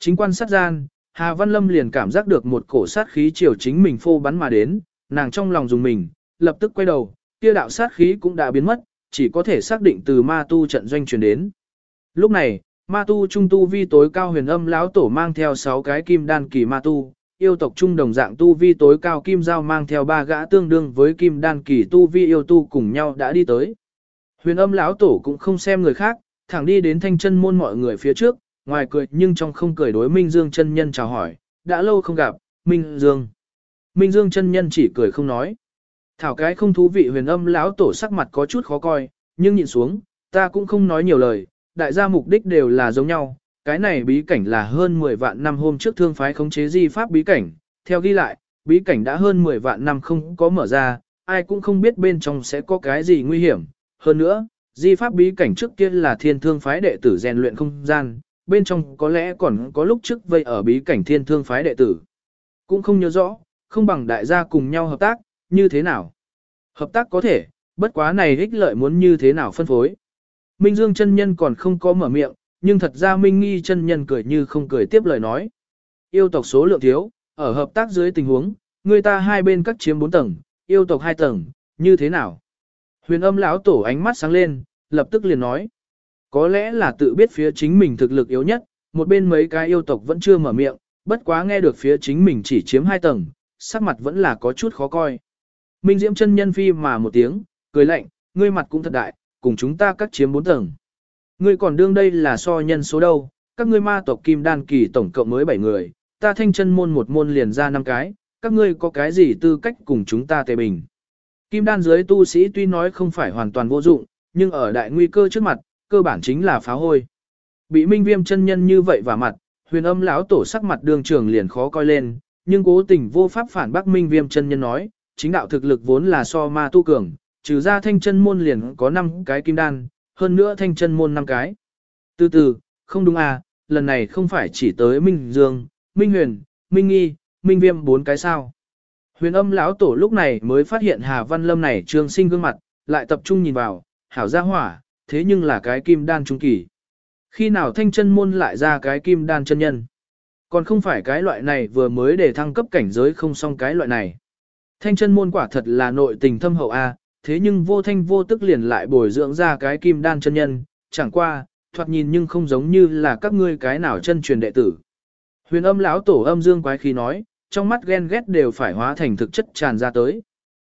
Chính quan sát gian, Hà Văn Lâm liền cảm giác được một cổ sát khí chiều chính mình phô bắn mà đến, nàng trong lòng dùng mình, lập tức quay đầu, kia đạo sát khí cũng đã biến mất, chỉ có thể xác định từ ma tu trận doanh truyền đến. Lúc này, ma tu trung tu vi tối cao huyền âm lão tổ mang theo 6 cái kim đan kỳ ma tu, yêu tộc trung đồng dạng tu vi tối cao kim giao mang theo ba gã tương đương với kim đan kỳ tu vi yêu tu cùng nhau đã đi tới. Huyền âm lão tổ cũng không xem người khác, thẳng đi đến thanh chân môn mọi người phía trước, ngoài cười nhưng trong không cười đối Minh Dương chân nhân chào hỏi, đã lâu không gặp, Minh Dương. Minh Dương chân nhân chỉ cười không nói. Thảo cái không thú vị huyền âm lão tổ sắc mặt có chút khó coi, nhưng nhìn xuống, ta cũng không nói nhiều lời, đại gia mục đích đều là giống nhau, cái này bí cảnh là hơn 10 vạn năm hôm trước thương phái khống chế di pháp bí cảnh, theo ghi lại, bí cảnh đã hơn 10 vạn năm không có mở ra, ai cũng không biết bên trong sẽ có cái gì nguy hiểm. Hơn nữa, di pháp bí cảnh trước kia là thiên thương phái đệ tử rèn luyện không gian, bên trong có lẽ còn có lúc trước vây ở bí cảnh thiên thương phái đệ tử. Cũng không nhớ rõ, không bằng đại gia cùng nhau hợp tác, như thế nào. Hợp tác có thể, bất quá này ích lợi muốn như thế nào phân phối. Minh Dương chân nhân còn không có mở miệng, nhưng thật ra Minh Nghi chân nhân cười như không cười tiếp lời nói. Yêu tộc số lượng thiếu, ở hợp tác dưới tình huống, người ta hai bên cắt chiếm 4 tầng, yêu tộc 2 tầng, như thế nào? Huyền âm lão tổ ánh mắt sáng lên, lập tức liền nói. Có lẽ là tự biết phía chính mình thực lực yếu nhất, một bên mấy cái yêu tộc vẫn chưa mở miệng, bất quá nghe được phía chính mình chỉ chiếm hai tầng, sắc mặt vẫn là có chút khó coi. Minh Diễm chân nhân phi mà một tiếng, cười lạnh, ngươi mặt cũng thật đại, cùng chúng ta cắt chiếm bốn tầng. Ngươi còn đương đây là so nhân số đâu, các ngươi ma tộc kim đan kỳ tổng cộng mới 7 người, ta thanh chân môn một môn liền ra năm cái, các ngươi có cái gì tư cách cùng chúng ta tề bình. Kim đan dưới tu sĩ tuy nói không phải hoàn toàn vô dụng, nhưng ở đại nguy cơ trước mặt, cơ bản chính là phá hôi. Bị minh viêm chân nhân như vậy và mặt, huyền âm lão tổ sắc mặt đường trường liền khó coi lên, nhưng cố tình vô pháp phản bác minh viêm chân nhân nói, chính đạo thực lực vốn là so ma tu cường, trừ ra thanh chân môn liền có 5 cái kim đan, hơn nữa thanh chân môn 5 cái. Từ từ, không đúng à, lần này không phải chỉ tới Minh Dương, Minh Huyền, Minh Nghi, Minh Viêm bốn cái sao. Huyền âm lão tổ lúc này mới phát hiện Hà Văn Lâm này trương sinh gương mặt, lại tập trung nhìn vào, hảo gia hỏa, thế nhưng là cái kim đan trung kỳ. Khi nào thanh chân môn lại ra cái kim đan chân nhân? Còn không phải cái loại này vừa mới để thăng cấp cảnh giới không xong cái loại này. Thanh chân môn quả thật là nội tình thâm hậu A, thế nhưng vô thanh vô tức liền lại bồi dưỡng ra cái kim đan chân nhân, chẳng qua, thoạt nhìn nhưng không giống như là các ngươi cái nào chân truyền đệ tử. Huyền âm lão tổ âm dương quái khí nói, trong mắt ghen ghét đều phải hóa thành thực chất tràn ra tới.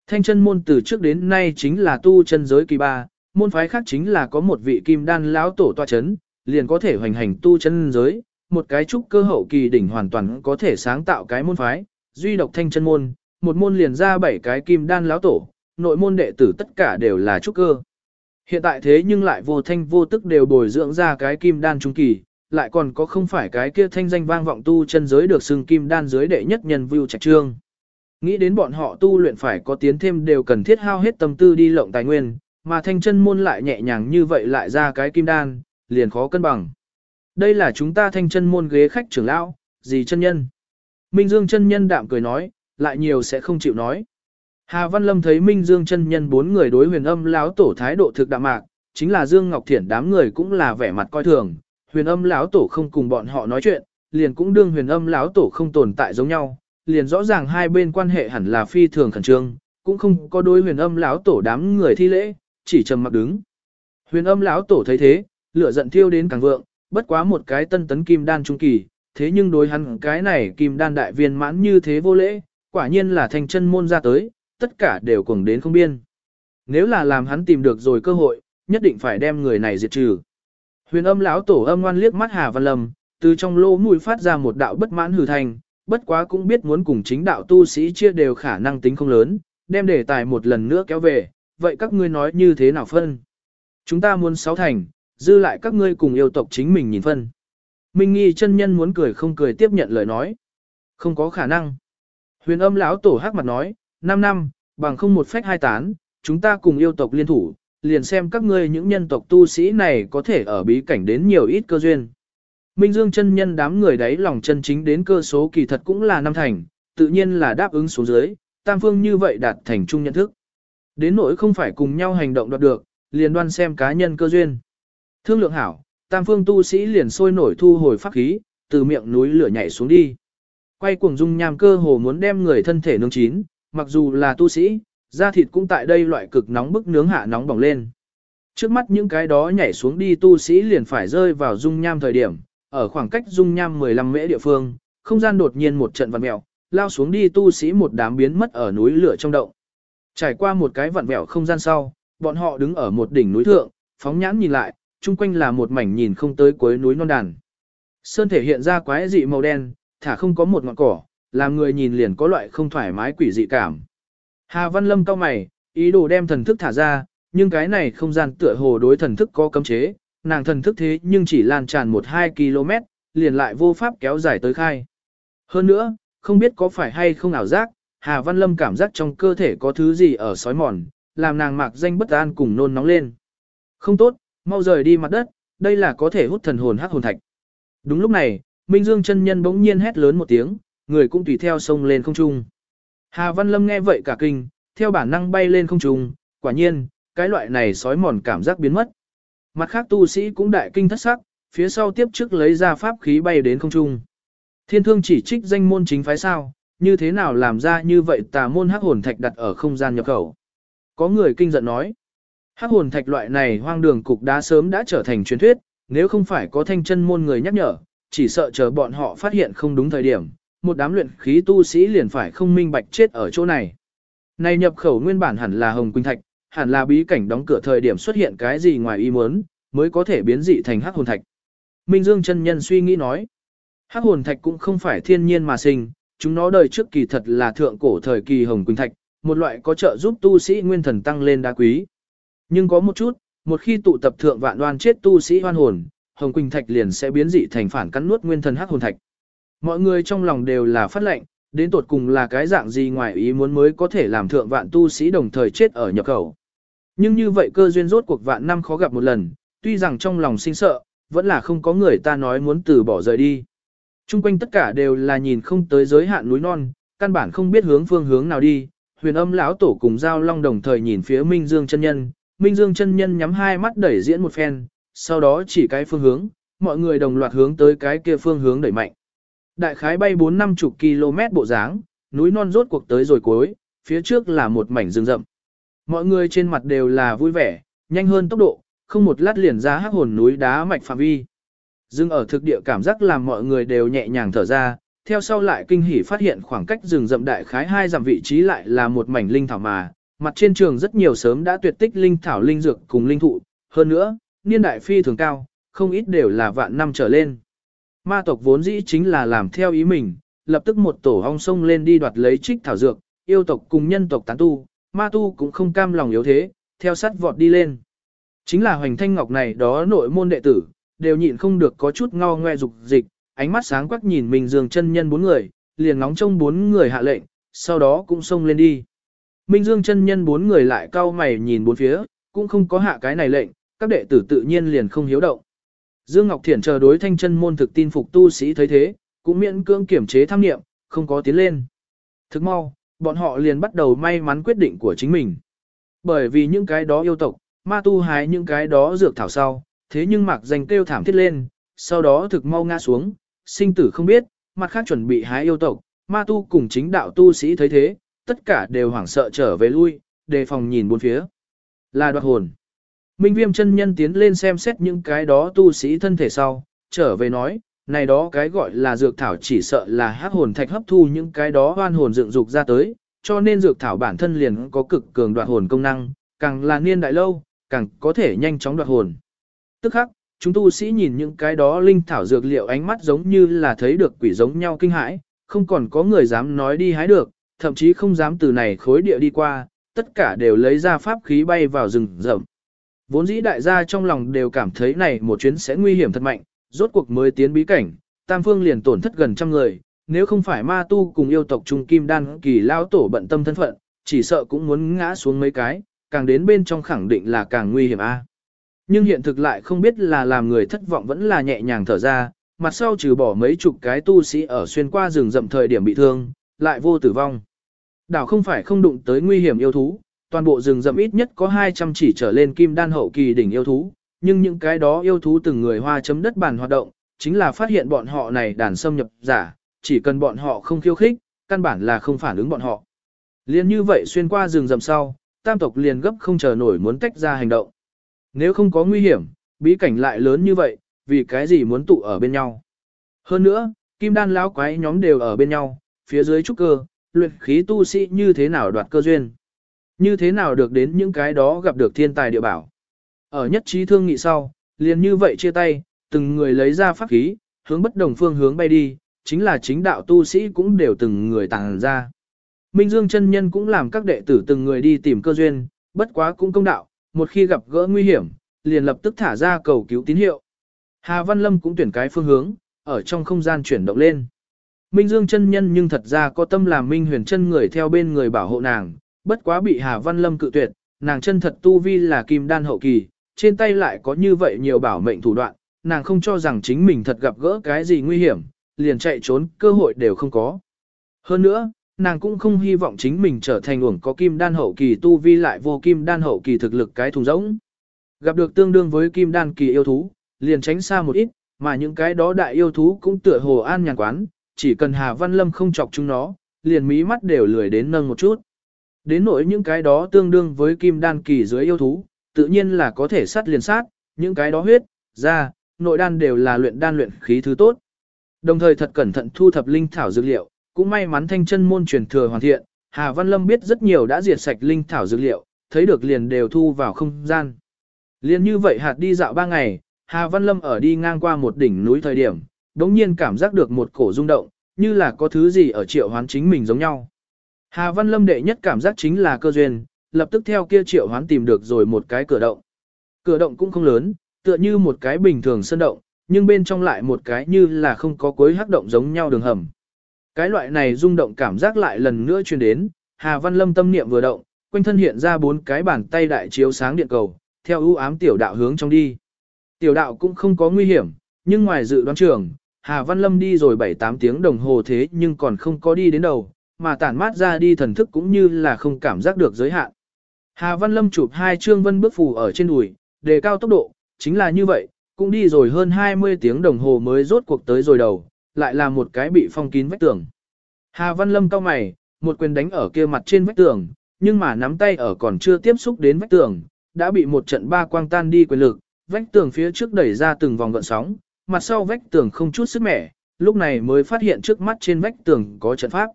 Thanh chân môn từ trước đến nay chính là tu chân giới kỳ ba, môn phái khác chính là có một vị kim đan lão tổ tọa chấn, liền có thể hoành hành tu chân giới, một cái trúc cơ hậu kỳ đỉnh hoàn toàn có thể sáng tạo cái môn phái, duy độc thanh chân môn, một môn liền ra bảy cái kim đan lão tổ, nội môn đệ tử tất cả đều là trúc cơ. Hiện tại thế nhưng lại vô thanh vô tức đều bồi dưỡng ra cái kim đan trung kỳ, lại còn có không phải cái kia thanh danh vang vọng tu chân giới được xưng kim đan giới đệ nhất nhân vưu trạch trương. Nghĩ đến bọn họ tu luyện phải có tiến thêm đều cần thiết hao hết tâm tư đi lộng tài nguyên, mà thanh chân môn lại nhẹ nhàng như vậy lại ra cái kim đan, liền khó cân bằng. Đây là chúng ta thanh chân môn ghế khách trưởng lão, gì chân nhân. Minh Dương chân nhân đạm cười nói, lại nhiều sẽ không chịu nói. Hà Văn Lâm thấy Minh Dương chân nhân bốn người đối huyền âm lão tổ thái độ thực đạm mạc, chính là Dương Ngọc Thiển đám người cũng là vẻ mặt coi thường, huyền âm lão tổ không cùng bọn họ nói chuyện, liền cũng đương huyền âm lão tổ không tồn tại giống nhau, liền rõ ràng hai bên quan hệ hẳn là phi thường khẩn trương, cũng không có đối huyền âm lão tổ đám người thi lễ, chỉ trầm mặc đứng. Huyền âm lão tổ thấy thế, lửa giận thiêu đến càng vượng, bất quá một cái tân tấn kim đan trung kỳ, thế nhưng đối hắn cái này kim đan đại viên mãn như thế vô lễ, quả nhiên là thành chân môn ra tới, tất cả đều cuồng đến không biên. Nếu là làm hắn tìm được rồi cơ hội, nhất định phải đem người này diệt trừ. Huyền âm lão tổ âm ngoan liếc mắt Hà Văn Lâm, từ trong lỗ mũi phát ra một đạo bất mãn hừ thành, bất quá cũng biết muốn cùng chính đạo tu sĩ chia đều khả năng tính không lớn, đem đề tài một lần nữa kéo về, vậy các ngươi nói như thế nào phân? Chúng ta muốn sáu thành, dư lại các ngươi cùng yêu tộc chính mình nhìn phân. Minh nghi chân nhân muốn cười không cười tiếp nhận lời nói. Không có khả năng. Huyền âm lão tổ hắc mặt nói, 5 năm, bằng không một phách hai tán, chúng ta cùng yêu tộc liên thủ, liền xem các ngươi những nhân tộc tu sĩ này có thể ở bí cảnh đến nhiều ít cơ duyên. Minh Dương chân nhân đám người đấy lòng chân chính đến cơ số kỳ thật cũng là năm thành, tự nhiên là đáp ứng xuống dưới, tam phương như vậy đạt thành chung nhận thức. Đến nỗi không phải cùng nhau hành động đoạt được, liền đoan xem cá nhân cơ duyên. Thương lượng hảo, tam phương tu sĩ liền sôi nổi thu hồi pháp khí, từ miệng núi lửa nhảy xuống đi. Quay cuồng dung nham cơ hồ muốn đem người thân thể nướng chín, mặc dù là tu sĩ, da thịt cũng tại đây loại cực nóng bức nướng hạ nóng bỏng lên. Trước mắt những cái đó nhảy xuống đi tu sĩ liền phải rơi vào dung nham thời điểm, ở khoảng cách dung nham 15 mễ địa phương, không gian đột nhiên một trận vặn mèo, lao xuống đi tu sĩ một đám biến mất ở núi lửa trong động. Trải qua một cái vặn vẹo không gian sau, bọn họ đứng ở một đỉnh núi thượng, phóng nhãn nhìn lại, chung quanh là một mảnh nhìn không tới cuối núi non đàn. Sơn thể hiện ra quái dị màu đen, thả không có một ngọn cỏ, làm người nhìn liền có loại không thoải mái quỷ dị cảm. Hà Văn Lâm cao mày, ý đồ đem thần thức thả ra, nhưng cái này không gian tựa hồ đối thần thức có cấm chế, nàng thần thức thế nhưng chỉ lan tràn 1-2 km, liền lại vô pháp kéo dài tới khai. Hơn nữa, không biết có phải hay không ảo giác, Hà Văn Lâm cảm giác trong cơ thể có thứ gì ở sói mòn, làm nàng mạc danh bất an cùng nôn nóng lên. Không tốt, mau rời đi mặt đất, đây là có thể hút thần hồn hắc hồn thạch. Đúng lúc này, Minh Dương chân nhân bỗng nhiên hét lớn một tiếng, người cũng tùy theo sông lên không trung. Hà Văn Lâm nghe vậy cả kinh, theo bản năng bay lên không trung, quả nhiên, cái loại này sói mòn cảm giác biến mất. Mặt khác tu sĩ cũng đại kinh thất sắc, phía sau tiếp trước lấy ra pháp khí bay đến không trung. Thiên thương chỉ trích danh môn chính phái sao, như thế nào làm ra như vậy tà môn hắc hồn thạch đặt ở không gian nhập khẩu. Có người kinh giận nói, hắc hồn thạch loại này hoang đường cục đá sớm đã trở thành truyền thuyết, nếu không phải có thanh chân môn người nhắc nhở, chỉ sợ chờ bọn họ phát hiện không đúng thời điểm, một đám luyện khí tu sĩ liền phải không minh bạch chết ở chỗ này. Này nhập khẩu nguyên bản hẳn là hồng quỳnh thạch, hẳn là bí cảnh đóng cửa thời điểm xuất hiện cái gì ngoài ý muốn, mới có thể biến dị thành hắc hồn thạch. Minh Dương chân nhân suy nghĩ nói, hắc hồn thạch cũng không phải thiên nhiên mà sinh, chúng nó đời trước kỳ thật là thượng cổ thời kỳ hồng quỳnh thạch, một loại có trợ giúp tu sĩ nguyên thần tăng lên đá quý. Nhưng có một chút, một khi tụ tập thượng vạn đoan chết tu sĩ hoan hồn, hồng quỳnh thạch liền sẽ biến dị thành phản cắn nuốt nguyên thần hắc hồn thạch. Mọi người trong lòng đều là phát lệnh, đến tột cùng là cái dạng gì ngoài ý muốn mới có thể làm thượng vạn tu sĩ đồng thời chết ở nhập khẩu. Nhưng như vậy cơ duyên rốt cuộc vạn năm khó gặp một lần, tuy rằng trong lòng sinh sợ, vẫn là không có người ta nói muốn từ bỏ rời đi. Trung quanh tất cả đều là nhìn không tới giới hạn núi non, căn bản không biết hướng phương hướng nào đi. Huyền âm lão tổ cùng giao long đồng thời nhìn phía Minh Dương chân nhân, Minh Dương chân nhân nhắm hai mắt đẩy diễn một phen, sau đó chỉ cái phương hướng, mọi người đồng loạt hướng tới cái kia phương hướng đẩy mạnh. Đại khái bay 4-50 km bộ dáng, núi non rốt cuộc tới rồi cuối, phía trước là một mảnh rừng rậm. Mọi người trên mặt đều là vui vẻ, nhanh hơn tốc độ, không một lát liền ra hắc hồn núi đá mạch phạm vi. Dừng ở thực địa cảm giác làm mọi người đều nhẹ nhàng thở ra, theo sau lại kinh hỉ phát hiện khoảng cách rừng rậm đại khái hai dặm vị trí lại là một mảnh linh thảo mà, mặt trên trường rất nhiều sớm đã tuyệt tích linh thảo linh dược cùng linh thụ, hơn nữa, niên đại phi thường cao, không ít đều là vạn năm trở lên. Ma tộc vốn dĩ chính là làm theo ý mình, lập tức một tổ ong sông lên đi đoạt lấy trích thảo dược, yêu tộc cùng nhân tộc tán tu, ma tu cũng không cam lòng yếu thế, theo sát vọt đi lên. Chính là hoành thanh ngọc này đó nội môn đệ tử, đều nhịn không được có chút ngao ngoe dục dịch, ánh mắt sáng quắc nhìn Minh Dương chân nhân bốn người, liền ngóng trông bốn người hạ lệnh, sau đó cũng xông lên đi. Minh Dương chân nhân bốn người lại cau mày nhìn bốn phía, cũng không có hạ cái này lệnh, các đệ tử tự nhiên liền không hiếu động. Dương Ngọc Thiển chờ đối thanh chân môn thực tin phục tu sĩ thấy thế, cũng miễn cưỡng kiểm chế tham nghiệm, không có tiến lên. Thức mau, bọn họ liền bắt đầu may mắn quyết định của chính mình. Bởi vì những cái đó yêu tộc, ma tu hái những cái đó dược thảo sau, thế nhưng mặc danh kêu thảm thiết lên, sau đó thực mau ngã xuống, sinh tử không biết, mặt khác chuẩn bị hái yêu tộc, ma tu cùng chính đạo tu sĩ thấy thế, tất cả đều hoảng sợ trở về lui, đề phòng nhìn bốn phía. Là đoạt hồn. Minh viêm chân nhân tiến lên xem xét những cái đó tu sĩ thân thể sau, trở về nói, này đó cái gọi là dược thảo chỉ sợ là hắc hồn thạch hấp thu những cái đó hoan hồn dựng dục ra tới, cho nên dược thảo bản thân liền có cực cường đoạt hồn công năng, càng là niên đại lâu, càng có thể nhanh chóng đoạt hồn. Tức khắc, chúng tu sĩ nhìn những cái đó linh thảo dược liệu ánh mắt giống như là thấy được quỷ giống nhau kinh hãi, không còn có người dám nói đi hái được, thậm chí không dám từ này khối địa đi qua, tất cả đều lấy ra pháp khí bay vào rừng rậm. Vốn dĩ đại gia trong lòng đều cảm thấy này một chuyến sẽ nguy hiểm thật mạnh, rốt cuộc mới tiến bí cảnh, tam phương liền tổn thất gần trăm người, nếu không phải ma tu cùng yêu tộc trung kim đan kỳ lao tổ bận tâm thân phận, chỉ sợ cũng muốn ngã xuống mấy cái, càng đến bên trong khẳng định là càng nguy hiểm a. Nhưng hiện thực lại không biết là làm người thất vọng vẫn là nhẹ nhàng thở ra, mặt sau trừ bỏ mấy chục cái tu sĩ ở xuyên qua rừng rậm thời điểm bị thương, lại vô tử vong. Đảo không phải không đụng tới nguy hiểm yêu thú, toàn bộ rừng rậm ít nhất có 200 chỉ trở lên kim đan hậu kỳ đỉnh yêu thú, nhưng những cái đó yêu thú từng người hoa chấm đất bàn hoạt động, chính là phát hiện bọn họ này đàn xâm nhập giả, chỉ cần bọn họ không khiêu khích, căn bản là không phản ứng bọn họ. Liên như vậy xuyên qua rừng rậm sau, tam tộc liền gấp không chờ nổi muốn tách ra hành động. Nếu không có nguy hiểm, bí cảnh lại lớn như vậy, vì cái gì muốn tụ ở bên nhau. Hơn nữa, kim đan lão quái nhóm đều ở bên nhau, phía dưới trúc cơ, luyện khí tu sĩ như thế nào đoạt cơ duyên. Như thế nào được đến những cái đó gặp được thiên tài địa bảo. Ở nhất trí thương nghị sau, liền như vậy chia tay, từng người lấy ra pháp khí, hướng bất đồng phương hướng bay đi, chính là chính đạo tu sĩ cũng đều từng người tàng ra. Minh Dương chân nhân cũng làm các đệ tử từng người đi tìm cơ duyên, bất quá cũng công đạo, một khi gặp gỡ nguy hiểm, liền lập tức thả ra cầu cứu tín hiệu. Hà Văn Lâm cũng tuyển cái phương hướng, ở trong không gian chuyển động lên. Minh Dương chân nhân nhưng thật ra có tâm làm Minh Huyền chân người theo bên người bảo hộ nàng, bất quá bị Hà Văn Lâm cự tuyệt, nàng chân thật tu vi là kim đan hậu kỳ, trên tay lại có như vậy nhiều bảo mệnh thủ đoạn, nàng không cho rằng chính mình thật gặp gỡ cái gì nguy hiểm, liền chạy trốn cơ hội đều không có. Hơn nữa, nàng cũng không hy vọng chính mình trở thành uổng có kim đan hậu kỳ tu vi lại vô kim đan hậu kỳ thực lực cái thùng rỗng. Gặp được tương đương với kim đan kỳ yêu thú, liền tránh xa một ít, mà những cái đó đại yêu thú cũng tựa hồ an nhàn quán, chỉ cần Hà Văn Lâm không chọc chúng nó, liền mí mắt đều lười đến nâng một chút. Đến nỗi những cái đó tương đương với kim đan kỳ dưới yêu thú, tự nhiên là có thể sát liền sát, những cái đó huyết, da, nội đan đều là luyện đan luyện khí thứ tốt. Đồng thời thật cẩn thận thu thập linh thảo dược liệu, cũng may mắn thanh chân môn truyền thừa hoàn thiện, Hà Văn Lâm biết rất nhiều đã diệt sạch linh thảo dược liệu, thấy được liền đều thu vào không gian. Liên như vậy hạt đi dạo ba ngày, Hà Văn Lâm ở đi ngang qua một đỉnh núi thời điểm, đống nhiên cảm giác được một cổ rung động, như là có thứ gì ở triệu hoán chính mình giống nhau. Hà Văn Lâm đệ nhất cảm giác chính là cơ duyên, lập tức theo kia triệu hoán tìm được rồi một cái cửa động. Cửa động cũng không lớn, tựa như một cái bình thường sơn động, nhưng bên trong lại một cái như là không có cuối hắc động giống nhau đường hầm. Cái loại này rung động cảm giác lại lần nữa truyền đến, Hà Văn Lâm tâm niệm vừa động, quanh thân hiện ra bốn cái bàn tay đại chiếu sáng điện cầu, theo ưu ám tiểu đạo hướng trong đi. Tiểu đạo cũng không có nguy hiểm, nhưng ngoài dự đoán trường, Hà Văn Lâm đi rồi 7-8 tiếng đồng hồ thế nhưng còn không có đi đến đầu, mà tản mát ra đi thần thức cũng như là không cảm giác được giới hạn. Hà Văn Lâm chụp hai trương vân bước phù ở trên đùi, đề cao tốc độ, chính là như vậy, cũng đi rồi hơn 20 tiếng đồng hồ mới rốt cuộc tới rồi đầu, lại là một cái bị phong kín vách tường. Hà Văn Lâm cau mày, một quyền đánh ở kia mặt trên vách tường, nhưng mà nắm tay ở còn chưa tiếp xúc đến vách tường, đã bị một trận ba quang tan đi quyền lực, vách tường phía trước đẩy ra từng vòng gợn sóng, mặt sau vách tường không chút sức mẻ, lúc này mới phát hiện trước mắt trên vách tường có trận pháp.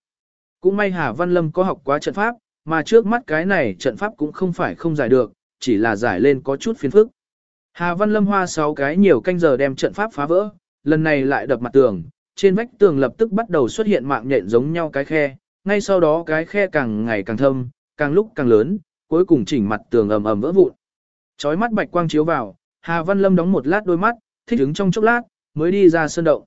Cũng may Hà Văn Lâm có học quá trận pháp, mà trước mắt cái này trận pháp cũng không phải không giải được, chỉ là giải lên có chút phiền phức. Hà Văn Lâm hoa sáu cái nhiều canh giờ đem trận pháp phá vỡ, lần này lại đập mặt tường, trên vách tường lập tức bắt đầu xuất hiện mạng nhện giống nhau cái khe, ngay sau đó cái khe càng ngày càng thâm, càng lúc càng lớn, cuối cùng chỉnh mặt tường ầm ầm vỡ vụn. Chói mắt bạch quang chiếu vào, Hà Văn Lâm đóng một lát đôi mắt, thích ứng trong chốc lát, mới đi ra sơn động.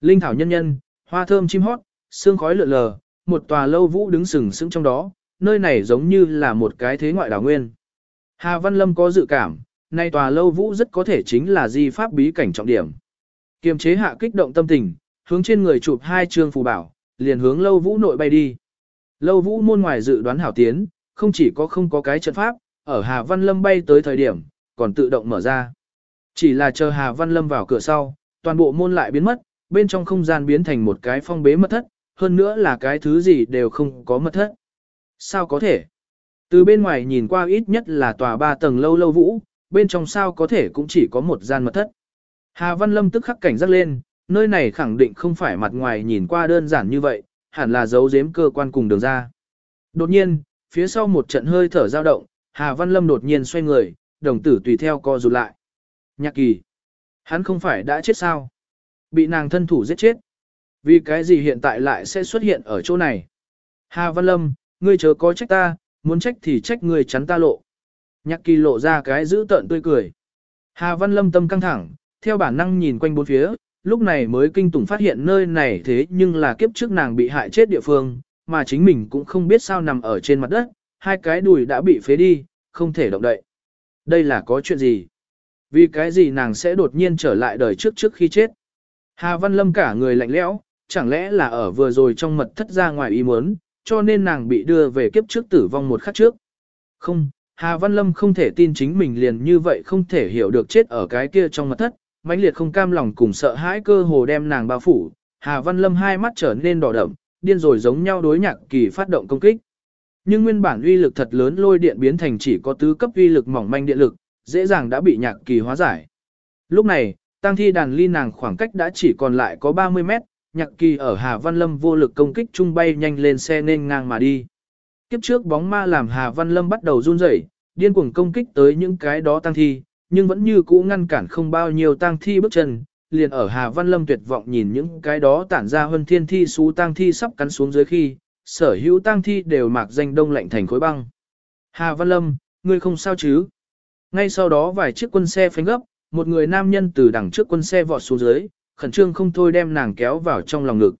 Linh thảo nhân nhân, hoa thơm chim hót, sương khói lượn lờ, một tòa lâu vũ đứng sừng sững trong đó, nơi này giống như là một cái thế ngoại đảo nguyên. Hà Văn Lâm có dự cảm, nay tòa lâu vũ rất có thể chính là di pháp bí cảnh trọng điểm. Kiềm chế hạ kích động tâm tình, hướng trên người chụp hai trương phù bảo, liền hướng lâu vũ nội bay đi. Lâu vũ môn ngoài dự đoán hảo tiến, không chỉ có không có cái trận pháp, ở Hà Văn Lâm bay tới thời điểm, còn tự động mở ra. Chỉ là chờ Hà Văn Lâm vào cửa sau, toàn bộ môn lại biến mất, bên trong không gian biến thành một cái phong bế mật thất, hơn nữa là cái thứ gì đều không có mật thất. Sao có thể? Từ bên ngoài nhìn qua ít nhất là tòa ba tầng lâu lâu vũ, bên trong sao có thể cũng chỉ có một gian mật thất. Hà Văn Lâm tức khắc cảnh giác lên, nơi này khẳng định không phải mặt ngoài nhìn qua đơn giản như vậy, hẳn là giấu giếm cơ quan cùng đường ra. Đột nhiên, phía sau một trận hơi thở dao động, Hà Văn Lâm đột nhiên xoay người, đồng tử tùy theo co rụt lại. Nhạc kỳ, hắn không phải đã chết sao? Bị nàng thân thủ giết chết. Vì cái gì hiện tại lại sẽ xuất hiện ở chỗ này? Hà Văn Lâm, ngươi chớ có trách ta, muốn trách thì trách ngươi chắn ta lộ. Nhạc kỳ lộ ra cái giữ tợn tươi cười. Hà Văn Lâm tâm căng thẳng, theo bản năng nhìn quanh bốn phía, lúc này mới kinh tủng phát hiện nơi này thế nhưng là kiếp trước nàng bị hại chết địa phương, mà chính mình cũng không biết sao nằm ở trên mặt đất, hai cái đùi đã bị phế đi, không thể động đậy. Đây là có chuyện gì? Vì cái gì nàng sẽ đột nhiên trở lại đời trước trước khi chết? Hà Văn Lâm cả người lạnh lẽo, chẳng lẽ là ở vừa rồi trong mật thất ra ngoài ý muốn, cho nên nàng bị đưa về kiếp trước tử vong một khắc trước. Không, Hà Văn Lâm không thể tin chính mình liền như vậy không thể hiểu được chết ở cái kia trong mật thất, mãnh liệt không cam lòng cùng sợ hãi cơ hồ đem nàng bao phủ, Hà Văn Lâm hai mắt trở nên đỏ đậm, điên rồi giống nhau đối nhạc kỳ phát động công kích. Nhưng nguyên bản uy lực thật lớn lôi điện biến thành chỉ có tứ cấp uy lực mỏng manh điện lực, dễ dàng đã bị nhạc kỳ hóa giải. Lúc này, tăng thi đàn ly nàng khoảng cách đã chỉ còn lại có 30 mét, nhạc kỳ ở Hà Văn Lâm vô lực công kích trung bay nhanh lên xe nên ngang mà đi. Kiếp trước bóng ma làm Hà Văn Lâm bắt đầu run rẩy, điên cuồng công kích tới những cái đó tăng thi, nhưng vẫn như cũ ngăn cản không bao nhiêu tang thi bước chân, liền ở Hà Văn Lâm tuyệt vọng nhìn những cái đó tản ra hơn thiên thi xú tang thi sắp cắn xuống dưới khi, sở hữu tang thi đều mạc danh đông lạnh thành khối băng. Hà Văn Lâm, ngươi không sao chứ? Ngay sau đó vài chiếc quân xe phanh gấp, một người nam nhân từ đằng trước quân xe vọt xuống dưới, khẩn trương không thôi đem nàng kéo vào trong lòng ngực.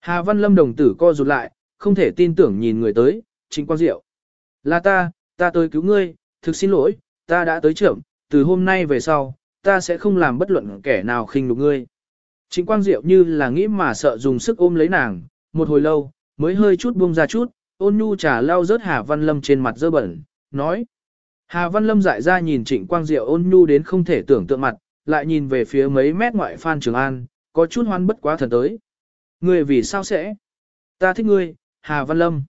Hà Văn Lâm đồng tử co rụt lại, không thể tin tưởng nhìn người tới, chính Quan Diệu. Là ta, ta tới cứu ngươi, thực xin lỗi, ta đã tới trưởng, từ hôm nay về sau, ta sẽ không làm bất luận kẻ nào khinh nhục ngươi. Trịnh Quang Diệu như là nghĩ mà sợ dùng sức ôm lấy nàng, một hồi lâu, mới hơi chút buông ra chút, ôn nhu trà lau rớt Hà Văn Lâm trên mặt dơ bẩn, nói. Hà Văn Lâm dại ra nhìn Trịnh Quang Diệu ôn nhu đến không thể tưởng tượng mặt, lại nhìn về phía mấy mét ngoại Phan Trường An, có chút hoan bất quá thần tới. Ngươi vì sao sẽ? Ta thích ngươi, Hà Văn Lâm.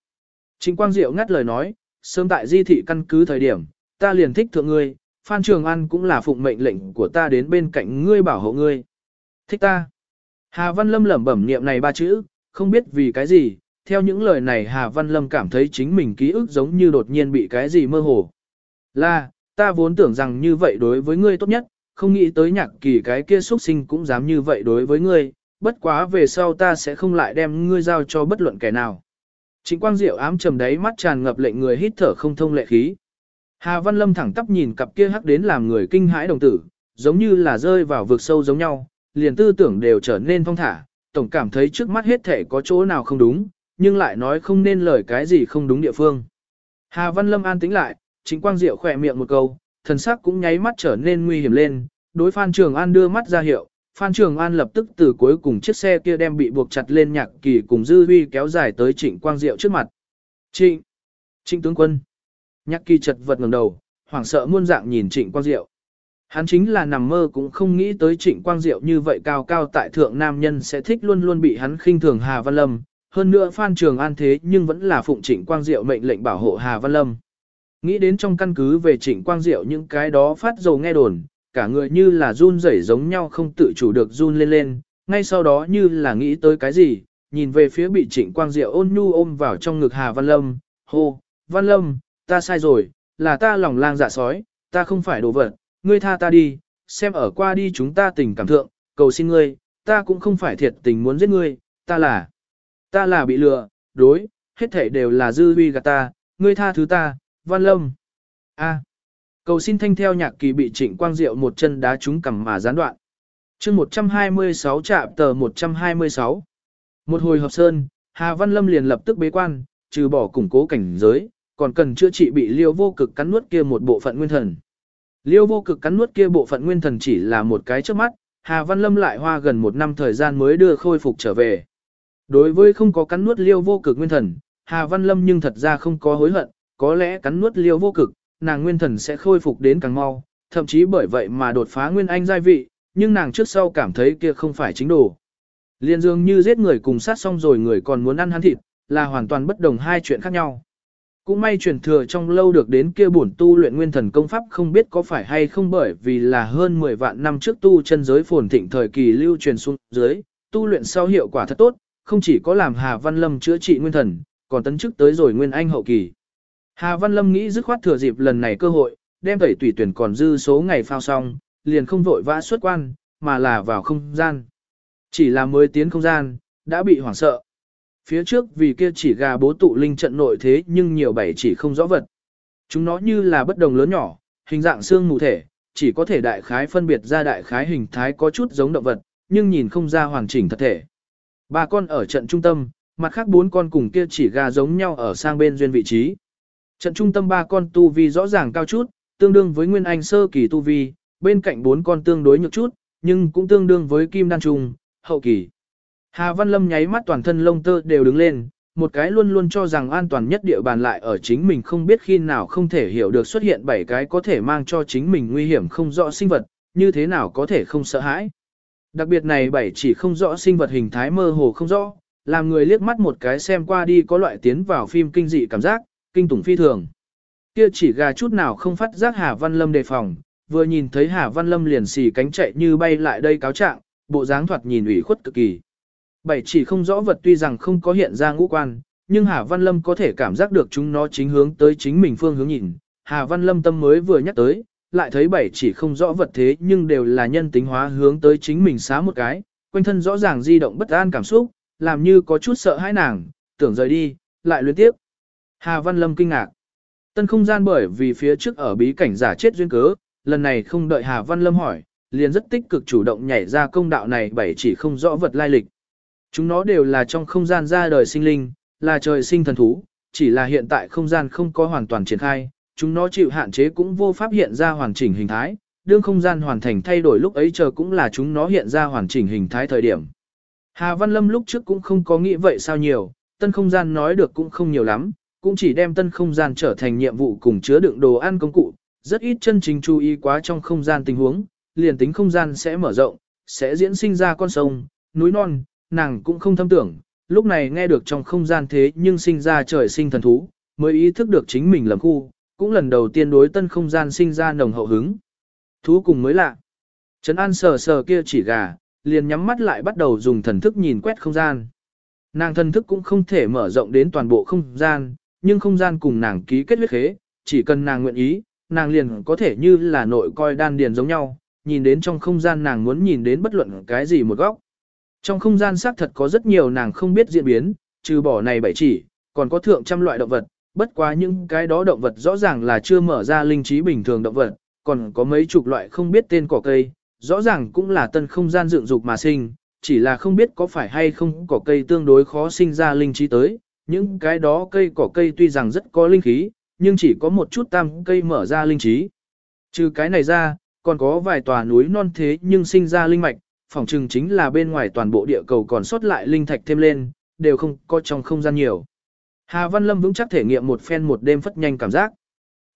Trịnh Quang Diệu ngắt lời nói, sớm tại di thị căn cứ thời điểm, ta liền thích thượng ngươi, Phan Trường An cũng là phụng mệnh lệnh của ta đến bên cạnh ngươi bảo hộ ngươi. Thích ta. Hà Văn Lâm lẩm bẩm niệm này ba chữ, không biết vì cái gì, theo những lời này Hà Văn Lâm cảm thấy chính mình ký ức giống như đột nhiên bị cái gì mơ hồ. Là, ta vốn tưởng rằng như vậy đối với ngươi tốt nhất, không nghĩ tới nhạc kỳ cái kia xuất sinh cũng dám như vậy đối với ngươi, bất quá về sau ta sẽ không lại đem ngươi giao cho bất luận kẻ nào. Trịnh Quang Diệu ám trầm đáy mắt tràn ngập lệnh người hít thở không thông lệ khí. Hà Văn Lâm thẳng tắp nhìn cặp kia hắc đến làm người kinh hãi đồng tử, giống như là rơi vào vực sâu giống nhau, liền tư tưởng đều trở nên phong thả, tổng cảm thấy trước mắt hết thể có chỗ nào không đúng, nhưng lại nói không nên lời cái gì không đúng địa phương. Hà Văn Lâm an tĩnh lại, chính quang diệu khỏe miệng một câu, thần sắc cũng nháy mắt trở nên nguy hiểm lên, đối Phan Trường An đưa mắt ra hiệu, Phan Trường An lập tức từ cuối cùng chiếc xe kia đem bị buộc chặt lên nhạc kỳ cùng dư huy kéo dài tới trịnh quang diệu trước mặt. Trịnh! Trịnh tướng quân! Nhạc kỳ chật vật ngẩng đầu, hoảng sợ muôn dạng nhìn trịnh quang diệu. Hắn chính là nằm mơ cũng không nghĩ tới trịnh quang diệu như vậy cao cao tại thượng nam nhân sẽ thích luôn luôn bị hắn khinh thường Hà Văn Lâm. Hơn nữa Phan Trường An thế nhưng vẫn là phụng trịnh quang diệu mệnh lệnh bảo hộ Hà Văn Lâm. Nghĩ đến trong căn cứ về trịnh quang diệu những cái đó phát dầu nghe đồn, cả người như là run rẩy giống nhau không tự chủ được run lên lên, ngay sau đó như là nghĩ tới cái gì, nhìn về phía bị trịnh quang diệu ôn nhu ôm vào trong ngực Hà Văn Lâm, hô, Văn Lâm, ta sai rồi, là ta lòng lang dạ sói, ta không phải đồ vật, ngươi tha ta đi, xem ở qua đi chúng ta tình cảm thượng, cầu xin ngươi, ta cũng không phải thiệt tình muốn giết ngươi, ta là, ta là bị lừa, đối, hết thảy đều là dư huy gạt ta, ngươi tha thứ ta, Văn Lâm. A. Cầu xin thanh theo nhạc kỳ bị trịnh quang diệu một chân đá trúng cằm mà gián đoạn. chương 126 trạm tờ 126. Một hồi hợp sơn, Hà Văn Lâm liền lập tức bế quan, trừ bỏ củng cố cảnh giới, còn cần chữa trị bị liêu vô cực cắn nuốt kia một bộ phận nguyên thần. Liêu vô cực cắn nuốt kia bộ phận nguyên thần chỉ là một cái trước mắt, Hà Văn Lâm lại hoa gần một năm thời gian mới đưa khôi phục trở về. Đối với không có cắn nuốt liêu vô cực nguyên thần, Hà Văn Lâm nhưng thật ra không có hối hận, có lẽ cắn nuốt liêu vô cực, nàng nguyên thần sẽ khôi phục đến càng mau, thậm chí bởi vậy mà đột phá nguyên anh giai vị, nhưng nàng trước sau cảm thấy kia không phải chính đồ. Liên dương như giết người cùng sát xong rồi người còn muốn ăn hắn thịt, là hoàn toàn bất đồng hai chuyện khác nhau. Cũng may truyền thừa trong lâu được đến kia bổn tu luyện nguyên thần công pháp không biết có phải hay không bởi vì là hơn 10 vạn năm trước tu chân giới phồn thịnh thời kỳ lưu truyền xuống dưới, tu luyện sau hiệu quả thật tốt, không chỉ có làm Hà Văn Lâm chữa trị nguyên thần, còn tấn chức tới rồi nguyên anh hậu kỳ. Hà Văn Lâm nghĩ dứt khoát thừa dịp lần này cơ hội, đem tẩy tùy tuyển còn dư số ngày phao xong, liền không vội vã xuất quan, mà là vào không gian. Chỉ là mới tiến không gian, đã bị hoảng sợ. Phía trước vì kia chỉ gà bố tụ linh trận nội thế nhưng nhiều bảy chỉ không rõ vật. Chúng nó như là bất đồng lớn nhỏ, hình dạng xương mù thể, chỉ có thể đại khái phân biệt ra đại khái hình thái có chút giống động vật, nhưng nhìn không ra hoàn chỉnh thật thể. Ba con ở trận trung tâm, mặt khác bốn con cùng kia chỉ gà giống nhau ở sang bên duyên vị trí. Trận trung tâm ba con tu vi rõ ràng cao chút, tương đương với nguyên anh sơ kỳ tu vi, bên cạnh bốn con tương đối nhược chút, nhưng cũng tương đương với kim đan trung, hậu kỳ. Hà Văn Lâm nháy mắt toàn thân lông tơ đều đứng lên, một cái luôn luôn cho rằng an toàn nhất địa bàn lại ở chính mình không biết khi nào không thể hiểu được xuất hiện bảy cái có thể mang cho chính mình nguy hiểm không rõ sinh vật, như thế nào có thể không sợ hãi. Đặc biệt này bảy chỉ không rõ sinh vật hình thái mơ hồ không rõ, làm người liếc mắt một cái xem qua đi có loại tiến vào phim kinh dị cảm giác, kinh tủng phi thường. Kia chỉ gà chút nào không phát giác Hà Văn Lâm đề phòng, vừa nhìn thấy Hà Văn Lâm liền xì cánh chạy như bay lại đây cáo trạng, bộ dáng thoạt nhìn ủy khuất cực kỳ. Bảy chỉ không rõ vật tuy rằng không có hiện ra ngũ quan, nhưng Hà Văn Lâm có thể cảm giác được chúng nó chính hướng tới chính mình phương hướng nhìn. Hà Văn Lâm tâm mới vừa nhắc tới, lại thấy bảy chỉ không rõ vật thế nhưng đều là nhân tính hóa hướng tới chính mình xá một cái, quanh thân rõ ràng di động bất an cảm xúc, làm như có chút sợ hãi nàng, tưởng rời đi, lại luyến tiếp. Hà Văn Lâm kinh ngạc. Tân không gian bởi vì phía trước ở bí cảnh giả chết duyên cớ, lần này không đợi Hà Văn Lâm hỏi, liền rất tích cực chủ động nhảy ra công đạo này bảy chỉ không rõ vật lai lịch. Chúng nó đều là trong không gian ra đời sinh linh, là trời sinh thần thú, chỉ là hiện tại không gian không có hoàn toàn triển khai, chúng nó chịu hạn chế cũng vô pháp hiện ra hoàn chỉnh hình thái, đương không gian hoàn thành thay đổi lúc ấy chờ cũng là chúng nó hiện ra hoàn chỉnh hình thái thời điểm. Hà Văn Lâm lúc trước cũng không có nghĩ vậy sao nhiều, tân không gian nói được cũng không nhiều lắm, cũng chỉ đem tân không gian trở thành nhiệm vụ cùng chứa đựng đồ ăn công cụ, rất ít chân chính chú ý quá trong không gian tình huống, liền tính không gian sẽ mở rộng, sẽ diễn sinh ra con sông, núi non, nàng cũng không thâm tưởng, lúc này nghe được trong không gian thế nhưng sinh ra trời sinh thần thú, mới ý thức được chính mình lầm khu, cũng lần đầu tiên đối tân không gian sinh ra nồng hậu hứng. Thú cùng mới lạ. Trấn An sờ sờ kia chỉ gà, liền nhắm mắt lại bắt đầu dùng thần thức nhìn quét không gian. Nàng thần thức cũng không thể mở rộng đến toàn bộ không gian, nhưng không gian cùng nàng ký kết huyết khế, chỉ cần nàng nguyện ý, nàng liền có thể như là nội coi đan điền giống nhau, nhìn đến trong không gian nàng muốn nhìn đến bất luận cái gì một góc. Trong không gian xác thật có rất nhiều nàng không biết diễn biến, trừ bỏ này bảy chỉ, còn có thượng trăm loại động vật, bất quá những cái đó động vật rõ ràng là chưa mở ra linh trí bình thường động vật, còn có mấy chục loại không biết tên cỏ cây, rõ ràng cũng là tân không gian dựng dục mà sinh, chỉ là không biết có phải hay không cỏ cây tương đối khó sinh ra linh trí tới, những cái đó cây cỏ cây tuy rằng rất có linh khí, nhưng chỉ có một chút tam cây mở ra linh trí. Trừ cái này ra, còn có vài tòa núi non thế nhưng sinh ra linh mạch, phỏng chừng chính là bên ngoài toàn bộ địa cầu còn sót lại linh thạch thêm lên, đều không có trong không gian nhiều. Hà Văn Lâm vững chắc thể nghiệm một phen một đêm phất nhanh cảm giác.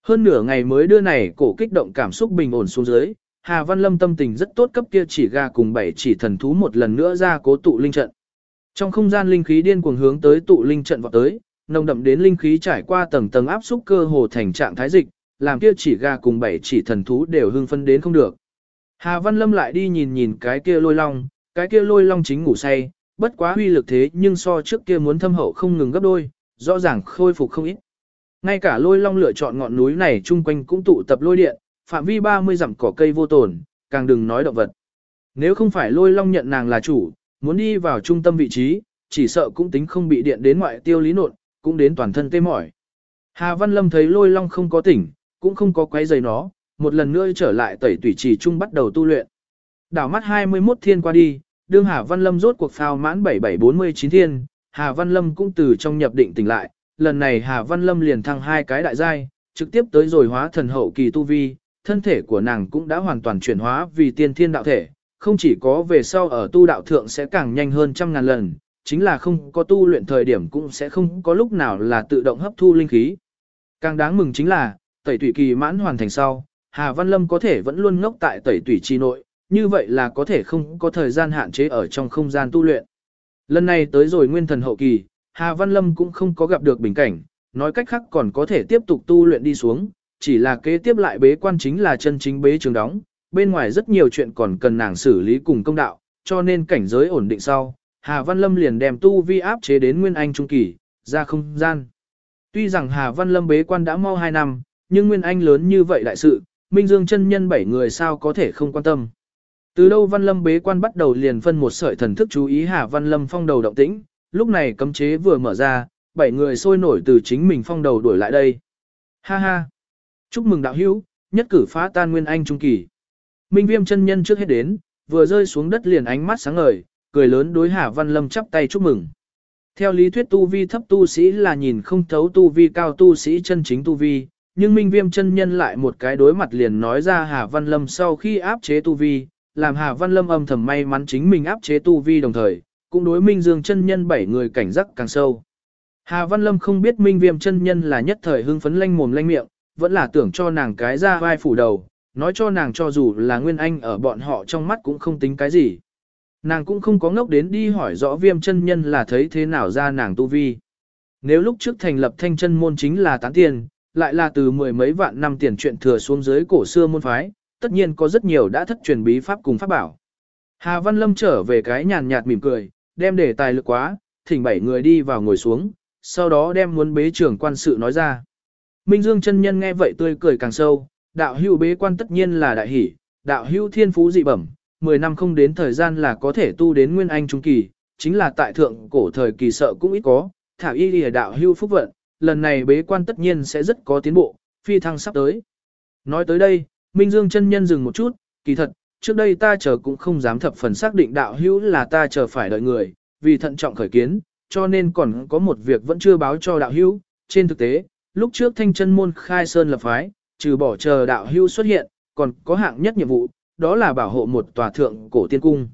Hơn nửa ngày mới đưa này cổ kích động cảm xúc bình ổn xuống dưới, Hà Văn Lâm tâm tình rất tốt cấp kia chỉ ga cùng bảy chỉ thần thú một lần nữa ra cố tụ linh trận. Trong không gian linh khí điên cuồng hướng tới tụ linh trận vọt tới, nồng đậm đến linh khí trải qua tầng tầng áp xúc cơ hồ thành trạng thái dịch, làm kia chỉ ga cùng bảy chỉ thần thú đều hưng phân đến không được. Hà Văn Lâm lại đi nhìn nhìn cái kia lôi long, cái kia lôi long chính ngủ say, bất quá huy lực thế nhưng so trước kia muốn thâm hậu không ngừng gấp đôi, rõ ràng khôi phục không ít. Ngay cả lôi long lựa chọn ngọn núi này chung quanh cũng tụ tập lôi điện, phạm vi 30 dặm cỏ cây vô tổn, càng đừng nói động vật. Nếu không phải lôi long nhận nàng là chủ, muốn đi vào trung tâm vị trí, chỉ sợ cũng tính không bị điện đến ngoại tiêu lý nộn, cũng đến toàn thân tê mỏi. Hà Văn Lâm thấy lôi long không có tỉnh, cũng không có quấy giày nó, một lần nữa trở lại tẩy tủy trì trung bắt đầu tu luyện. Đảo mắt 21 thiên qua đi, đương Hà Văn Lâm rốt cuộc phao mãn 7749 thiên, Hà Văn Lâm cũng từ trong nhập định tỉnh lại, lần này Hà Văn Lâm liền thăng hai cái đại giai, trực tiếp tới rồi hóa thần hậu kỳ tu vi, thân thể của nàng cũng đã hoàn toàn chuyển hóa vì tiên thiên đạo thể, không chỉ có về sau ở tu đạo thượng sẽ càng nhanh hơn trăm ngàn lần, chính là không có tu luyện thời điểm cũng sẽ không có lúc nào là tự động hấp thu linh khí. Càng đáng mừng chính là, tẩy tủy kỳ mãn hoàn thành sau, Hà Văn Lâm có thể vẫn luôn ngốc tại tẩy tủy chi nội, như vậy là có thể không có thời gian hạn chế ở trong không gian tu luyện. Lần này tới rồi nguyên thần hậu kỳ, Hà Văn Lâm cũng không có gặp được bình cảnh, nói cách khác còn có thể tiếp tục tu luyện đi xuống, chỉ là kế tiếp lại bế quan chính là chân chính bế trường đóng, bên ngoài rất nhiều chuyện còn cần nàng xử lý cùng công đạo, cho nên cảnh giới ổn định sau, Hà Văn Lâm liền đem tu vi áp chế đến Nguyên Anh Trung Kỳ, ra không gian. Tuy rằng Hà Văn Lâm bế quan đã mau 2 năm, nhưng Nguyên Anh lớn như vậy đại sự, Minh Dương chân nhân bảy người sao có thể không quan tâm. Từ đâu Văn Lâm bế quan bắt đầu liền phân một sợi thần thức chú ý Hà Văn Lâm phong đầu động tĩnh, lúc này cấm chế vừa mở ra, bảy người sôi nổi từ chính mình phong đầu đuổi lại đây. Ha ha! Chúc mừng đạo hữu, nhất cử phá tan Nguyên Anh Trung Kỳ. Minh Viêm chân nhân trước hết đến, vừa rơi xuống đất liền ánh mắt sáng ngời, cười lớn đối Hà Văn Lâm chắp tay chúc mừng. Theo lý thuyết tu vi thấp tu sĩ là nhìn không thấu tu vi cao tu sĩ chân chính tu vi, nhưng Minh Viêm chân nhân lại một cái đối mặt liền nói ra Hà Văn Lâm sau khi áp chế tu vi, làm Hà Văn Lâm âm thầm may mắn chính mình áp chế tu vi đồng thời, cũng đối Minh Dương chân nhân bảy người cảnh giác càng sâu. Hà Văn Lâm không biết Minh Viêm chân nhân là nhất thời hưng phấn lanh mồm lanh miệng, vẫn là tưởng cho nàng cái ra vai phủ đầu, nói cho nàng cho dù là Nguyên Anh ở bọn họ trong mắt cũng không tính cái gì. Nàng cũng không có ngốc đến đi hỏi rõ viêm chân nhân là thấy thế nào ra nàng tu vi. Nếu lúc trước thành lập thanh chân môn chính là tán tiền, lại là từ mười mấy vạn năm tiền chuyện thừa xuống dưới cổ xưa môn phái, tất nhiên có rất nhiều đã thất truyền bí pháp cùng pháp bảo. Hà Văn Lâm trở về cái nhàn nhạt mỉm cười, đem để tài lực quá, thỉnh bảy người đi vào ngồi xuống, sau đó đem muốn bế trưởng quan sự nói ra. Minh Dương chân nhân nghe vậy tươi cười càng sâu, đạo hưu bế quan tất nhiên là đại hỷ, đạo hưu thiên phú dị bẩm, 10 năm không đến thời gian là có thể tu đến nguyên anh trung kỳ, chính là tại thượng cổ thời kỳ sợ cũng ít có, thảo y lìa đạo hưu phúc vận, lần này bế quan tất nhiên sẽ rất có tiến bộ, phi thăng sắp tới. Nói tới đây, Minh Dương chân nhân dừng một chút, kỳ thật, trước đây ta chờ cũng không dám thập phần xác định đạo hữu là ta chờ phải đợi người, vì thận trọng khởi kiến, cho nên còn có một việc vẫn chưa báo cho đạo hữu, trên thực tế, lúc trước thanh chân môn khai sơn lập phái, trừ bỏ chờ đạo hữu xuất hiện, còn có hạng nhất nhiệm vụ, đó là bảo hộ một tòa thượng cổ tiên cung.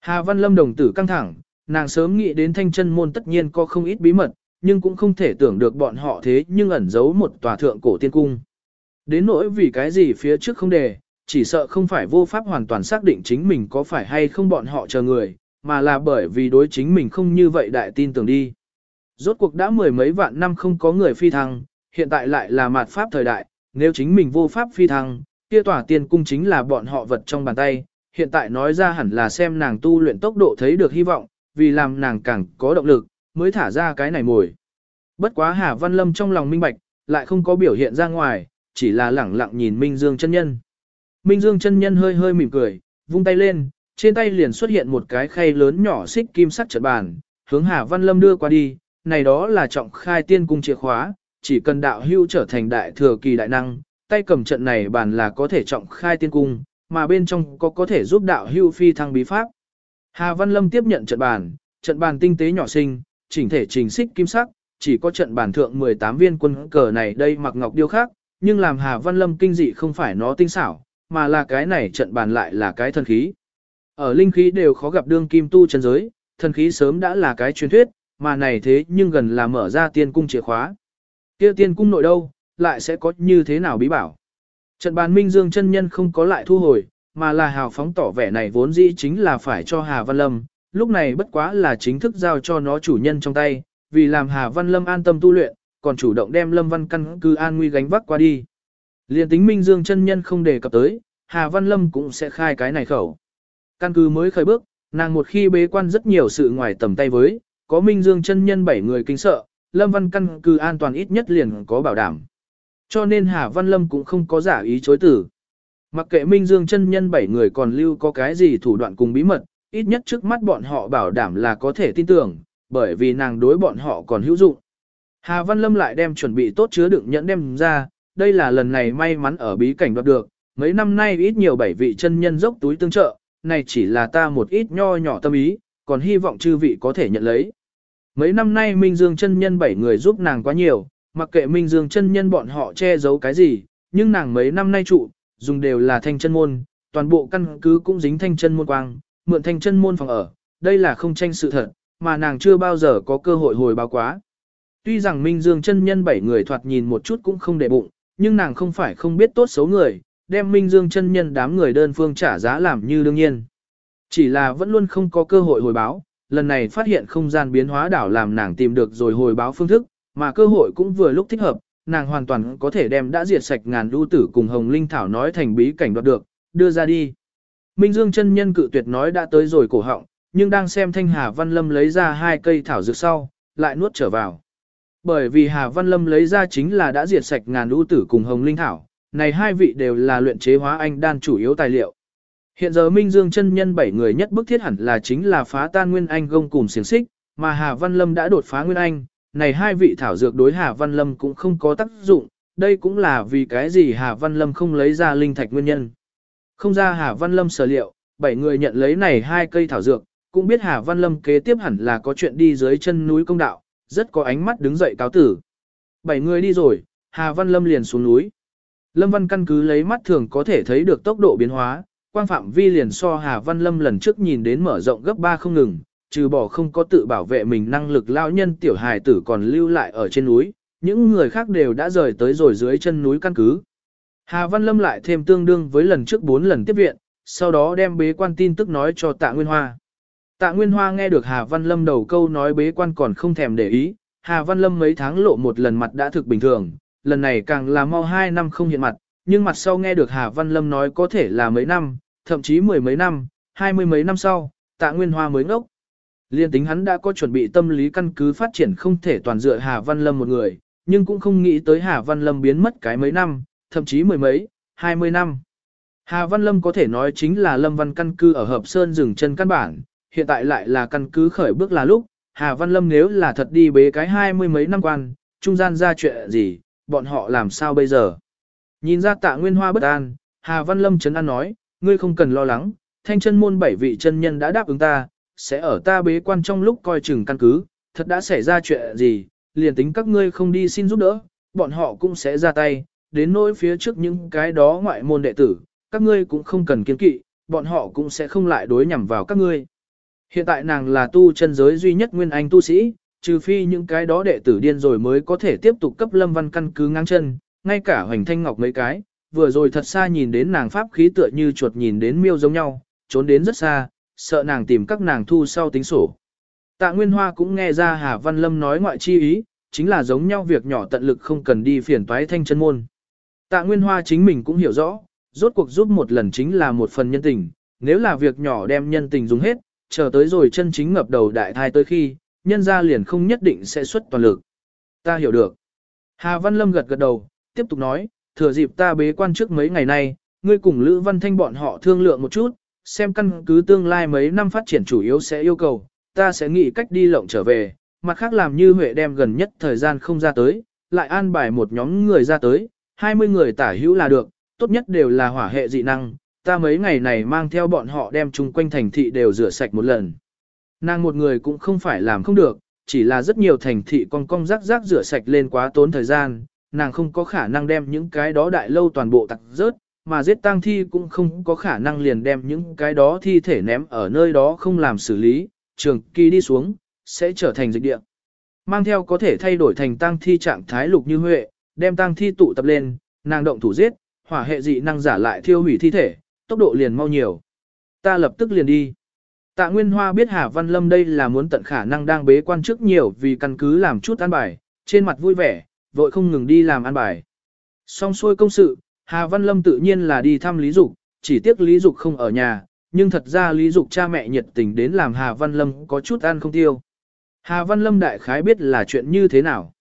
Hà Văn Lâm đồng tử căng thẳng, nàng sớm nghĩ đến thanh chân môn tất nhiên có không ít bí mật, nhưng cũng không thể tưởng được bọn họ thế nhưng ẩn giấu một tòa thượng cổ tiên cung. Đến nỗi vì cái gì phía trước không đề, chỉ sợ không phải vô pháp hoàn toàn xác định chính mình có phải hay không bọn họ chờ người, mà là bởi vì đối chính mình không như vậy đại tin tưởng đi. Rốt cuộc đã mười mấy vạn năm không có người phi thăng, hiện tại lại là mạt pháp thời đại, nếu chính mình vô pháp phi thăng, kia tòa tiên cung chính là bọn họ vật trong bàn tay, hiện tại nói ra hẳn là xem nàng tu luyện tốc độ thấy được hy vọng, vì làm nàng càng có động lực, mới thả ra cái này mồi. Bất quá Hà Văn Lâm trong lòng minh bạch, lại không có biểu hiện ra ngoài, chỉ là lẳng lặng nhìn Minh Dương chân nhân. Minh Dương chân nhân hơi hơi mỉm cười, vung tay lên, trên tay liền xuất hiện một cái khay lớn nhỏ xích kim sắc trận bàn, hướng Hà Văn Lâm đưa qua đi, này đó là trọng khai tiên cung chìa khóa, chỉ cần đạo hưu trở thành đại thừa kỳ đại năng, tay cầm trận này bàn là có thể trọng khai tiên cung, mà bên trong có có thể giúp đạo hưu phi thăng bí pháp. Hà Văn Lâm tiếp nhận trận bàn, trận bàn tinh tế nhỏ xinh, chỉnh thể trình xích kim sắc, chỉ có trận bản thượng 18 viên quân cờ này đây mặc ngọc điêu khác, nhưng làm Hà Văn Lâm kinh dị không phải nó tinh xảo, mà là cái này trận bản lại là cái thần khí. Ở linh khí đều khó gặp đương kim tu chân giới, thần khí sớm đã là cái truyền thuyết, mà này thế nhưng gần là mở ra tiên cung chìa khóa. Kia tiên cung nội đâu, lại sẽ có như thế nào bí bảo. Trận bàn Minh Dương chân nhân không có lại thu hồi, mà là hào phóng tỏ vẻ này vốn dĩ chính là phải cho Hà Văn Lâm, lúc này bất quá là chính thức giao cho nó chủ nhân trong tay, vì làm Hà Văn Lâm an tâm tu luyện, còn chủ động đem Lâm Văn căn cứ an nguy gánh vác qua đi. Liên tính Minh Dương chân nhân không đề cập tới, Hà Văn Lâm cũng sẽ khai cái này khẩu. Căn cứ mới khởi bước, nàng một khi bế quan rất nhiều sự ngoài tầm tay với, có Minh Dương chân nhân bảy người kinh sợ, Lâm Văn căn cứ an toàn ít nhất liền có bảo đảm. Cho nên Hà Văn Lâm cũng không có giả ý chối tử. Mặc kệ Minh Dương chân nhân bảy người còn lưu có cái gì thủ đoạn cùng bí mật, ít nhất trước mắt bọn họ bảo đảm là có thể tin tưởng, bởi vì nàng đối bọn họ còn hữu dụng. Hà Văn Lâm lại đem chuẩn bị tốt chứa đựng nhẫn đem ra, đây là lần này may mắn ở bí cảnh đoạt được, mấy năm nay ít nhiều bảy vị chân nhân dốc túi tương trợ, này chỉ là ta một ít nho nhỏ tâm ý, còn hy vọng chư vị có thể nhận lấy. Mấy năm nay Minh Dương chân nhân bảy người giúp nàng quá nhiều, mặc kệ Minh Dương chân nhân bọn họ che giấu cái gì, nhưng nàng mấy năm nay trụ, dùng đều là thanh chân môn, toàn bộ căn cứ cũng dính thanh chân môn quang, mượn thanh chân môn phòng ở, đây là không tranh sự thật, mà nàng chưa bao giờ có cơ hội hồi báo quá. Tuy rằng Minh Dương chân nhân bảy người thoạt nhìn một chút cũng không để bụng, nhưng nàng không phải không biết tốt xấu người, đem Minh Dương chân nhân đám người đơn phương trả giá làm như đương nhiên. Chỉ là vẫn luôn không có cơ hội hồi báo, lần này phát hiện không gian biến hóa đảo làm nàng tìm được rồi hồi báo phương thức, mà cơ hội cũng vừa lúc thích hợp, nàng hoàn toàn có thể đem đã diệt sạch ngàn lưu tử cùng Hồng Linh Thảo nói thành bí cảnh đoạt được, đưa ra đi. Minh Dương chân nhân cự tuyệt nói đã tới rồi cổ họng, nhưng đang xem Thanh Hà Văn Lâm lấy ra hai cây thảo dược sau, lại nuốt trở vào. Bởi vì Hà Văn Lâm lấy ra chính là đã diệt sạch ngàn ưu tử cùng Hồng Linh Thảo, này hai vị đều là luyện chế hóa anh đan chủ yếu tài liệu. Hiện giờ Minh Dương chân nhân bảy người nhất bức thiết hẳn là chính là phá tan Nguyên Anh gông cùng xiềng xích, mà Hà Văn Lâm đã đột phá Nguyên Anh, này hai vị thảo dược đối Hà Văn Lâm cũng không có tác dụng, đây cũng là vì cái gì Hà Văn Lâm không lấy ra linh thạch nguyên nhân. Không ra Hà Văn Lâm sở liệu, bảy người nhận lấy này hai cây thảo dược, cũng biết Hà Văn Lâm kế tiếp hẳn là có chuyện đi dưới chân núi công đạo, rất có ánh mắt đứng dậy cáo tử. Bảy người đi rồi, Hà Văn Lâm liền xuống núi. Lâm Văn căn cứ lấy mắt thường có thể thấy được tốc độ biến hóa, quang phạm vi liền so Hà Văn Lâm lần trước nhìn đến mở rộng gấp 3 không ngừng, trừ bỏ không có tự bảo vệ mình năng lực lao nhân tiểu hài tử còn lưu lại ở trên núi, những người khác đều đã rời tới rồi dưới chân núi căn cứ. Hà Văn Lâm lại thêm tương đương với lần trước 4 lần tiếp viện, sau đó đem bế quan tin tức nói cho Tạ Nguyên Hoa. Tạ Nguyên Hoa nghe được Hà Văn Lâm đầu câu nói bế quan còn không thèm để ý, Hà Văn Lâm mấy tháng lộ một lần mặt đã thực bình thường, lần này càng là mau 2 năm không hiện mặt, nhưng mặt sau nghe được Hà Văn Lâm nói có thể là mấy năm, thậm chí mười mấy năm, hai mươi mấy năm sau, Tạ Nguyên Hoa mới ngốc. Liên tính hắn đã có chuẩn bị tâm lý căn cứ phát triển không thể toàn dựa Hà Văn Lâm một người, nhưng cũng không nghĩ tới Hà Văn Lâm biến mất cái mấy năm, thậm chí mười mấy, hai mươi năm. Hà Văn Lâm có thể nói chính là Lâm Văn căn cứ ở Hợp Sơn dừng chân căn bản, hiện tại lại là căn cứ khởi bước là lúc, Hà Văn Lâm nếu là thật đi bế cái hai mươi mấy năm quan, trung gian ra chuyện gì, bọn họ làm sao bây giờ? Nhìn ra tạ nguyên hoa bất an, Hà Văn Lâm chấn an nói, ngươi không cần lo lắng, thanh chân môn bảy vị chân nhân đã đáp ứng ta, sẽ ở ta bế quan trong lúc coi chừng căn cứ, thật đã xảy ra chuyện gì, liền tính các ngươi không đi xin giúp đỡ, bọn họ cũng sẽ ra tay, đến nỗi phía trước những cái đó ngoại môn đệ tử, các ngươi cũng không cần kiên kỵ, bọn họ cũng sẽ không lại đối nhằm vào các ngươi. Hiện tại nàng là tu chân giới duy nhất nguyên anh tu sĩ, trừ phi những cái đó đệ tử điên rồi mới có thể tiếp tục cấp lâm văn căn cứ ngang chân, ngay cả hoành thanh ngọc mấy cái, vừa rồi thật xa nhìn đến nàng pháp khí tựa như chuột nhìn đến miêu giống nhau, trốn đến rất xa, sợ nàng tìm các nàng thu sau tính sổ. Tạ Nguyên Hoa cũng nghe ra Hà Văn Lâm nói ngoại chi ý, chính là giống nhau việc nhỏ tận lực không cần đi phiền toái thanh chân môn. Tạ Nguyên Hoa chính mình cũng hiểu rõ, rốt cuộc giúp một lần chính là một phần nhân tình, nếu là việc nhỏ đem nhân tình dùng hết, chờ tới rồi chân chính ngập đầu đại thai tới khi, nhân ra liền không nhất định sẽ xuất toàn lực. Ta hiểu được. Hà Văn Lâm gật gật đầu, tiếp tục nói, thừa dịp ta bế quan trước mấy ngày nay, ngươi cùng Lữ Văn Thanh bọn họ thương lượng một chút, xem căn cứ tương lai mấy năm phát triển chủ yếu sẽ yêu cầu, ta sẽ nghĩ cách đi lộng trở về, mặt khác làm như Huệ đem gần nhất thời gian không ra tới, lại an bài một nhóm người ra tới, 20 người tả hữu là được, tốt nhất đều là hỏa hệ dị năng, ta mấy ngày này mang theo bọn họ đem chung quanh thành thị đều rửa sạch một lần. Nàng một người cũng không phải làm không được, chỉ là rất nhiều thành thị con cong rác rác rửa sạch lên quá tốn thời gian, nàng không có khả năng đem những cái đó đại lâu toàn bộ tặc rớt, mà giết tang thi cũng không có khả năng liền đem những cái đó thi thể ném ở nơi đó không làm xử lý, trường kỳ đi xuống, sẽ trở thành dịch địa. Mang theo có thể thay đổi thành tang thi trạng thái lục như huệ, đem tang thi tụ tập lên, nàng động thủ giết, hỏa hệ dị năng giả lại thiêu hủy thi thể, tốc độ liền mau nhiều. Ta lập tức liền đi. Tạ Nguyên Hoa biết Hà Văn Lâm đây là muốn tận khả năng đang bế quan trước nhiều vì căn cứ làm chút an bài, trên mặt vui vẻ, vội không ngừng đi làm an bài. Xong xuôi công sự, Hà Văn Lâm tự nhiên là đi thăm Lý Dục, chỉ tiếc Lý Dục không ở nhà, nhưng thật ra Lý Dục cha mẹ nhiệt tình đến làm Hà Văn Lâm có chút ăn không tiêu. Hà Văn Lâm đại khái biết là chuyện như thế nào.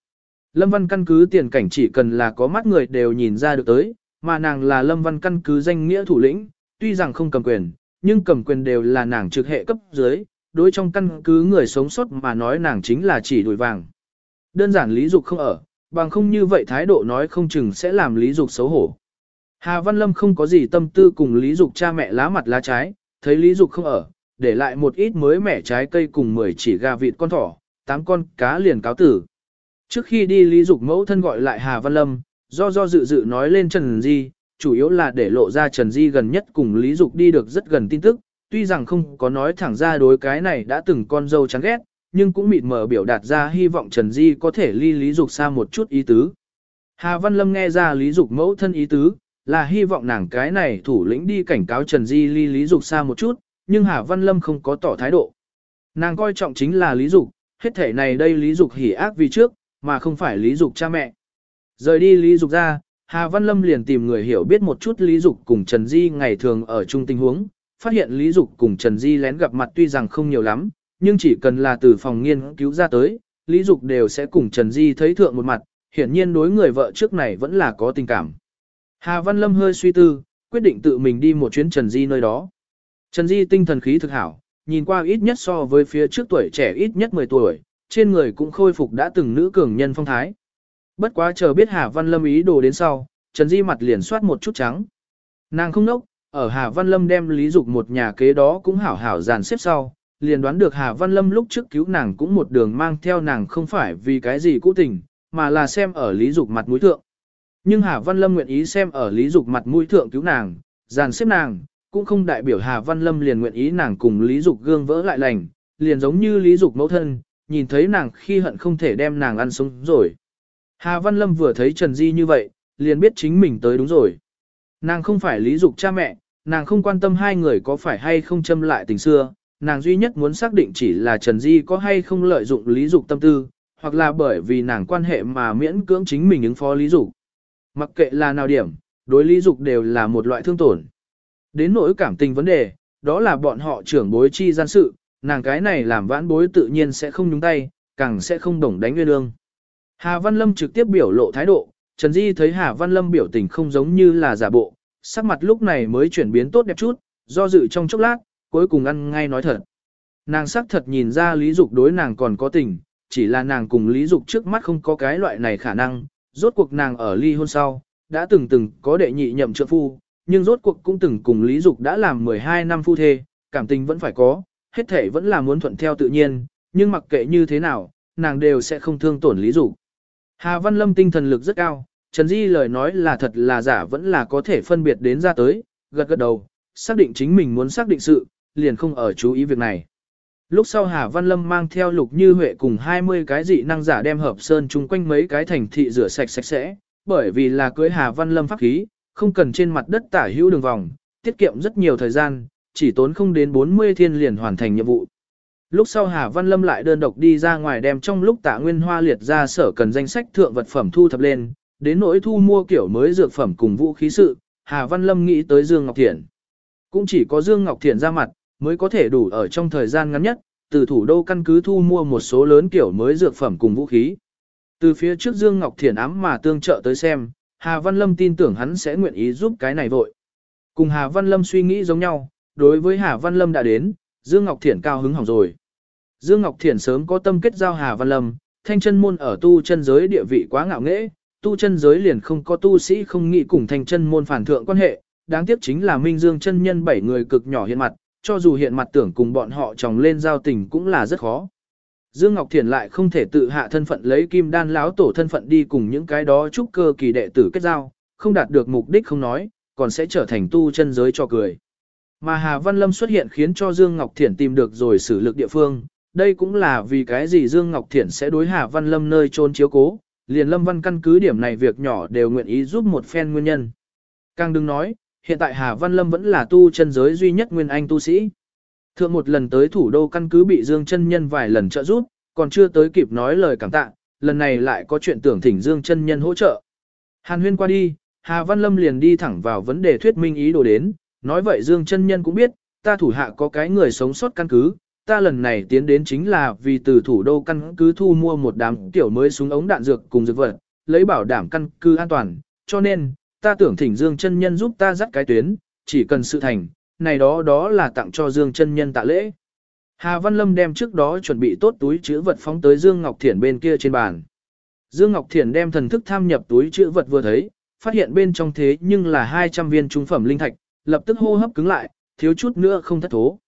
Lâm Văn căn cứ tiền cảnh chỉ cần là có mắt người đều nhìn ra được tới, mà nàng là Lâm Văn căn cứ danh nghĩa thủ lĩnh, tuy rằng không cầm quyền, nhưng cầm quyền đều là nàng trực hệ cấp dưới, đối trong căn cứ người sống sót mà nói nàng chính là chỉ đuổi vàng. Đơn giản Lý Dục không ở, bằng không như vậy thái độ nói không chừng sẽ làm Lý Dục xấu hổ. Hà Văn Lâm không có gì tâm tư cùng Lý Dục cha mẹ lá mặt lá trái, thấy Lý Dục không ở, để lại một ít mới mẻ trái cây cùng 10 chỉ gà vịt con thỏ, 8 con cá liền cáo tử. Trước khi đi Lý Dục mẫu thân gọi lại Hà Văn Lâm, do do dự dự nói lên Trần Di, chủ yếu là để lộ ra Trần Di gần nhất cùng Lý Dục đi được rất gần tin tức, tuy rằng không có nói thẳng ra đối cái này đã từng con dâu chán ghét, nhưng cũng mịt mờ biểu đạt ra hy vọng Trần Di có thể ly Lý Dục xa một chút ý tứ. Hà Văn Lâm nghe ra Lý Dục mẫu thân ý tứ, là hy vọng nàng cái này thủ lĩnh đi cảnh cáo Trần Di ly Lý Dục xa một chút, nhưng Hà Văn Lâm không có tỏ thái độ. Nàng coi trọng chính là Lý Dục, hết thể này đây Lý Dục hỉ ác vì trước, mà không phải Lý Dục cha mẹ. Rời đi Lý Dục ra, Hà Văn Lâm liền tìm người hiểu biết một chút Lý Dục cùng Trần Di ngày thường ở chung tình huống, phát hiện Lý Dục cùng Trần Di lén gặp mặt tuy rằng không nhiều lắm, nhưng chỉ cần là từ phòng nghiên cứu ra tới, Lý Dục đều sẽ cùng Trần Di thấy thượng một mặt, hiển nhiên đối người vợ trước này vẫn là có tình cảm. Hà Văn Lâm hơi suy tư, quyết định tự mình đi một chuyến Trần Di nơi đó. Trần Di tinh thần khí thực hảo, nhìn qua ít nhất so với phía trước tuổi trẻ ít nhất 10 tuổi, trên người cũng khôi phục đã từng nữ cường nhân phong thái. Bất quá chờ biết Hà Văn Lâm ý đồ đến sau, Trần Di mặt liền soát một chút trắng. Nàng không nốc, ở Hà Văn Lâm đem Lý Dục một nhà kế đó cũng hảo hảo dàn xếp sau, liền đoán được Hà Văn Lâm lúc trước cứu nàng cũng một đường mang theo nàng không phải vì cái gì cũ tình, mà là xem ở Lý Dục mặt mũi thượng. Nhưng Hà Văn Lâm nguyện ý xem ở Lý Dục mặt mũi thượng cứu nàng, dàn xếp nàng, cũng không đại biểu Hà Văn Lâm liền nguyện ý nàng cùng Lý Dục gương vỡ lại lành, liền giống như Lý Dục mẫu thân, nhìn thấy nàng khi hận không thể đem nàng ăn sống rồi. Hà Văn Lâm vừa thấy Trần Di như vậy, liền biết chính mình tới đúng rồi. Nàng không phải lý dục cha mẹ, nàng không quan tâm hai người có phải hay không châm lại tình xưa, nàng duy nhất muốn xác định chỉ là Trần Di có hay không lợi dụng lý dục tâm tư, hoặc là bởi vì nàng quan hệ mà miễn cưỡng chính mình ứng phó lý dục. Mặc kệ là nào điểm, đối lý dục đều là một loại thương tổn. Đến nỗi cảm tình vấn đề, đó là bọn họ trưởng bối chi gian sự, nàng cái này làm vãn bối tự nhiên sẽ không nhúng tay, càng sẽ không đồng đánh nguyên lương. Hà Văn Lâm trực tiếp biểu lộ thái độ, Trần Di thấy Hà Văn Lâm biểu tình không giống như là giả bộ, sắc mặt lúc này mới chuyển biến tốt đẹp chút, do dự trong chốc lát, cuối cùng ăn ngay nói thật. Nàng sắc thật nhìn ra Lý Dục đối nàng còn có tình, chỉ là nàng cùng Lý Dục trước mắt không có cái loại này khả năng, rốt cuộc nàng ở ly hôn sau, đã từng từng có đệ nhị nhậm trượng phu, nhưng rốt cuộc cũng từng cùng Lý Dục đã làm 12 năm phu thê, cảm tình vẫn phải có, hết thể vẫn là muốn thuận theo tự nhiên, nhưng mặc kệ như thế nào, nàng đều sẽ không thương tổn Lý Dục. Hà Văn Lâm tinh thần lực rất cao, Trần Di lời nói là thật là giả vẫn là có thể phân biệt đến ra tới, gật gật đầu, xác định chính mình muốn xác định sự, liền không ở chú ý việc này. Lúc sau Hà Văn Lâm mang theo Lục Như Huệ cùng 20 cái dị năng giả đem hợp sơn chung quanh mấy cái thành thị rửa sạch sạch sẽ, bởi vì là cưới Hà Văn Lâm pháp khí, không cần trên mặt đất tả hữu đường vòng, tiết kiệm rất nhiều thời gian, chỉ tốn không đến 40 thiên liền hoàn thành nhiệm vụ. Lúc sau Hà Văn Lâm lại đơn độc đi ra ngoài đem trong lúc tạ nguyên hoa liệt ra sở cần danh sách thượng vật phẩm thu thập lên, đến nỗi thu mua kiểu mới dược phẩm cùng vũ khí sự, Hà Văn Lâm nghĩ tới Dương Ngọc Thiện. Cũng chỉ có Dương Ngọc Thiện ra mặt, mới có thể đủ ở trong thời gian ngắn nhất, từ thủ đô căn cứ thu mua một số lớn kiểu mới dược phẩm cùng vũ khí. Từ phía trước Dương Ngọc Thiện ám mà tương trợ tới xem, Hà Văn Lâm tin tưởng hắn sẽ nguyện ý giúp cái này vội. Cùng Hà Văn Lâm suy nghĩ giống nhau, đối với Hà Văn Lâm đã đến, Dương Ngọc Thiển cao hứng hỏng rồi. Dương Ngọc Thiển sớm có tâm kết giao Hà Văn Lâm, thanh chân môn ở tu chân giới địa vị quá ngạo nghễ, tu chân giới liền không có tu sĩ không nghĩ cùng thanh chân môn phản thượng quan hệ, đáng tiếc chính là Minh Dương chân nhân bảy người cực nhỏ hiện mặt, cho dù hiện mặt tưởng cùng bọn họ chồng lên giao tình cũng là rất khó. Dương Ngọc Thiển lại không thể tự hạ thân phận lấy kim đan láo tổ thân phận đi cùng những cái đó trúc cơ kỳ đệ tử kết giao, không đạt được mục đích không nói, còn sẽ trở thành tu chân giới cho cười. Mà Hà Văn Lâm xuất hiện khiến cho Dương Ngọc Thiển tìm được rồi xử lực địa phương, đây cũng là vì cái gì Dương Ngọc Thiển sẽ đối Hà Văn Lâm nơi trôn chiếu cố, liền Lâm Văn căn cứ điểm này việc nhỏ đều nguyện ý giúp một phen nguyên nhân. Càng đừng nói, hiện tại Hà Văn Lâm vẫn là tu chân giới duy nhất nguyên anh tu sĩ. Thượng một lần tới thủ đô căn cứ bị Dương chân nhân vài lần trợ giúp, còn chưa tới kịp nói lời cảm tạ, lần này lại có chuyện tưởng thỉnh Dương chân nhân hỗ trợ. Hàn huyên qua đi, Hà Văn Lâm liền đi thẳng vào vấn đề thuyết minh ý đồ đến, nói vậy Dương chân nhân cũng biết, ta thủ hạ có cái người sống sót căn cứ, ta lần này tiến đến chính là vì từ thủ đô căn cứ thu mua một đám tiểu mới súng ống đạn dược cùng dược vật, lấy bảo đảm căn cứ an toàn, cho nên, ta tưởng thỉnh Dương chân nhân giúp ta dắt cái tuyến, chỉ cần sự thành, này đó đó là tặng cho Dương chân nhân tạ lễ. Hà Văn Lâm đem trước đó chuẩn bị tốt túi chữ vật phóng tới Dương Ngọc Thiển bên kia trên bàn. Dương Ngọc Thiển đem thần thức tham nhập túi chữ vật vừa thấy, phát hiện bên trong thế nhưng là 200 viên trung phẩm linh thạch, lập tức hô hấp cứng lại, thiếu chút nữa không thất thố.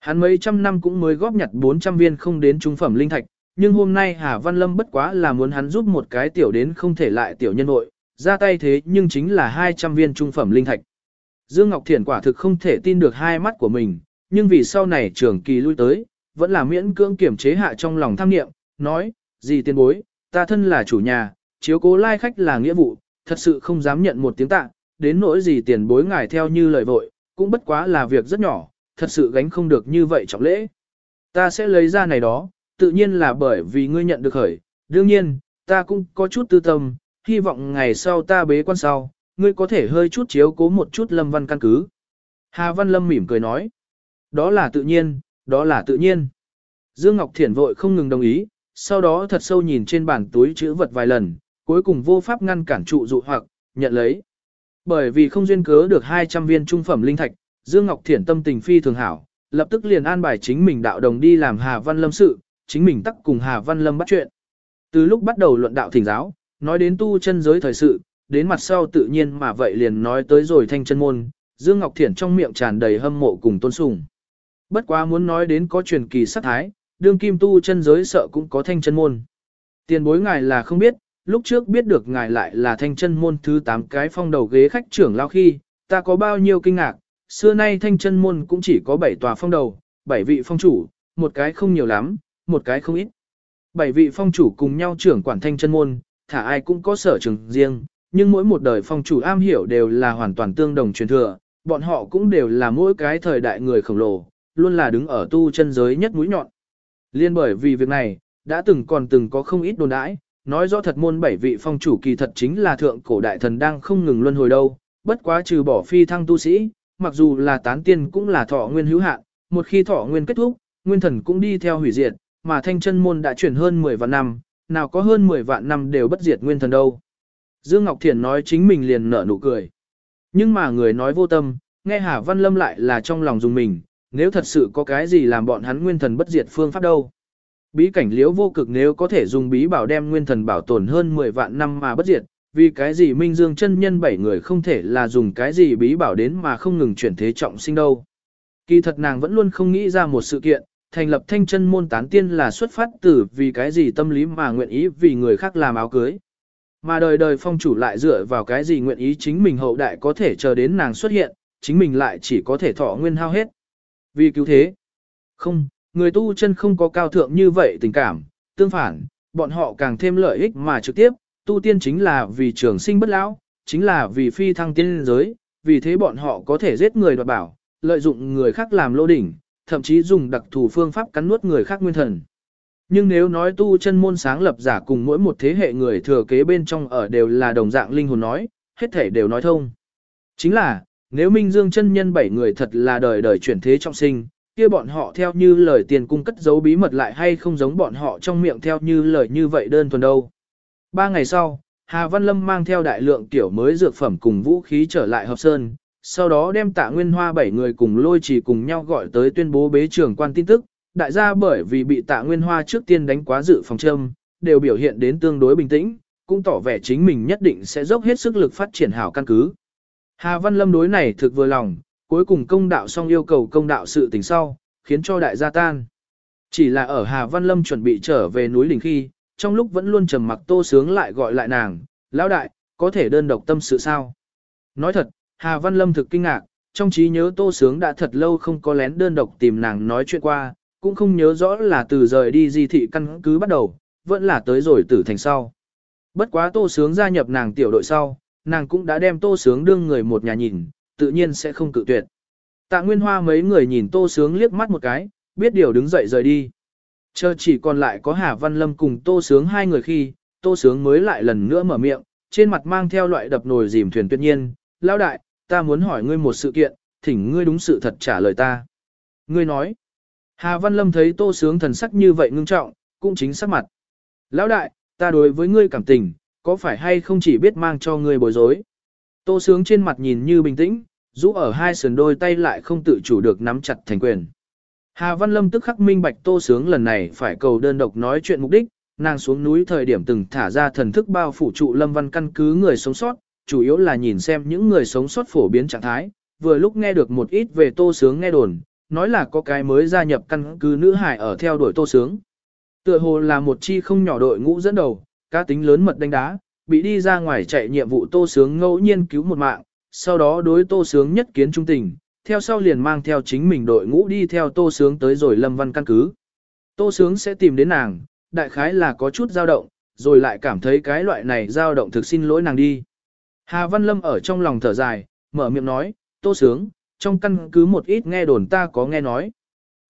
Hắn mấy trăm năm cũng mới góp nhặt 400 viên không đến trung phẩm linh thạch, nhưng hôm nay Hà Văn Lâm bất quá là muốn hắn giúp một cái tiểu đến không thể lại tiểu nhân hội, ra tay thế nhưng chính là 200 viên trung phẩm linh thạch. Dương Ngọc Thiển quả thực không thể tin được hai mắt của mình, nhưng vì sau này trường kỳ lui tới, vẫn là miễn cưỡng kiểm chế hạ trong lòng tham nghiệm, nói, gì tiên bối, ta thân là chủ nhà, chiếu cố lai khách là nghĩa vụ, thật sự không dám nhận một tiếng tạ, đến nỗi gì tiền bối ngài theo như lời vội, cũng bất quá là việc rất nhỏ, thật sự gánh không được như vậy trọng lễ. Ta sẽ lấy ra này đó, tự nhiên là bởi vì ngươi nhận được khởi, đương nhiên, ta cũng có chút tư tâm, hy vọng ngày sau ta bế quan sau, ngươi có thể hơi chút chiếu cố một chút lâm văn căn cứ. Hà Văn Lâm mỉm cười nói, đó là tự nhiên, đó là tự nhiên. Dương Ngọc Thiển vội không ngừng đồng ý, sau đó thật sâu nhìn trên bàn túi chữ vật vài lần, cuối cùng vô pháp ngăn cản trụ dụ hoặc, nhận lấy. Bởi vì không duyên cớ được 200 viên trung phẩm linh thạch, Dương Ngọc Thiển tâm tình phi thường hảo, lập tức liền an bài chính mình đạo đồng đi làm Hà Văn Lâm sự, chính mình tắc cùng Hà Văn Lâm bắt chuyện. Từ lúc bắt đầu luận đạo thỉnh giáo, nói đến tu chân giới thời sự, đến mặt sau tự nhiên mà vậy liền nói tới rồi thanh chân môn, Dương Ngọc Thiển trong miệng tràn đầy hâm mộ cùng tôn sùng. Bất quá muốn nói đến có truyền kỳ sát thái, đương kim tu chân giới sợ cũng có thanh chân môn. Tiền bối ngài là không biết, lúc trước biết được ngài lại là thanh chân môn thứ 8 cái phong đầu ghế khách trưởng lao khi, ta có bao nhiêu kinh ngạc, xưa nay thanh chân môn cũng chỉ có 7 tòa phong đầu, 7 vị phong chủ, một cái không nhiều lắm, một cái không ít. Bảy vị phong chủ cùng nhau trưởng quản thanh chân môn, thả ai cũng có sở trường riêng, nhưng mỗi một đời phong chủ am hiểu đều là hoàn toàn tương đồng truyền thừa, bọn họ cũng đều là mỗi cái thời đại người khổng lồ, luôn là đứng ở tu chân giới nhất mũi nhọn. Liên bởi vì việc này, đã từng còn từng có không ít đồn đãi, nói rõ thật môn bảy vị phong chủ kỳ thật chính là thượng cổ đại thần đang không ngừng luân hồi đâu, bất quá trừ bỏ phi thăng tu sĩ, mặc dù là tán tiên cũng là thọ nguyên hữu hạn, một khi thọ nguyên kết thúc, nguyên thần cũng đi theo hủy diệt, mà thanh chân môn đã chuyển hơn 10 vạn năm, nào có hơn 10 vạn năm đều bất diệt nguyên thần đâu. Dương Ngọc Thiển nói chính mình liền nở nụ cười. Nhưng mà người nói vô tâm, nghe Hà Văn Lâm lại là trong lòng dùng mình, nếu thật sự có cái gì làm bọn hắn nguyên thần bất diệt phương pháp đâu. Bí cảnh liễu vô cực nếu có thể dùng bí bảo đem nguyên thần bảo tồn hơn 10 vạn năm mà bất diệt, vì cái gì Minh Dương chân nhân bảy người không thể là dùng cái gì bí bảo đến mà không ngừng chuyển thế trọng sinh đâu. Kỳ thật nàng vẫn luôn không nghĩ ra một sự kiện, thành lập thanh chân môn tán tiên là xuất phát từ vì cái gì tâm lý mà nguyện ý vì người khác làm áo cưới. Mà đời đời phong chủ lại dựa vào cái gì nguyện ý chính mình hậu đại có thể chờ đến nàng xuất hiện, chính mình lại chỉ có thể thọ nguyên hao hết. Vì cứu thế. Không, người tu chân không có cao thượng như vậy tình cảm, tương phản, bọn họ càng thêm lợi ích mà trực tiếp, tu tiên chính là vì trường sinh bất lão, chính là vì phi thăng tiên giới, vì thế bọn họ có thể giết người đoạt bảo, lợi dụng người khác làm lô đỉnh, thậm chí dùng đặc thù phương pháp cắn nuốt người khác nguyên thần. Nhưng nếu nói tu chân môn sáng lập giả cùng mỗi một thế hệ người thừa kế bên trong ở đều là đồng dạng linh hồn nói, hết thể đều nói thông. Chính là, nếu Minh Dương chân nhân bảy người thật là đời đời chuyển thế trọng sinh, kia bọn họ theo như lời tiền cung cất giấu bí mật lại hay không giống bọn họ trong miệng theo như lời như vậy đơn thuần đâu. Ba ngày sau, Hà Văn Lâm mang theo đại lượng tiểu mới dược phẩm cùng vũ khí trở lại Hợp Sơn, sau đó đem tạ nguyên hoa bảy người cùng lôi trì cùng nhau gọi tới tuyên bố bế trưởng quan tin tức, đại gia bởi vì bị tạ nguyên hoa trước tiên đánh quá dự phòng châm, đều biểu hiện đến tương đối bình tĩnh, cũng tỏ vẻ chính mình nhất định sẽ dốc hết sức lực phát triển hảo căn cứ. Hà Văn Lâm đối này thực vừa lòng, cuối cùng công đạo xong yêu cầu công đạo sự tình sau, khiến cho đại gia tan. Chỉ là ở Hà Văn Lâm chuẩn bị trở về núi đỉnh khi, trong lúc vẫn luôn trầm mặc tô sướng lại gọi lại nàng, lão đại, có thể đơn độc tâm sự sao? Nói thật, Hà Văn Lâm thực kinh ngạc, trong trí nhớ tô sướng đã thật lâu không có lén đơn độc tìm nàng nói chuyện qua, cũng không nhớ rõ là từ rời đi di thị căn cứ bắt đầu, vẫn là tới rồi tử thành sau. Bất quá tô sướng gia nhập nàng tiểu đội sau, nàng cũng đã đem tô sướng đương người một nhà nhìn, tự nhiên sẽ không cự tuyệt. Tạ Nguyên Hoa mấy người nhìn tô sướng liếc mắt một cái, biết điều đứng dậy rời đi. Chờ chỉ còn lại có Hà Văn Lâm cùng tô sướng hai người khi, tô sướng mới lại lần nữa mở miệng, trên mặt mang theo loại đập nồi dìm thuyền tuyệt nhiên, lão đại, ta muốn hỏi ngươi một sự kiện, thỉnh ngươi đúng sự thật trả lời ta. Ngươi nói, Hà Văn Lâm thấy tô sướng thần sắc như vậy ngưng trọng, cũng chính sắc mặt. Lão đại, ta đối với ngươi cảm tình, có phải hay không chỉ biết mang cho ngươi bối rối. Tô sướng trên mặt nhìn như bình tĩnh, rũ ở hai sườn đôi tay lại không tự chủ được nắm chặt thành quyền. Hà Văn Lâm tức khắc minh bạch tô sướng lần này phải cầu đơn độc nói chuyện mục đích, nàng xuống núi thời điểm từng thả ra thần thức bao phủ trụ lâm văn căn cứ người sống sót, chủ yếu là nhìn xem những người sống sót phổ biến trạng thái, vừa lúc nghe được một ít về tô sướng nghe đồn, nói là có cái mới gia nhập căn cứ nữ hải ở theo đuổi tô sướng. Tựa hồ là một chi không nhỏ đội ngũ dẫn đầu, cá tính lớn mật đánh đá, bị đi ra ngoài chạy nhiệm vụ tô sướng ngẫu nhiên cứu một mạng, sau đó đối tô sướng nhất kiến trung tình, theo sau liền mang theo chính mình đội ngũ đi theo tô sướng tới rồi lâm văn căn cứ. Tô sướng sẽ tìm đến nàng, đại khái là có chút dao động, rồi lại cảm thấy cái loại này dao động thực xin lỗi nàng đi. Hà Văn Lâm ở trong lòng thở dài, mở miệng nói, tô sướng, trong căn cứ một ít nghe đồn ta có nghe nói.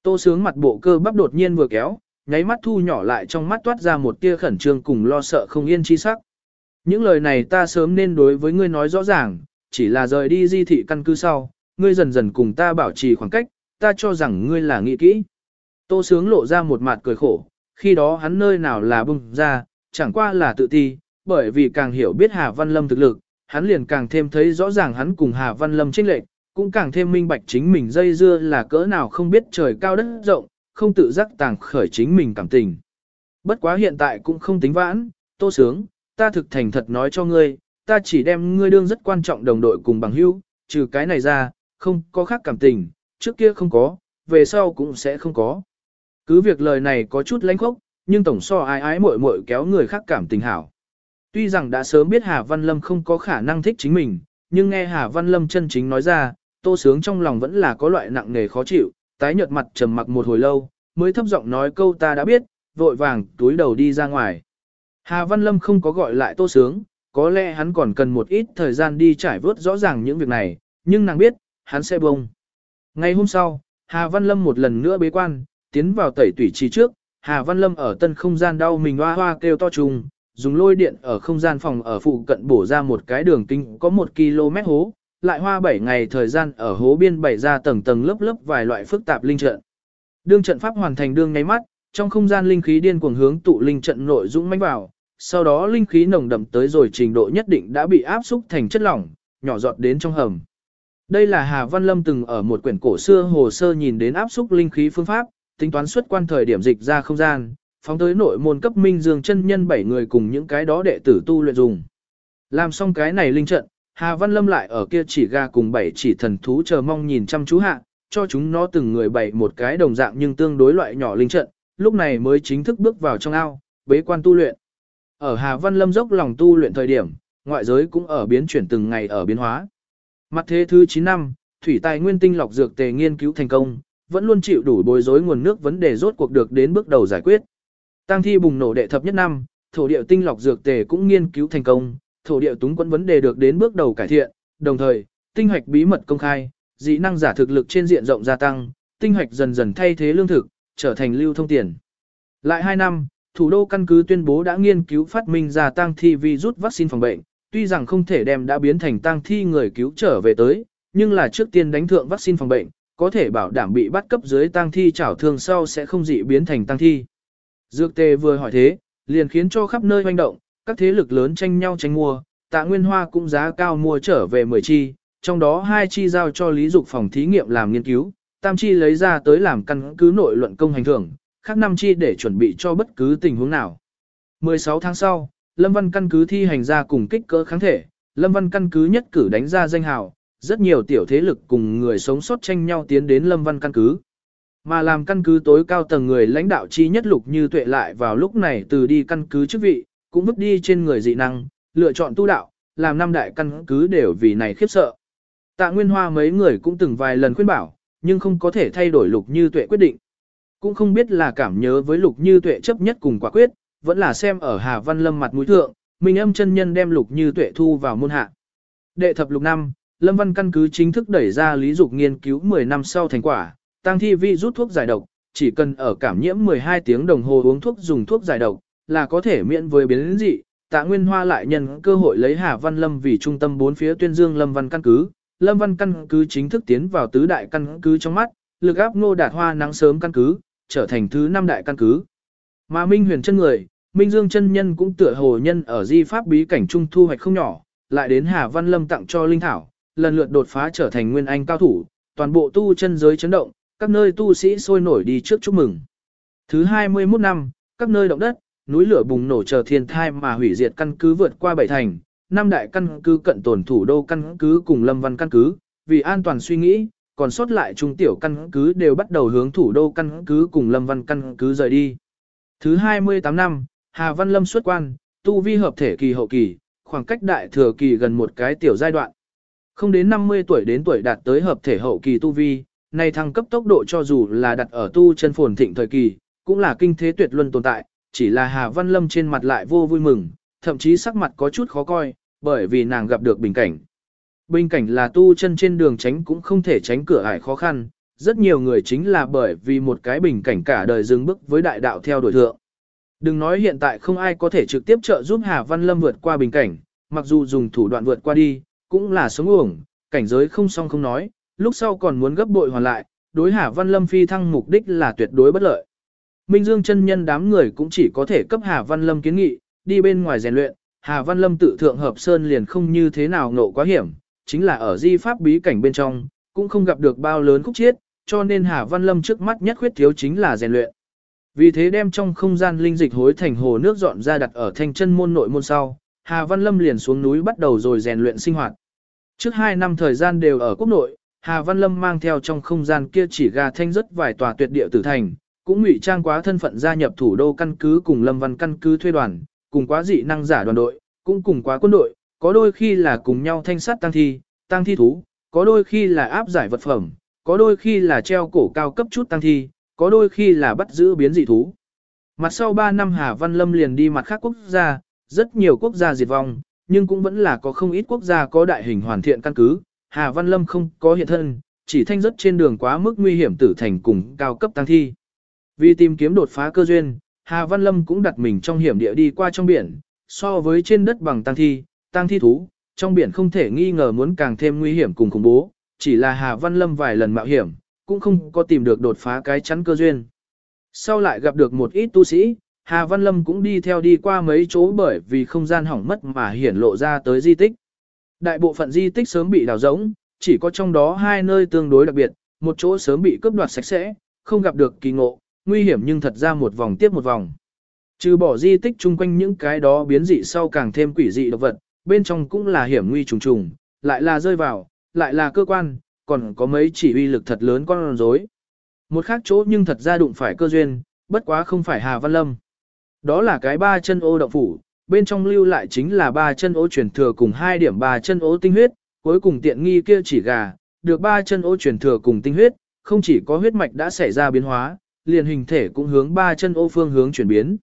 Tô sướng mặt bộ cơ bắp đột nhiên vừa kéo, nháy mắt thu nhỏ lại trong mắt toát ra một tia khẩn trương cùng lo sợ không yên chi sắc. Những lời này ta sớm nên đối với ngươi nói rõ ràng, chỉ là rời đi di thị căn cứ sau, ngươi dần dần cùng ta bảo trì khoảng cách, ta cho rằng ngươi là nghĩ kỹ. Tô sướng lộ ra một mặt cười khổ, khi đó hắn nơi nào là bung ra, chẳng qua là tự ti, bởi vì càng hiểu biết Hà Văn Lâm thực lực, hắn liền càng thêm thấy rõ ràng hắn cùng Hà Văn Lâm chênh lệch, cũng càng thêm minh bạch chính mình dây dưa là cỡ nào không biết trời cao đất rộng, không tự giác tàng khởi chính mình cảm tình. Bất quá hiện tại cũng không tính vãn, tô sướng, ta thực thành thật nói cho ngươi, ta chỉ đem ngươi đương rất quan trọng đồng đội cùng bằng hữu, trừ cái này ra, không có khác cảm tình, trước kia không có, về sau cũng sẽ không có. Cứ việc lời này có chút lánh khốc, nhưng tổng so ai ái muội muội kéo người khác cảm tình hảo. Tuy rằng đã sớm biết Hà Văn Lâm không có khả năng thích chính mình, nhưng nghe Hà Văn Lâm chân chính nói ra, tô sướng trong lòng vẫn là có loại nặng nề khó chịu, tái nhợt mặt trầm mặc một hồi lâu, mới thấp giọng nói câu ta đã biết, vội vàng túi đầu đi ra ngoài. Hà Văn Lâm không có gọi lại tô sướng, có lẽ hắn còn cần một ít thời gian đi trải vớt rõ ràng những việc này, nhưng nàng biết, hắn sẽ bông. Ngày hôm sau, Hà Văn Lâm một lần nữa bế quan, tiến vào tẩy tủy trì trước, Hà Văn Lâm ở tân không gian đau mình hoa hoa kêu to trùng, dùng lôi điện ở không gian phòng ở phụ cận bổ ra một cái đường kinh có một km hố, lại hoa 7 ngày thời gian ở hố biên bày ra tầng tầng lớp lớp vài loại phức tạp linh trận. Đương trận pháp hoàn thành đương ngay mắt, trong không gian linh khí điên cuồng hướng tụ linh trận nội dũng mãnh vào, sau đó linh khí nồng đậm tới rồi trình độ nhất định đã bị áp xúc thành chất lỏng, nhỏ giọt đến trong hầm. Đây là Hà Văn Lâm từng ở một quyển cổ xưa hồ sơ nhìn đến áp xúc linh khí phương pháp, tính toán xuất quan thời điểm dịch ra không gian, phóng tới nội môn cấp minh dương chân nhân bảy người cùng những cái đó đệ tử tu luyện dùng. Làm xong cái này linh trận, Hà Văn Lâm lại ở kia chỉ ga cùng bảy chỉ thần thú chờ mong nhìn chăm chú hạ, cho chúng nó từng người bảy một cái đồng dạng nhưng tương đối loại nhỏ linh trận, lúc này mới chính thức bước vào trong ao, bế quan tu luyện. Ở Hà Văn Lâm dốc lòng tu luyện thời điểm, ngoại giới cũng ở biến chuyển từng ngày ở biến hóa. Mặt thế thứ 9 năm, thủy tài nguyên tinh lọc dược tề nghiên cứu thành công, vẫn luôn chịu đủ bối rối nguồn nước vấn đề rốt cuộc được đến bước đầu giải quyết. Tăng thi bùng nổ đệ thập nhất năm, thổ địa tinh lọc dược tề cũng nghiên cứu thành công, thổ địa túng quẫn vấn đề được đến bước đầu cải thiện, đồng thời, tinh hoạch bí mật công khai, dị năng giả thực lực trên diện rộng gia tăng, tinh hoạch dần dần thay thế lương thực, trở thành lưu thông tiền. Lại 2 năm, thủ đô căn cứ tuyên bố đã nghiên cứu phát minh ra tăng thi virus vaccine phòng bệnh, tuy rằng không thể đem đã biến thành tăng thi người cứu trở về tới, nhưng là trước tiên đánh thượng vaccine phòng bệnh, có thể bảo đảm bị bắt cấp dưới tăng thi chảo thương sau sẽ không dị biến thành tăng thi. Dược tề vừa hỏi thế, liền khiến cho khắp nơi hoành động, các thế lực lớn tranh nhau tranh mua, tạ nguyên hoa cũng giá cao mua trở về 10 chi, trong đó hai chi giao cho lý dục phòng thí nghiệm làm nghiên cứu, tam chi lấy ra tới làm căn cứ nội luận công hành thưởng, khác năm chi để chuẩn bị cho bất cứ tình huống nào. 16 tháng sau, Lâm Văn căn cứ thi hành ra cùng kích cỡ kháng thể, Lâm Văn căn cứ nhất cử đánh ra danh hào, rất nhiều tiểu thế lực cùng người sống sót tranh nhau tiến đến Lâm Văn căn cứ. Mà làm căn cứ tối cao tầng người lãnh đạo chi nhất lục như tuệ lại vào lúc này từ đi căn cứ chức vị, cũng vứt đi trên người dị năng, lựa chọn tu đạo, làm năm đại căn cứ đều vì này khiếp sợ. Tạ Nguyên Hoa mấy người cũng từng vài lần khuyên bảo, nhưng không có thể thay đổi lục như tuệ quyết định. Cũng không biết là cảm nhớ với lục như tuệ chấp nhất cùng quả quyết, vẫn là xem ở Hà Văn Lâm mặt mũi thượng, mình âm chân nhân đem lục như tuệ thu vào môn hạ. Đệ thập lục năm, Lâm Văn căn cứ chính thức đẩy ra lý dục nghiên cứu 10 năm sau thành quả, tăng thi vi rút thuốc giải độc, chỉ cần ở cảm nhiễm 12 tiếng đồng hồ uống thuốc dùng thuốc giải độc, là có thể miễn với biến dị. Tạ Nguyên Hoa lại nhân cơ hội lấy Hà Văn Lâm vì trung tâm bốn phía tuyên dương Lâm Văn căn cứ. Lâm Văn căn cứ chính thức tiến vào tứ đại căn cứ trong mắt, lực áp ngô đạt hoa nắng sớm căn cứ, trở thành thứ năm đại căn cứ. Mà Minh huyền chân người, Minh Dương chân nhân cũng tựa hồ nhân ở di pháp bí cảnh trung thu hoạch không nhỏ, lại đến Hà Văn Lâm tặng cho Linh Thảo, lần lượt đột phá trở thành nguyên anh cao thủ, toàn bộ tu chân giới chấn động, các nơi tu sĩ sôi nổi đi trước chúc mừng. Thứ 21 năm, các nơi động đất, núi lửa bùng nổ chờ thiên thai mà hủy diệt căn cứ vượt qua bảy thành, năm đại căn cứ cận tổn thủ đô căn cứ cùng lâm văn căn cứ, vì an toàn suy nghĩ, còn sót lại trung tiểu căn cứ đều bắt đầu hướng thủ đô căn cứ cùng lâm văn căn cứ rời đi. Thứ 28 năm, Hà Văn Lâm xuất quan, tu vi hợp thể kỳ hậu kỳ, khoảng cách đại thừa kỳ gần một cái tiểu giai đoạn. Không đến 50 tuổi đến tuổi đạt tới hợp thể hậu kỳ tu vi, này thăng cấp tốc độ cho dù là đặt ở tu chân phồn thịnh thời kỳ, cũng là kinh thế tuyệt luân tồn tại, chỉ là Hà Văn Lâm trên mặt lại vô vui mừng, thậm chí sắc mặt có chút khó coi, bởi vì nàng gặp được bình cảnh. Bình cảnh là tu chân trên đường tránh cũng không thể tránh cửa ải khó khăn, rất nhiều người chính là bởi vì một cái bình cảnh cả đời dừng bước với đại đạo theo đuổi thượng. Đừng nói hiện tại không ai có thể trực tiếp trợ giúp Hà Văn Lâm vượt qua bình cảnh, mặc dù dùng thủ đoạn vượt qua đi, cũng là sống uổng, cảnh giới không song không nói, lúc sau còn muốn gấp bội hoàn lại, đối Hà Văn Lâm phi thăng mục đích là tuyệt đối bất lợi. Minh Dương chân nhân đám người cũng chỉ có thể cấp Hà Văn Lâm kiến nghị, đi bên ngoài rèn luyện, Hà Văn Lâm tự thượng hợp sơn liền không như thế nào nộ quá hiểm, chính là ở di pháp bí cảnh bên trong, cũng không gặp được bao lớn khúc chiết, cho nên Hà Văn Lâm trước mắt nhất khuyết thiếu chính là rèn luyện. Vì thế đem trong không gian linh dịch hối thành hồ nước dọn ra đặt ở thanh chân môn nội môn sau, Hà Văn Lâm liền xuống núi bắt đầu rồi rèn luyện sinh hoạt. Trước hai năm thời gian đều ở quốc nội, Hà Văn Lâm mang theo trong không gian kia chỉ gà thanh rất vài tòa tuyệt địa tử thành, cũng ngụy trang quá thân phận gia nhập thủ đô căn cứ cùng Lâm Văn căn cứ thuê đoàn, cùng quá dị năng giả đoàn đội, cũng cùng quá quân đội, có đôi khi là cùng nhau thanh sát tăng thi, tăng thi thú, có đôi khi là áp giải vật phẩm, có đôi khi là treo cổ cao cấp chút tăng thi, có đôi khi là bắt giữ biến dị thú. Mặt sau 3 năm Hà Văn Lâm liền đi mặt khác quốc gia, rất nhiều quốc gia diệt vong, nhưng cũng vẫn là có không ít quốc gia có đại hình hoàn thiện căn cứ, Hà Văn Lâm không có hiện thân, chỉ thanh rất trên đường quá mức nguy hiểm tử thành cùng cao cấp tăng thi. Vì tìm kiếm đột phá cơ duyên, Hà Văn Lâm cũng đặt mình trong hiểm địa đi qua trong biển, so với trên đất bằng tăng thi, tăng thi thú, trong biển không thể nghi ngờ muốn càng thêm nguy hiểm cùng khủng bố, chỉ là Hà Văn Lâm vài lần mạo hiểm, cũng không có tìm được đột phá cái chắn cơ duyên. Sau lại gặp được một ít tu sĩ, Hà Văn Lâm cũng đi theo đi qua mấy chỗ bởi vì không gian hỏng mất mà hiển lộ ra tới di tích. Đại bộ phận di tích sớm bị đào rỗng, chỉ có trong đó hai nơi tương đối đặc biệt, một chỗ sớm bị cướp đoạt sạch sẽ, không gặp được kỳ ngộ, nguy hiểm nhưng thật ra một vòng tiếp một vòng. Trừ bỏ di tích chung quanh những cái đó biến dị sau càng thêm quỷ dị độc vật, bên trong cũng là hiểm nguy trùng trùng, lại là rơi vào, lại là cơ quan, còn có mấy chỉ uy lực thật lớn con rối. Một khác chỗ nhưng thật ra đụng phải cơ duyên, bất quá không phải Hà Văn Lâm. Đó là cái ba chân ô động phủ, bên trong lưu lại chính là ba chân ô truyền thừa cùng hai điểm ba chân ô tinh huyết, cuối cùng tiện nghi kia chỉ gà, được ba chân ô truyền thừa cùng tinh huyết, không chỉ có huyết mạch đã xảy ra biến hóa, liền hình thể cũng hướng ba chân ô phương hướng chuyển biến.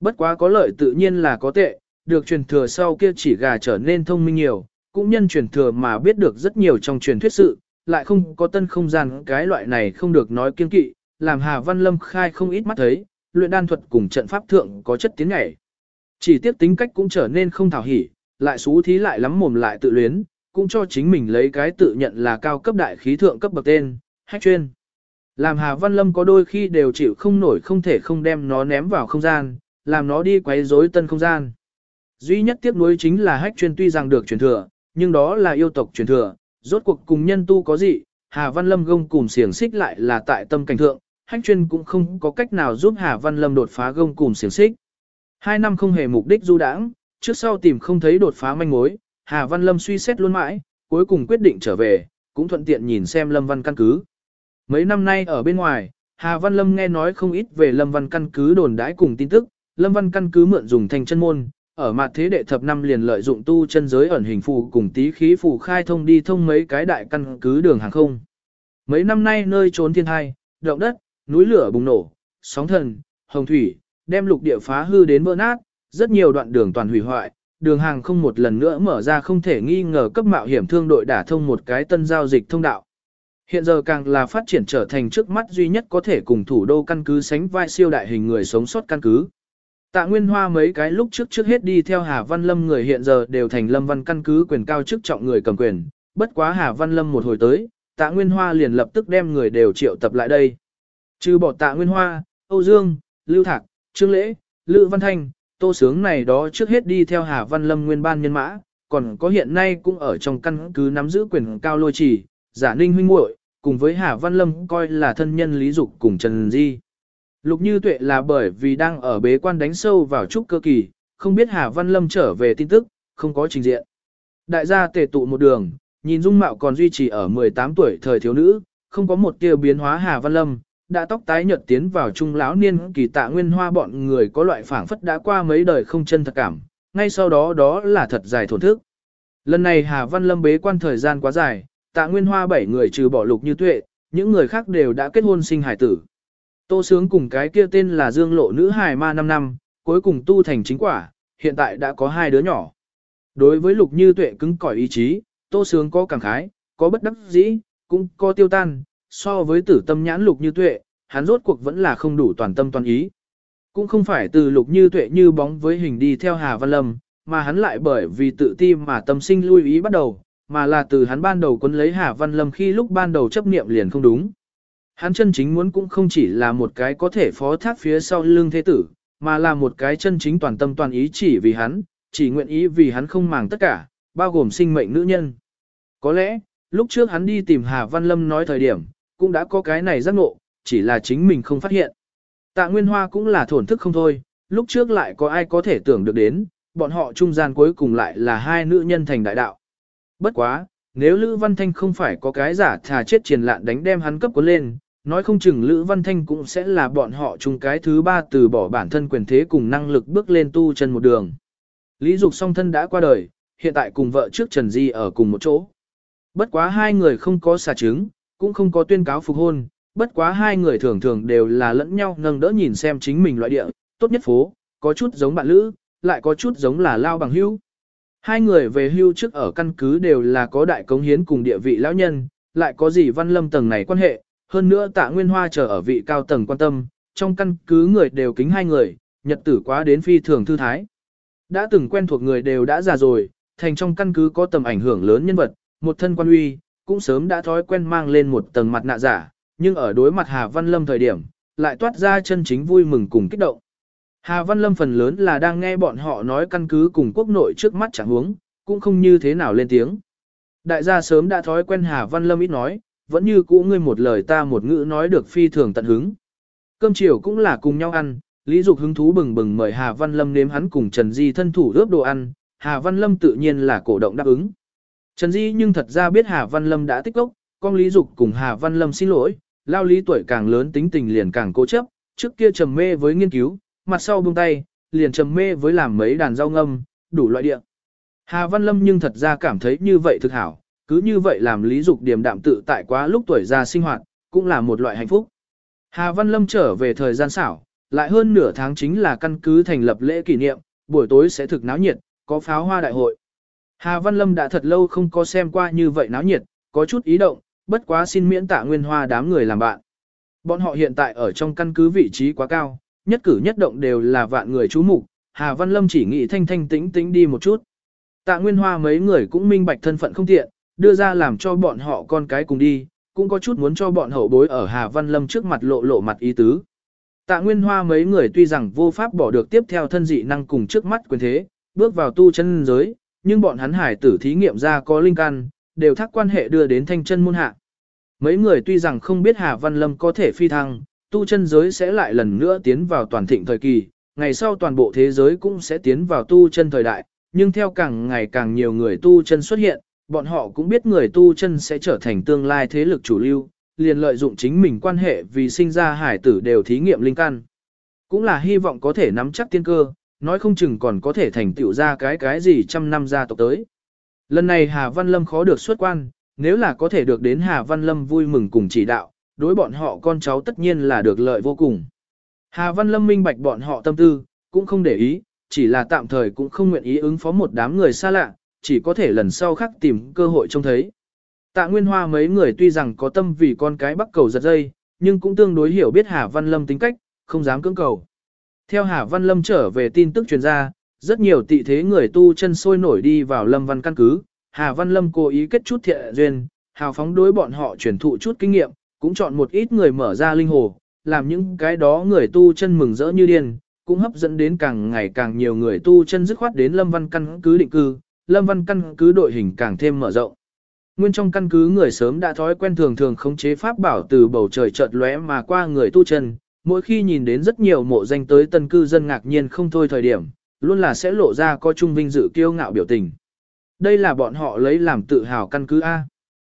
Bất quá có lợi tự nhiên là có tệ, được truyền thừa sau kia chỉ gà trở nên thông minh nhiều, cũng nhân truyền thừa mà biết được rất nhiều trong truyền thuyết sự, lại không có tân không gian cái loại này không được nói kiên kỵ, làm Hà Văn Lâm khai không ít mắt thấy, luyện đan thuật cùng trận pháp thượng có chất tiến nhảy. Chỉ tiếp tính cách cũng trở nên không thảo hỉ, lại xú thí lại lắm mồm lại tự luyến, cũng cho chính mình lấy cái tự nhận là cao cấp đại khí thượng cấp bậc tên, hách chuyên. Làm Hà Văn Lâm có đôi khi đều chịu không nổi không thể không đem nó ném vào không gian, làm nó đi quấy rối tân không gian. Duy nhất tiếc nuối chính là hách chuyên tuy rằng được truyền thừa, nhưng đó là yêu tộc truyền thừa, rốt cuộc cùng nhân tu có gì, Hà Văn Lâm gông cùng xiềng xích lại là tại tâm cảnh thượng, hách chuyên cũng không có cách nào giúp Hà Văn Lâm đột phá gông cùng xiềng xích. Hai năm không hề mục đích du đãng, trước sau tìm không thấy đột phá manh mối, Hà Văn Lâm suy xét luôn mãi, cuối cùng quyết định trở về, cũng thuận tiện nhìn xem Lâm Văn căn cứ. Mấy năm nay ở bên ngoài, Hà Văn Lâm nghe nói không ít về Lâm Văn căn cứ đồn đãi cùng tin tức, Lâm Văn căn cứ mượn dùng thành chân môn, ở mặt thế đệ thập năm liền lợi dụng tu chân giới ẩn hình phù cùng tí khí phù khai thông đi thông mấy cái đại căn cứ đường hàng không. Mấy năm nay nơi trốn thiên hai, động đất, núi lửa bùng nổ, sóng thần, hồng thủy, đem lục địa phá hư đến vỡ nát, rất nhiều đoạn đường toàn hủy hoại, đường hàng không một lần nữa mở ra không thể nghi ngờ cấp mạo hiểm thương đội đả thông một cái tân giao dịch thông đạo. Hiện giờ càng là phát triển trở thành trước mắt duy nhất có thể cùng thủ đô căn cứ sánh vai siêu đại hình người sống sót căn cứ. Tạ Nguyên Hoa mấy cái lúc trước trước hết đi theo Hà Văn Lâm người hiện giờ đều thành Lâm Văn căn cứ quyền cao chức trọng người cầm quyền, bất quá Hà Văn Lâm một hồi tới, Tạ Nguyên Hoa liền lập tức đem người đều triệu tập lại đây. Trừ bỏ Tạ Nguyên Hoa, Âu Dương, Lưu Thạc, Trương Lễ, Lữ Văn Thanh, Tô Sướng này đó trước hết đi theo Hà Văn Lâm nguyên ban nhân mã, còn có hiện nay cũng ở trong căn cứ nắm giữ quyền cao lôi trì, giả ninh huynh muội cùng với Hà Văn Lâm coi là thân nhân Lý Dục cùng Trần Di. Lục Như Tuệ là bởi vì đang ở bế quan đánh sâu vào trúc cơ kỳ, không biết Hà Văn Lâm trở về tin tức, không có trình diện. Đại gia tề tụ một đường, nhìn dung mạo còn duy trì ở 18 tuổi thời thiếu nữ, không có một tia biến hóa Hà Văn Lâm, đã tóc tái nhợt tiến vào trung lão niên kỳ tạ nguyên hoa bọn người có loại phảng phất đã qua mấy đời không chân thật cảm, ngay sau đó đó là thật dài thổn thức. Lần này Hà Văn Lâm bế quan thời gian quá dài, tạ nguyên hoa bảy người trừ bỏ lục như tuệ, những người khác đều đã kết hôn sinh hải tử. Tô Sướng cùng cái kia tên là Dương Lộ nữ hài ma 5 năm, cuối cùng tu thành chính quả, hiện tại đã có hai đứa nhỏ. Đối với lục như tuệ cứng cỏi ý chí, Tô Sướng có cảm khái, có bất đắc dĩ, cũng có tiêu tan, so với tử tâm nhãn lục như tuệ, hắn rốt cuộc vẫn là không đủ toàn tâm toàn ý. Cũng không phải từ lục như tuệ như bóng với hình đi theo Hà Văn Lâm, mà hắn lại bởi vì tự ti mà tâm sinh lui ý bắt đầu, mà là từ hắn ban đầu quân lấy Hà Văn Lâm khi lúc ban đầu chấp niệm liền không đúng. Hắn chân chính muốn cũng không chỉ là một cái có thể phó thác phía sau lưng thế tử, mà là một cái chân chính toàn tâm toàn ý chỉ vì hắn, chỉ nguyện ý vì hắn không màng tất cả, bao gồm sinh mệnh nữ nhân. Có lẽ, lúc trước hắn đi tìm Hà Văn Lâm nói thời điểm, cũng đã có cái này giác ngộ, chỉ là chính mình không phát hiện. Tạ Nguyên Hoa cũng là thổn thức không thôi, lúc trước lại có ai có thể tưởng được đến, bọn họ trung gian cuối cùng lại là hai nữ nhân thành đại đạo. Bất quá, nếu Lữ Văn Thanh không phải có cái giả thà chết triền lạn đánh đem hắn cấp cuốn lên, nói không chừng Lữ Văn Thanh cũng sẽ là bọn họ chung cái thứ ba từ bỏ bản thân quyền thế cùng năng lực bước lên tu chân một đường. Lý Dục song thân đã qua đời, hiện tại cùng vợ trước Trần Di ở cùng một chỗ. Bất quá hai người không có xà chứng, cũng không có tuyên cáo phục hôn, bất quá hai người thường thường đều là lẫn nhau nâng đỡ nhìn xem chính mình loại địa, tốt nhất phố, có chút giống bạn lữ, lại có chút giống là lao bằng hưu. Hai người về hưu trước ở căn cứ đều là có đại cống hiến cùng địa vị lão nhân, lại có gì văn lâm tầng này quan hệ, hơn nữa tạ nguyên hoa chờ ở vị cao tầng quan tâm, trong căn cứ người đều kính hai người, nhật tử quá đến phi thường thư thái. Đã từng quen thuộc người đều đã già rồi, thành trong căn cứ có tầm ảnh hưởng lớn nhân vật, một thân quan uy, cũng sớm đã thói quen mang lên một tầng mặt nạ giả, nhưng ở đối mặt Hà Văn Lâm thời điểm, lại toát ra chân chính vui mừng cùng kích động. Hà Văn Lâm phần lớn là đang nghe bọn họ nói căn cứ cùng quốc nội trước mắt chẳng huống, cũng không như thế nào lên tiếng. Đại gia sớm đã thói quen Hà Văn Lâm ít nói, vẫn như cũ ngươi một lời ta một ngữ nói được phi thường tận hứng. Cơm chiều cũng là cùng nhau ăn, Lý Dục hứng thú bừng bừng mời Hà Văn Lâm nếm hắn cùng Trần Di thân thủ ướp đồ ăn, Hà Văn Lâm tự nhiên là cổ động đáp ứng. Trần Di nhưng thật ra biết Hà Văn Lâm đã tích lốc con Lý Dục cùng Hà Văn Lâm xin lỗi, lao lý tuổi càng lớn tính tình liền càng cố chấp, trước kia trầm mê với nghiên cứu, mặt sau buông tay, liền trầm mê với làm mấy đàn rau ngâm, đủ loại địa. Hà Văn Lâm nhưng thật ra cảm thấy như vậy thực hảo, cứ như vậy làm lý dục điềm đạm tự tại quá lúc tuổi già sinh hoạt, cũng là một loại hạnh phúc. Hà Văn Lâm trở về thời gian xảo, lại hơn nửa tháng chính là căn cứ thành lập lễ kỷ niệm, buổi tối sẽ thực náo nhiệt, có pháo hoa đại hội. Hà Văn Lâm đã thật lâu không có xem qua như vậy náo nhiệt, có chút ý động, bất quá xin miễn tạ nguyên hoa đám người làm bạn. Bọn họ hiện tại ở trong căn cứ vị trí quá cao, nhất cử nhất động đều là vạn người chú mục Hà Văn Lâm chỉ nghĩ thanh thanh tĩnh tĩnh đi một chút. Tạ Nguyên Hoa mấy người cũng minh bạch thân phận không tiện, đưa ra làm cho bọn họ con cái cùng đi, cũng có chút muốn cho bọn hậu bối ở Hà Văn Lâm trước mặt lộ lộ mặt ý tứ. Tạ Nguyên Hoa mấy người tuy rằng vô pháp bỏ được tiếp theo thân dị năng cùng trước mắt quyền thế, bước vào tu chân giới, nhưng bọn hắn hải tử thí nghiệm ra có linh căn, đều thắc quan hệ đưa đến thanh chân môn hạ. Mấy người tuy rằng không biết Hà Văn Lâm có thể phi thăng, tu chân giới sẽ lại lần nữa tiến vào toàn thịnh thời kỳ, ngày sau toàn bộ thế giới cũng sẽ tiến vào tu chân thời đại, nhưng theo càng ngày càng nhiều người tu chân xuất hiện, bọn họ cũng biết người tu chân sẽ trở thành tương lai thế lực chủ lưu, liền lợi dụng chính mình quan hệ vì sinh ra hải tử đều thí nghiệm linh căn. Cũng là hy vọng có thể nắm chắc tiên cơ, nói không chừng còn có thể thành tựu ra cái cái gì trăm năm gia tộc tới. Lần này Hà Văn Lâm khó được xuất quan, nếu là có thể được đến Hà Văn Lâm vui mừng cùng chỉ đạo, đối bọn họ con cháu tất nhiên là được lợi vô cùng. Hà Văn Lâm minh bạch bọn họ tâm tư, cũng không để ý, chỉ là tạm thời cũng không nguyện ý ứng phó một đám người xa lạ, chỉ có thể lần sau khác tìm cơ hội trông thấy. Tạ Nguyên Hoa mấy người tuy rằng có tâm vì con cái bắt cầu giật dây, nhưng cũng tương đối hiểu biết Hà Văn Lâm tính cách, không dám cưỡng cầu. Theo Hà Văn Lâm trở về tin tức truyền ra, rất nhiều tị thế người tu chân sôi nổi đi vào Lâm Văn căn cứ, Hà Văn Lâm cố ý kết chút thiện duyên, hào phóng đối bọn họ truyền thụ chút kinh nghiệm, cũng chọn một ít người mở ra linh hồ, làm những cái đó người tu chân mừng rỡ như điên, cũng hấp dẫn đến càng ngày càng nhiều người tu chân dứt khoát đến Lâm Văn căn cứ định cư, Lâm Văn căn cứ đội hình càng thêm mở rộng. Nguyên trong căn cứ người sớm đã thói quen thường thường khống chế pháp bảo từ bầu trời chợt lóe mà qua người tu chân, mỗi khi nhìn đến rất nhiều mộ danh tới tân cư dân ngạc nhiên không thôi thời điểm, luôn là sẽ lộ ra có trung vinh dự kiêu ngạo biểu tình. Đây là bọn họ lấy làm tự hào căn cứ A.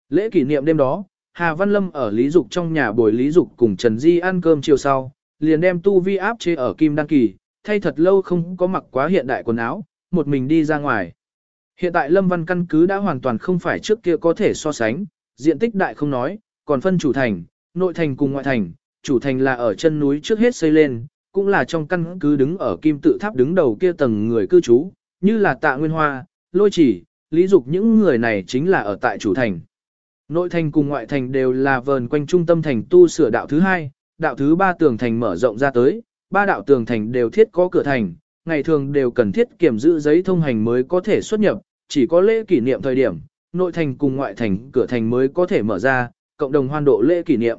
Lễ kỷ niệm đêm đó, Hà Văn Lâm ở Lý Dục trong nhà buổi Lý Dục cùng Trần Di ăn cơm chiều sau, liền đem tu vi áp chế ở Kim Đăng Kỳ, thay thật lâu không có mặc quá hiện đại quần áo, một mình đi ra ngoài. Hiện tại Lâm Văn căn cứ đã hoàn toàn không phải trước kia có thể so sánh, diện tích đại không nói, còn phân chủ thành, nội thành cùng ngoại thành, chủ thành là ở chân núi trước hết xây lên, cũng là trong căn cứ đứng ở kim tự tháp đứng đầu kia tầng người cư trú, như là tạ nguyên hoa, lôi chỉ, lý dục những người này chính là ở tại chủ thành. Nội thành cùng ngoại thành đều là vờn quanh trung tâm thành tu sửa đạo thứ hai, đạo thứ ba tường thành mở rộng ra tới, ba đạo tường thành đều thiết có cửa thành, ngày thường đều cần thiết kiểm giữ giấy thông hành mới có thể xuất nhập, chỉ có lễ kỷ niệm thời điểm, nội thành cùng ngoại thành cửa thành mới có thể mở ra, cộng đồng hoan độ lễ kỷ niệm.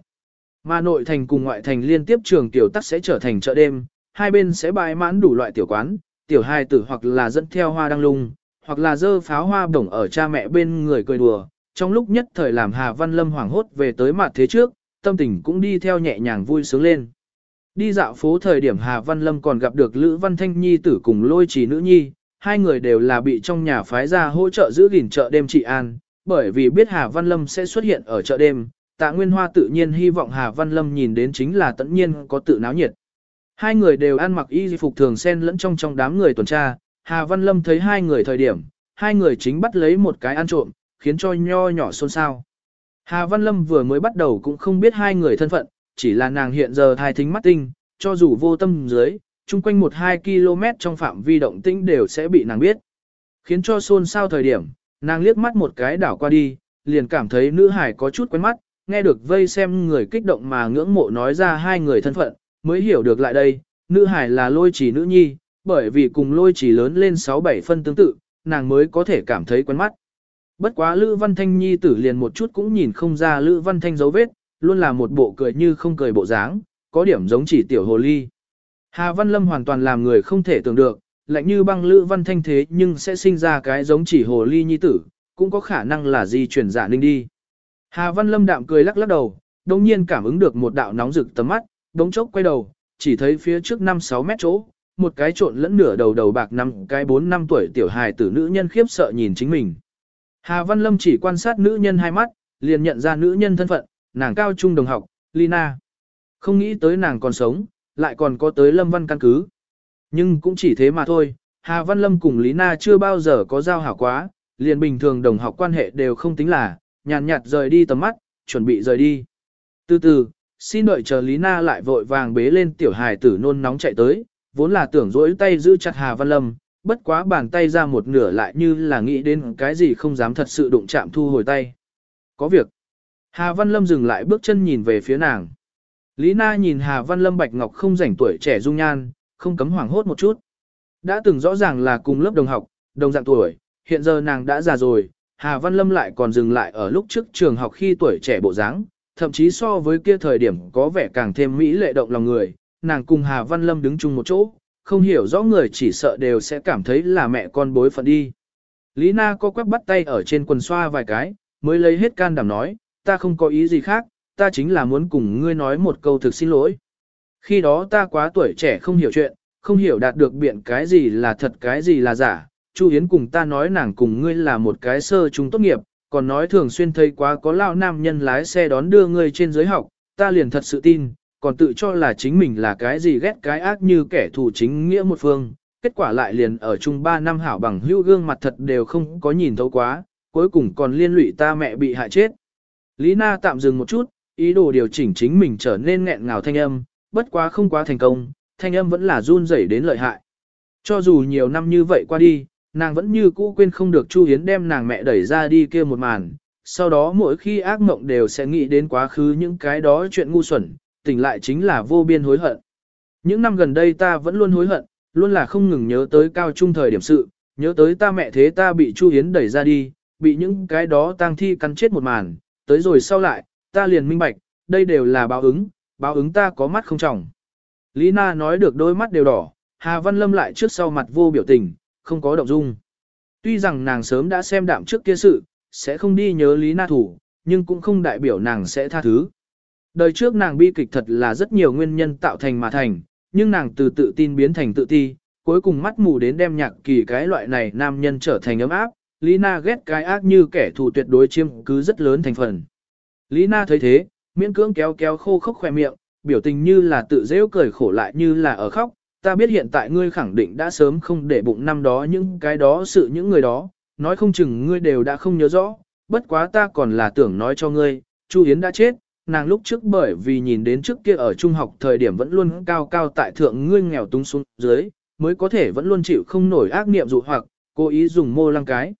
Mà nội thành cùng ngoại thành liên tiếp trường tiểu tắc sẽ trở thành chợ đêm, hai bên sẽ bày mãn đủ loại tiểu quán, tiểu hai tử hoặc là dẫn theo hoa đăng lung, hoặc là dơ pháo hoa bổng ở cha mẹ bên người cười đùa, trong lúc nhất thời làm Hà Văn Lâm hoảng hốt về tới mặt thế trước, tâm tình cũng đi theo nhẹ nhàng vui sướng lên. Đi dạo phố thời điểm Hà Văn Lâm còn gặp được Lữ Văn Thanh Nhi tử cùng lôi trì nữ nhi, hai người đều là bị trong nhà phái ra hỗ trợ giữ gìn chợ đêm trị an, bởi vì biết Hà Văn Lâm sẽ xuất hiện ở chợ đêm, tạ Nguyên Hoa tự nhiên hy vọng Hà Văn Lâm nhìn đến chính là tất nhiên có tự náo nhiệt. Hai người đều ăn mặc y phục thường xen lẫn trong trong đám người tuần tra, Hà Văn Lâm thấy hai người thời điểm, hai người chính bắt lấy một cái ăn trộm, khiến cho nho nhỏ xôn xao. Hà Văn Lâm vừa mới bắt đầu cũng không biết hai người thân phận, chỉ là nàng hiện giờ thai thính mắt tinh, cho dù vô tâm dưới, chung quanh 1-2 km trong phạm vi động tĩnh đều sẽ bị nàng biết. Khiến cho xôn xao thời điểm, nàng liếc mắt một cái đảo qua đi, liền cảm thấy nữ hải có chút quen mắt, nghe được vây xem người kích động mà ngưỡng mộ nói ra hai người thân phận, mới hiểu được lại đây, nữ hải là lôi chỉ nữ nhi, bởi vì cùng lôi chỉ lớn lên 6-7 phân tương tự, nàng mới có thể cảm thấy quen mắt. Bất quá Lữ Văn Thanh nhi tử liền một chút cũng nhìn không ra Lữ Văn Thanh dấu vết, luôn là một bộ cười như không cười bộ dáng, có điểm giống chỉ tiểu hồ ly. Hà Văn Lâm hoàn toàn làm người không thể tưởng được, lạnh như băng Lữ Văn Thanh thế nhưng sẽ sinh ra cái giống chỉ hồ ly nhi tử, cũng có khả năng là di chuyển giả ninh đi. Hà Văn Lâm đạm cười lắc lắc đầu, đồng nhiên cảm ứng được một đạo nóng rực tầm mắt, đống chốc quay đầu, chỉ thấy phía trước 5-6 mét chỗ, một cái trộn lẫn nửa đầu đầu bạc năm cái 4 năm tuổi tiểu hài tử nữ nhân khiếp sợ nhìn chính mình. Hà Văn Lâm chỉ quan sát nữ nhân hai mắt, liền nhận ra nữ nhân thân phận, nàng cao trung đồng học, Lina. Không nghĩ tới nàng còn sống, lại còn có tới Lâm Văn căn cứ. Nhưng cũng chỉ thế mà thôi, Hà Văn Lâm cùng Lý Na chưa bao giờ có giao hảo quá, liền bình thường đồng học quan hệ đều không tính là, nhàn nhạt rời đi tầm mắt, chuẩn bị rời đi. Từ từ, xin đợi chờ Lý Na lại vội vàng bế lên tiểu hài tử nôn nóng chạy tới, vốn là tưởng rỗi tay giữ chặt Hà Văn Lâm, bất quá bàn tay ra một nửa lại như là nghĩ đến cái gì không dám thật sự đụng chạm thu hồi tay. Có việc. Hà Văn Lâm dừng lại bước chân nhìn về phía nàng. Lý Na nhìn Hà Văn Lâm bạch ngọc không rảnh tuổi trẻ dung nhan, không cấm hoảng hốt một chút. Đã từng rõ ràng là cùng lớp đồng học, đồng dạng tuổi, hiện giờ nàng đã già rồi, Hà Văn Lâm lại còn dừng lại ở lúc trước trường học khi tuổi trẻ bộ dáng, thậm chí so với kia thời điểm có vẻ càng thêm mỹ lệ động lòng người, nàng cùng Hà Văn Lâm đứng chung một chỗ, không hiểu rõ người chỉ sợ đều sẽ cảm thấy là mẹ con bối phận đi. Lý Na co quắp bắt tay ở trên quần xoa vài cái, mới lấy hết can đảm nói, ta không có ý gì khác, ta chính là muốn cùng ngươi nói một câu thực xin lỗi. Khi đó ta quá tuổi trẻ không hiểu chuyện, không hiểu đạt được biện cái gì là thật cái gì là giả, Chu Yến cùng ta nói nàng cùng ngươi là một cái sơ trung tốt nghiệp, còn nói thường xuyên thấy quá có lão nam nhân lái xe đón đưa ngươi trên giới học, ta liền thật sự tin, còn tự cho là chính mình là cái gì ghét cái ác như kẻ thù chính nghĩa một phương, kết quả lại liền ở chung 3 năm hảo bằng hữu gương mặt thật đều không có nhìn thấu quá, cuối cùng còn liên lụy ta mẹ bị hại chết. Lý Na tạm dừng một chút, ý đồ điều chỉnh chính mình trở nên nghẹn ngào thanh âm, bất quá không quá thành công, thanh âm vẫn là run rẩy đến lợi hại. Cho dù nhiều năm như vậy qua đi, nàng vẫn như cũ quên không được Chu Hiến đem nàng mẹ đẩy ra đi kia một màn, sau đó mỗi khi ác mộng đều sẽ nghĩ đến quá khứ những cái đó chuyện ngu xuẩn, tỉnh lại chính là vô biên hối hận. Những năm gần đây ta vẫn luôn hối hận, luôn là không ngừng nhớ tới cao trung thời điểm sự, nhớ tới ta mẹ thế ta bị Chu Hiến đẩy ra đi, bị những cái đó tang thi cắn chết một màn, tới rồi sau lại, ta liền minh bạch, đây đều là báo ứng, báo ứng ta có mắt không trọng. Lý Na nói được đôi mắt đều đỏ, Hà Văn Lâm lại trước sau mặt vô biểu tình, không có động dung. Tuy rằng nàng sớm đã xem đạm trước kia sự, sẽ không đi nhớ Lý Na thủ, nhưng cũng không đại biểu nàng sẽ tha thứ. Đời trước nàng bi kịch thật là rất nhiều nguyên nhân tạo thành mà thành, nhưng nàng từ tự tin biến thành tự ti, cuối cùng mắt mù đến đem nhạc kỳ cái loại này nam nhân trở thành ấm áp, Lý Na ghét cái ác như kẻ thù tuyệt đối chiêm cứ rất lớn thành phần. Lý Na thấy thế, miễn cưỡng kéo kéo khô khốc khoe miệng, biểu tình như là tự dễ cười khổ lại như là ở khóc, ta biết hiện tại ngươi khẳng định đã sớm không để bụng năm đó những cái đó sự những người đó, nói không chừng ngươi đều đã không nhớ rõ, bất quá ta còn là tưởng nói cho ngươi, Chu Yến đã chết, nàng lúc trước bởi vì nhìn đến trước kia ở trung học thời điểm vẫn luôn cao cao tại thượng ngươi nghèo túng xuống dưới, mới có thể vẫn luôn chịu không nổi ác niệm dụ hoặc, cố ý dùng mô lăng cái.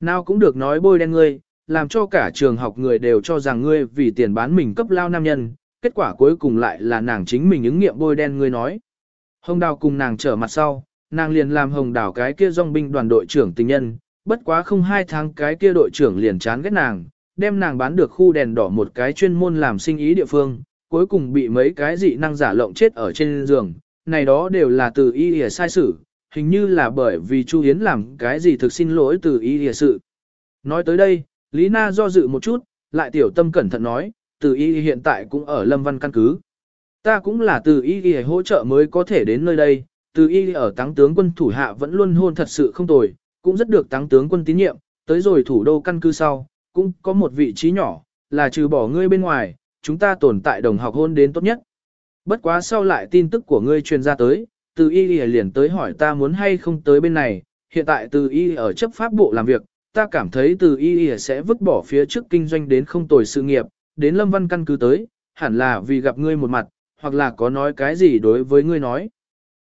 Nào cũng được nói bôi đen ngươi, làm cho cả trường học người đều cho rằng ngươi vì tiền bán mình cấp lao nam nhân, kết quả cuối cùng lại là nàng chính mình ứng nghiệm bôi đen ngươi nói. Hồng Đào cùng nàng trở mặt sau, nàng liền làm Hồng Đào cái kia dòng binh đoàn đội trưởng tình nhân, bất quá không hai tháng cái kia đội trưởng liền chán ghét nàng, đem nàng bán được khu đèn đỏ một cái chuyên môn làm sinh ý địa phương, cuối cùng bị mấy cái dị năng giả lộng chết ở trên giường, này đó đều là từ y ỉa sai sự, hình như là bởi vì Chu Hiến làm cái gì thực xin lỗi từ y ỉa sự. Nói tới đây, Lý Na do dự một chút, lại tiểu tâm cẩn thận nói, từ y hiện tại cũng ở Lâm Văn căn cứ. Ta cũng là từ y hỗ trợ mới có thể đến nơi đây, từ y ở táng tướng quân thủ hạ vẫn luôn hôn thật sự không tồi, cũng rất được táng tướng quân tín nhiệm, tới rồi thủ đô căn cứ sau, cũng có một vị trí nhỏ, là trừ bỏ ngươi bên ngoài, chúng ta tồn tại đồng học hôn đến tốt nhất. Bất quá sau lại tin tức của ngươi truyền ra tới, từ y liền tới hỏi ta muốn hay không tới bên này, hiện tại từ y ở chấp pháp bộ làm việc, ta cảm thấy từ y y sẽ vứt bỏ phía trước kinh doanh đến không tồi sự nghiệp, đến lâm văn căn cứ tới, hẳn là vì gặp ngươi một mặt, hoặc là có nói cái gì đối với ngươi nói.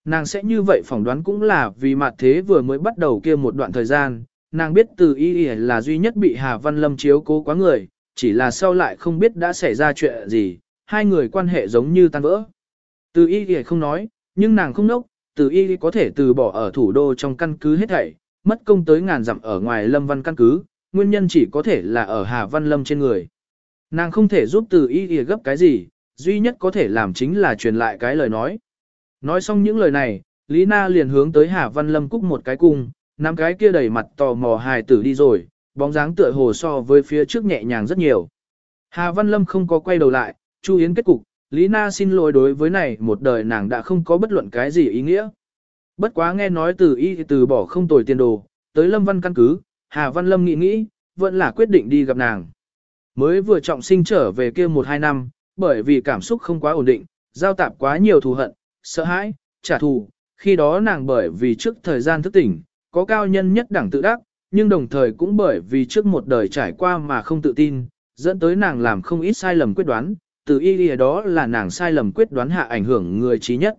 Nàng sẽ như vậy phỏng đoán cũng là vì mặt thế vừa mới bắt đầu kia một đoạn thời gian, nàng biết từ y y là duy nhất bị Hà Văn Lâm chiếu cố quá người, chỉ là sau lại không biết đã xảy ra chuyện gì, hai người quan hệ giống như tan vỡ. Từ y y không nói, nhưng nàng không nốc, từ y có thể từ bỏ ở thủ đô trong căn cứ hết thảy, mất công tới ngàn dặm ở ngoài lâm văn căn cứ, nguyên nhân chỉ có thể là ở Hà Văn Lâm trên người. Nàng không thể giúp từ y y gấp cái gì, duy nhất có thể làm chính là truyền lại cái lời nói. Nói xong những lời này, Lý Na liền hướng tới Hà Văn Lâm cúc một cái cung, nắm cái kia đầy mặt tò mò hài tử đi rồi, bóng dáng tựa hồ so với phía trước nhẹ nhàng rất nhiều. Hà Văn Lâm không có quay đầu lại, Chu Yến kết cục, Lý Na xin lỗi đối với này một đời nàng đã không có bất luận cái gì ý nghĩa. Bất quá nghe nói từ y từ bỏ không tồi tiền đồ, tới Lâm Văn căn cứ, Hà Văn Lâm nghĩ nghĩ, vẫn là quyết định đi gặp nàng. Mới vừa trọng sinh trở về kia một hai năm, bởi vì cảm xúc không quá ổn định, giao tạp quá nhiều thù hận, sợ hãi, trả thù, khi đó nàng bởi vì trước thời gian thức tỉnh, có cao nhân nhất đẳng tự đắc, nhưng đồng thời cũng bởi vì trước một đời trải qua mà không tự tin, dẫn tới nàng làm không ít sai lầm quyết đoán, từ y lìa đó là nàng sai lầm quyết đoán hạ ảnh hưởng người trí nhất.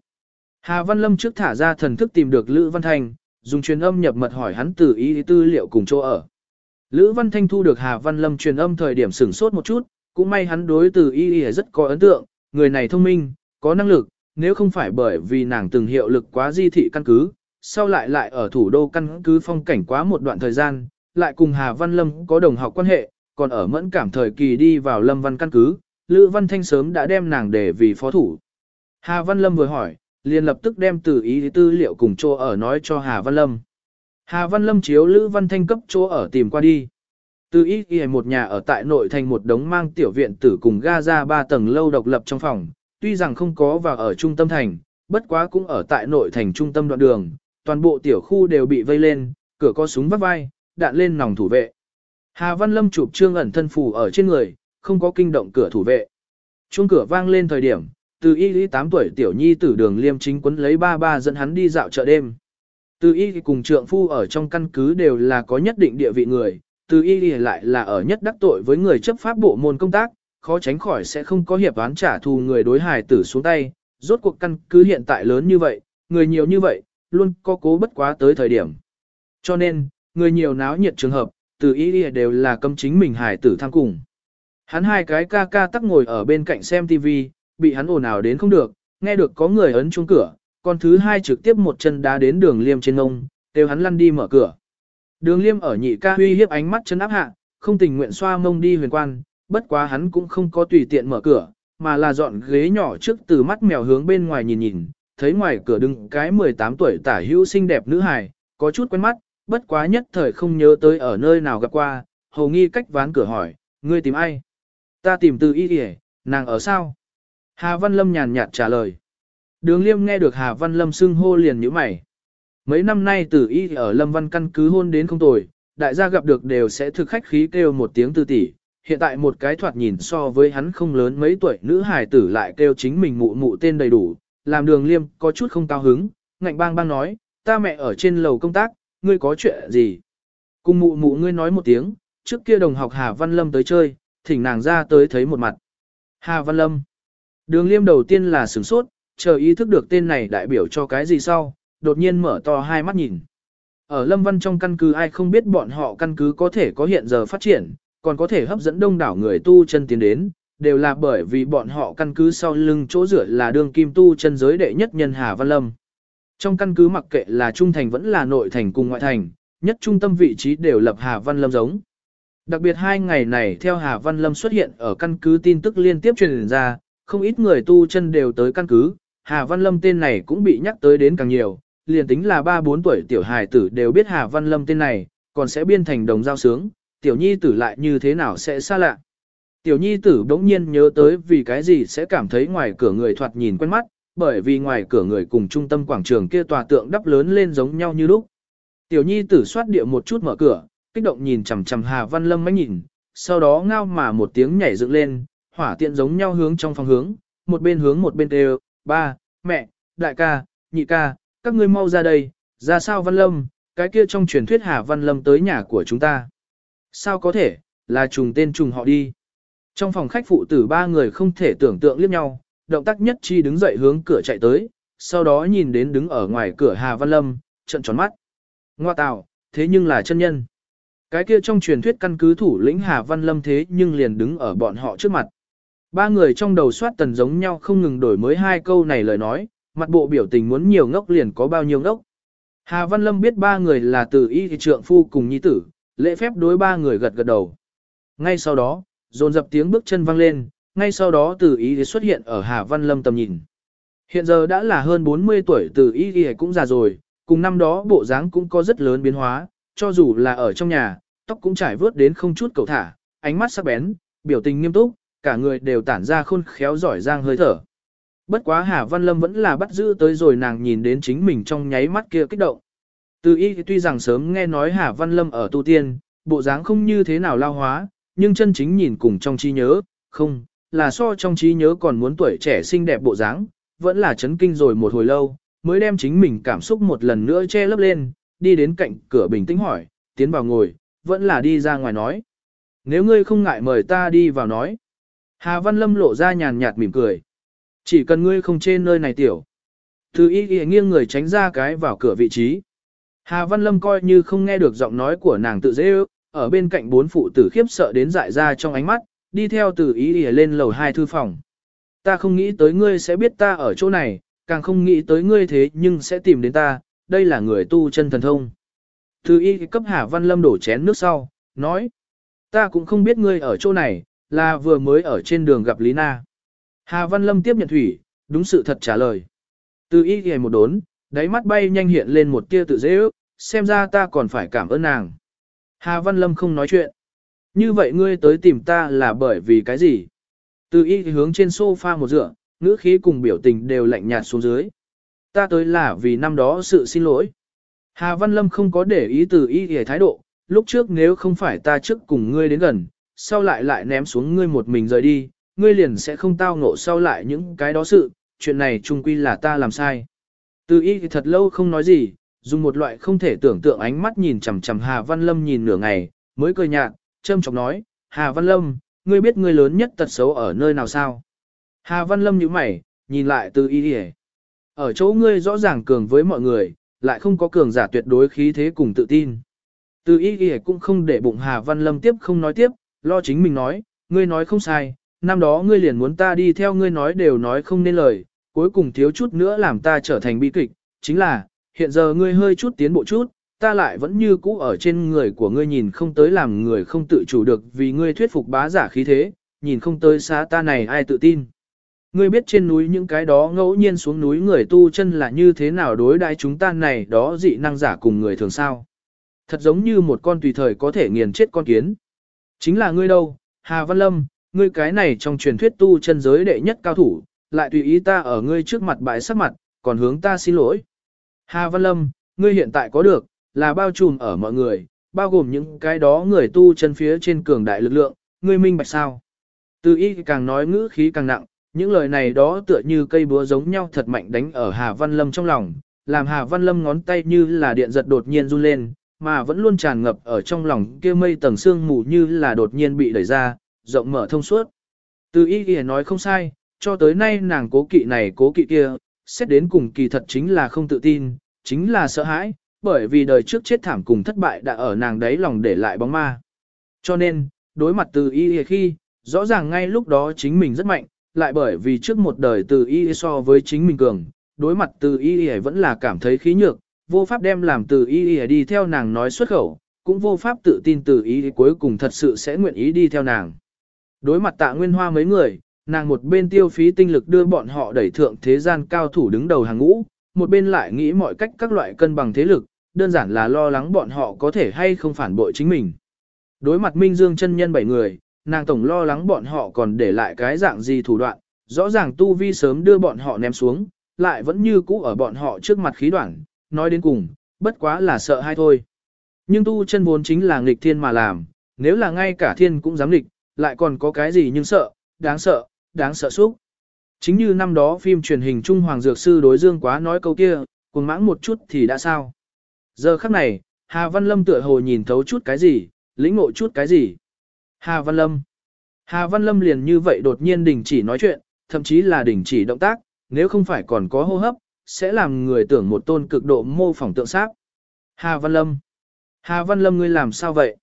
Hà Văn Lâm trước thả ra thần thức tìm được Lữ Văn Thanh, dùng truyền âm nhập mật hỏi hắn từ ý tư liệu cùng chỗ ở. Lữ Văn Thanh thu được Hà Văn Lâm truyền âm thời điểm sửng sốt một chút, cũng may hắn đối từ y y rất có ấn tượng, người này thông minh, có năng lực, nếu không phải bởi vì nàng từng hiệu lực quá di thị căn cứ, sau lại lại ở thủ đô căn cứ phong cảnh quá một đoạn thời gian, lại cùng Hà Văn Lâm có đồng học quan hệ, còn ở mẫn cảm thời kỳ đi vào Lâm Văn căn cứ, Lữ Văn Thanh sớm đã đem nàng để vì phó thủ. Hà Văn Lâm vừa hỏi, liền lập tức đem từ ý tư liệu cùng chỗ ở nói cho Hà Văn Lâm. Hà Văn Lâm chiếu Lữ Văn Thanh cấp chỗ ở tìm qua đi. Từ ý y một nhà ở tại nội thành một đống mang tiểu viện tử cùng ga ra ba tầng lâu độc lập trong phòng, tuy rằng không có vào ở trung tâm thành, bất quá cũng ở tại nội thành trung tâm đoạn đường, toàn bộ tiểu khu đều bị vây lên, cửa có súng vắt vai, đạn lên nòng thủ vệ. Hà Văn Lâm chụp trương ẩn thân phù ở trên người, không có kinh động cửa thủ vệ. Chuông cửa vang lên thời điểm, từ y lý 8 tuổi tiểu nhi tử đường liêm chính quấn lấy ba ba dẫn hắn đi dạo chợ đêm. Từ y cùng trượng phu ở trong căn cứ đều là có nhất định địa vị người, từ y lại là ở nhất đắc tội với người chấp pháp bộ môn công tác, khó tránh khỏi sẽ không có hiệp án trả thù người đối hài tử xuống tay, rốt cuộc căn cứ hiện tại lớn như vậy, người nhiều như vậy, luôn có cố bất quá tới thời điểm. Cho nên, người nhiều náo nhiệt trường hợp, từ Y đều là cấm chính mình hài tử tham cùng. Hắn hai cái ca ca tắc ngồi ở bên cạnh xem TV, bị hắn ồn ào đến không được, nghe được có người ấn chuông cửa, con thứ hai trực tiếp một chân đá đến đường liêm trên ngông, kêu hắn lăn đi mở cửa. Đường liêm ở nhị ca huy hiếp ánh mắt chân áp hạ, không tình nguyện xoa mông đi huyền quan, bất quá hắn cũng không có tùy tiện mở cửa, mà là dọn ghế nhỏ trước từ mắt mèo hướng bên ngoài nhìn nhìn, thấy ngoài cửa đứng cái 18 tuổi tả hữu xinh đẹp nữ hài, có chút quen mắt, bất quá nhất thời không nhớ tới ở nơi nào gặp qua, hầu nghi cách ván cửa hỏi, ngươi tìm ai? Ta tìm từ y nàng ở sao? Hà Văn Lâm nhàn nhạt trả lời. Đường Liêm nghe được Hà Văn Lâm xưng hô liền nhíu mày. Mấy năm nay Tử y ở Lâm Văn căn cứ hôn đến không tồi, đại gia gặp được đều sẽ thực khách khí kêu một tiếng tư tỷ, hiện tại một cái thoạt nhìn so với hắn không lớn mấy tuổi nữ hài tử lại kêu chính mình mụ mụ tên đầy đủ, làm đường liêm có chút không cao hứng, ngạnh bang bang nói, ta mẹ ở trên lầu công tác, ngươi có chuyện gì? Cùng mụ mụ ngươi nói một tiếng, trước kia đồng học Hà Văn Lâm tới chơi, thỉnh nàng ra tới thấy một mặt. Hà Văn Lâm. Đường liêm đầu tiên là sửng sốt, chờ ý thức được tên này đại biểu cho cái gì sau, đột nhiên mở to hai mắt nhìn. Ở Lâm Văn trong căn cứ ai không biết bọn họ căn cứ có thể có hiện giờ phát triển, còn có thể hấp dẫn đông đảo người tu chân tiến đến, đều là bởi vì bọn họ căn cứ sau lưng chỗ rửa là đường kim tu chân giới đệ nhất nhân Hà Văn Lâm. Trong căn cứ mặc kệ là trung thành vẫn là nội thành cùng ngoại thành, nhất trung tâm vị trí đều lập Hà Văn Lâm giống. Đặc biệt hai ngày này theo Hà Văn Lâm xuất hiện ở căn cứ tin tức liên tiếp truyền ra, không ít người tu chân đều tới căn cứ, Hà Văn Lâm tên này cũng bị nhắc tới đến càng nhiều, liền tính là 3-4 tuổi tiểu hài tử đều biết Hà Văn Lâm tên này, còn sẽ biên thành đồng giao sướng, tiểu nhi tử lại như thế nào sẽ xa lạ. Tiểu nhi tử đống nhiên nhớ tới vì cái gì sẽ cảm thấy ngoài cửa người thoạt nhìn quen mắt, bởi vì ngoài cửa người cùng trung tâm quảng trường kia tòa tượng đắp lớn lên giống nhau như lúc. Tiểu nhi tử xoát địa một chút mở cửa, kích động nhìn chằm chằm Hà Văn Lâm mới nhìn, sau đó ngao mà một tiếng nhảy dựng lên, hỏa tiện giống nhau hướng trong phòng hướng, một bên hướng một bên đều, ba, mẹ, đại ca, nhị ca, các ngươi mau ra đây, ra sao Văn Lâm, cái kia trong truyền thuyết Hà Văn Lâm tới nhà của chúng ta. Sao có thể, là trùng tên trùng họ đi. Trong phòng khách phụ tử ba người không thể tưởng tượng liếc nhau, động tác nhất chi đứng dậy hướng cửa chạy tới, sau đó nhìn đến đứng ở ngoài cửa Hà Văn Lâm, trận tròn mắt. Ngoa tạo, thế nhưng là chân nhân. Cái kia trong truyền thuyết căn cứ thủ lĩnh Hà Văn Lâm thế nhưng liền đứng ở bọn họ trước mặt. Ba người trong đầu soát tần giống nhau không ngừng đổi mới hai câu này lời nói, mặt bộ biểu tình muốn nhiều ngốc liền có bao nhiêu ngốc. Hà Văn Lâm biết ba người là từ y trượng phu cùng nhi tử, lễ phép đối ba người gật gật đầu. Ngay sau đó, dồn dập tiếng bước chân vang lên, ngay sau đó từ y xuất hiện ở Hà Văn Lâm tầm nhìn. Hiện giờ đã là hơn 40 tuổi từ y cũng già rồi, cùng năm đó bộ dáng cũng có rất lớn biến hóa, cho dù là ở trong nhà, tóc cũng trải vớt đến không chút cầu thả, ánh mắt sắc bén, biểu tình nghiêm túc, cả người đều tản ra khôn khéo giỏi giang hơi thở. Bất quá Hà Văn Lâm vẫn là bắt giữ tới rồi nàng nhìn đến chính mình trong nháy mắt kia kích động. Từ y tuy rằng sớm nghe nói Hà Văn Lâm ở tu tiên, bộ dáng không như thế nào lao hóa, nhưng chân chính nhìn cùng trong trí nhớ, không, là so trong trí nhớ còn muốn tuổi trẻ xinh đẹp bộ dáng, vẫn là chấn kinh rồi một hồi lâu, mới đem chính mình cảm xúc một lần nữa che lấp lên, đi đến cạnh cửa bình tĩnh hỏi, tiến vào ngồi, vẫn là đi ra ngoài nói. Nếu ngươi không ngại mời ta đi vào nói. Hà Văn Lâm lộ ra nhàn nhạt mỉm cười. Chỉ cần ngươi không trên nơi này tiểu. Từ y Ý nghiêng người tránh ra cái vào cửa vị trí. Hà Văn Lâm coi như không nghe được giọng nói của nàng tự dễ ước, ở bên cạnh bốn phụ tử khiếp sợ đến dại ra trong ánh mắt, đi theo từ ý ý lên lầu hai thư phòng. Ta không nghĩ tới ngươi sẽ biết ta ở chỗ này, càng không nghĩ tới ngươi thế nhưng sẽ tìm đến ta, đây là người tu chân thần thông. Từ y cấp Hà Văn Lâm đổ chén nước sau, nói, ta cũng không biết ngươi ở chỗ này, là vừa mới ở trên đường gặp Lý Na. Hà Văn Lâm tiếp nhận thủy, đúng sự thật trả lời. Từ y ghi một đốn, đáy mắt bay nhanh hiện lên một tia tự dễ ước, xem ra ta còn phải cảm ơn nàng. Hà Văn Lâm không nói chuyện. Như vậy ngươi tới tìm ta là bởi vì cái gì? Từ y hướng trên sofa một dựa, ngữ khí cùng biểu tình đều lạnh nhạt xuống dưới. Ta tới là vì năm đó sự xin lỗi. Hà Văn Lâm không có để ý từ y hề thái độ, lúc trước nếu không phải ta trước cùng ngươi đến gần, sau lại lại ném xuống ngươi một mình rời đi, ngươi liền sẽ không tao ngộ sau lại những cái đó sự, chuyện này chung quy là ta làm sai. Từ y thì thật lâu không nói gì, dùng một loại không thể tưởng tượng ánh mắt nhìn chằm chằm Hà Văn Lâm nhìn nửa ngày, mới cười nhạt, châm chọc nói, Hà Văn Lâm, ngươi biết ngươi lớn nhất tật xấu ở nơi nào sao? Hà Văn Lâm nhíu mày, nhìn lại từ y hề Ở chỗ ngươi rõ ràng cường với mọi người, lại không có cường giả tuyệt đối khí thế cùng tự tin. Từ y hề cũng không để bụng Hà Văn Lâm tiếp không nói tiếp, lo chính mình nói, ngươi nói không sai, năm đó ngươi liền muốn ta đi theo ngươi nói đều nói không nên lời, cuối cùng thiếu chút nữa làm ta trở thành bi kịch, chính là, hiện giờ ngươi hơi chút tiến bộ chút, ta lại vẫn như cũ ở trên người của ngươi nhìn không tới làm người không tự chủ được vì ngươi thuyết phục bá giả khí thế, nhìn không tới xá ta này ai tự tin. Ngươi biết trên núi những cái đó ngẫu nhiên xuống núi người tu chân là như thế nào đối đãi chúng ta này đó dị năng giả cùng người thường sao. Thật giống như một con tùy thời có thể nghiền chết con kiến. Chính là ngươi đâu, Hà Văn Lâm, ngươi cái này trong truyền thuyết tu chân giới đệ nhất cao thủ, lại tùy ý ta ở ngươi trước mặt bãi sắc mặt, còn hướng ta xin lỗi. Hà Văn Lâm, ngươi hiện tại có được, là bao trùm ở mọi người, bao gồm những cái đó người tu chân phía trên cường đại lực lượng, ngươi minh bạch sao. Từ y càng nói ngữ khí càng nặng, những lời này đó tựa như cây búa giống nhau thật mạnh đánh ở Hà Văn Lâm trong lòng, làm Hà Văn Lâm ngón tay như là điện giật đột nhiên run lên, mà vẫn luôn tràn ngập ở trong lòng kia mây tầng sương mù như là đột nhiên bị đẩy ra, rộng mở thông suốt. Từ y y nói không sai, cho tới nay nàng cố kỵ này cố kỵ kia, xét đến cùng kỳ thật chính là không tự tin, chính là sợ hãi, bởi vì đời trước chết thảm cùng thất bại đã ở nàng đấy lòng để lại bóng ma. Cho nên, đối mặt từ y y khi, rõ ràng ngay lúc đó chính mình rất mạnh, lại bởi vì trước một đời từ y so với chính mình cường, đối mặt từ y y vẫn là cảm thấy khí nhược, vô pháp đem làm từ y y đi theo nàng nói xuất khẩu, cũng vô pháp tự tin từ y cuối cùng thật sự sẽ nguyện ý đi theo nàng. Đối mặt tạ nguyên hoa mấy người, nàng một bên tiêu phí tinh lực đưa bọn họ đẩy thượng thế gian cao thủ đứng đầu hàng ngũ, một bên lại nghĩ mọi cách các loại cân bằng thế lực, đơn giản là lo lắng bọn họ có thể hay không phản bội chính mình. Đối mặt Minh Dương chân nhân bảy người, nàng tổng lo lắng bọn họ còn để lại cái dạng gì thủ đoạn, rõ ràng tu vi sớm đưa bọn họ ném xuống, lại vẫn như cũ ở bọn họ trước mặt khí đoạn, nói đến cùng, bất quá là sợ hai thôi. Nhưng tu chân vốn chính là nghịch thiên mà làm, nếu là ngay cả thiên cũng dám nghịch, lại còn có cái gì nhưng sợ, đáng sợ, đáng sợ xúc. Chính như năm đó phim truyền hình Trung Hoàng Dược Sư đối dương quá nói câu kia, cuồng mãng một chút thì đã sao. Giờ khắc này, Hà Văn Lâm tựa hồ nhìn thấu chút cái gì, lĩnh ngộ chút cái gì. Hà Văn Lâm. Hà Văn Lâm liền như vậy đột nhiên đình chỉ nói chuyện, thậm chí là đình chỉ động tác, nếu không phải còn có hô hấp, sẽ làm người tưởng một tôn cực độ mô phỏng tượng xác. Hà Văn Lâm. Hà Văn Lâm ngươi làm sao vậy?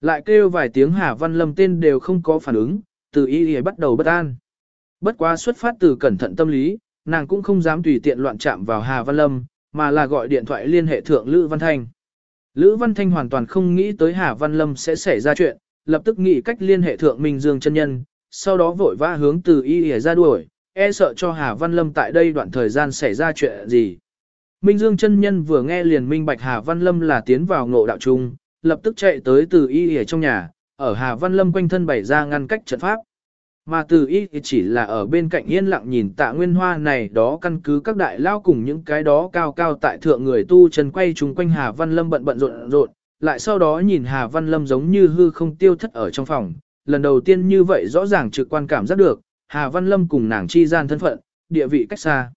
Lại kêu vài tiếng Hà Văn Lâm tên đều không có phản ứng, từ y y bắt đầu bất an. Bất quá xuất phát từ cẩn thận tâm lý, nàng cũng không dám tùy tiện loạn chạm vào Hà Văn Lâm, mà là gọi điện thoại liên hệ thượng Lữ Văn Thanh. Lữ Văn Thanh hoàn toàn không nghĩ tới Hà Văn Lâm sẽ xảy ra chuyện, lập tức nghĩ cách liên hệ thượng Minh Dương chân nhân, sau đó vội vã hướng từ y y ra đuổi, e sợ cho Hà Văn Lâm tại đây đoạn thời gian xảy ra chuyện gì. Minh Dương chân nhân vừa nghe liền minh bạch Hà Văn Lâm là tiến vào ngộ đạo trung, lập tức chạy tới từ y ở trong nhà, ở Hà Văn Lâm quanh thân bày ra ngăn cách trận pháp. Mà từ y chỉ là ở bên cạnh yên lặng nhìn tạ nguyên hoa này đó căn cứ các đại lao cùng những cái đó cao cao tại thượng người tu chân quay chung quanh Hà Văn Lâm bận bận rộn rộn, lại sau đó nhìn Hà Văn Lâm giống như hư không tiêu thất ở trong phòng, lần đầu tiên như vậy rõ ràng trực quan cảm giác được, Hà Văn Lâm cùng nàng chi gian thân phận, địa vị cách xa.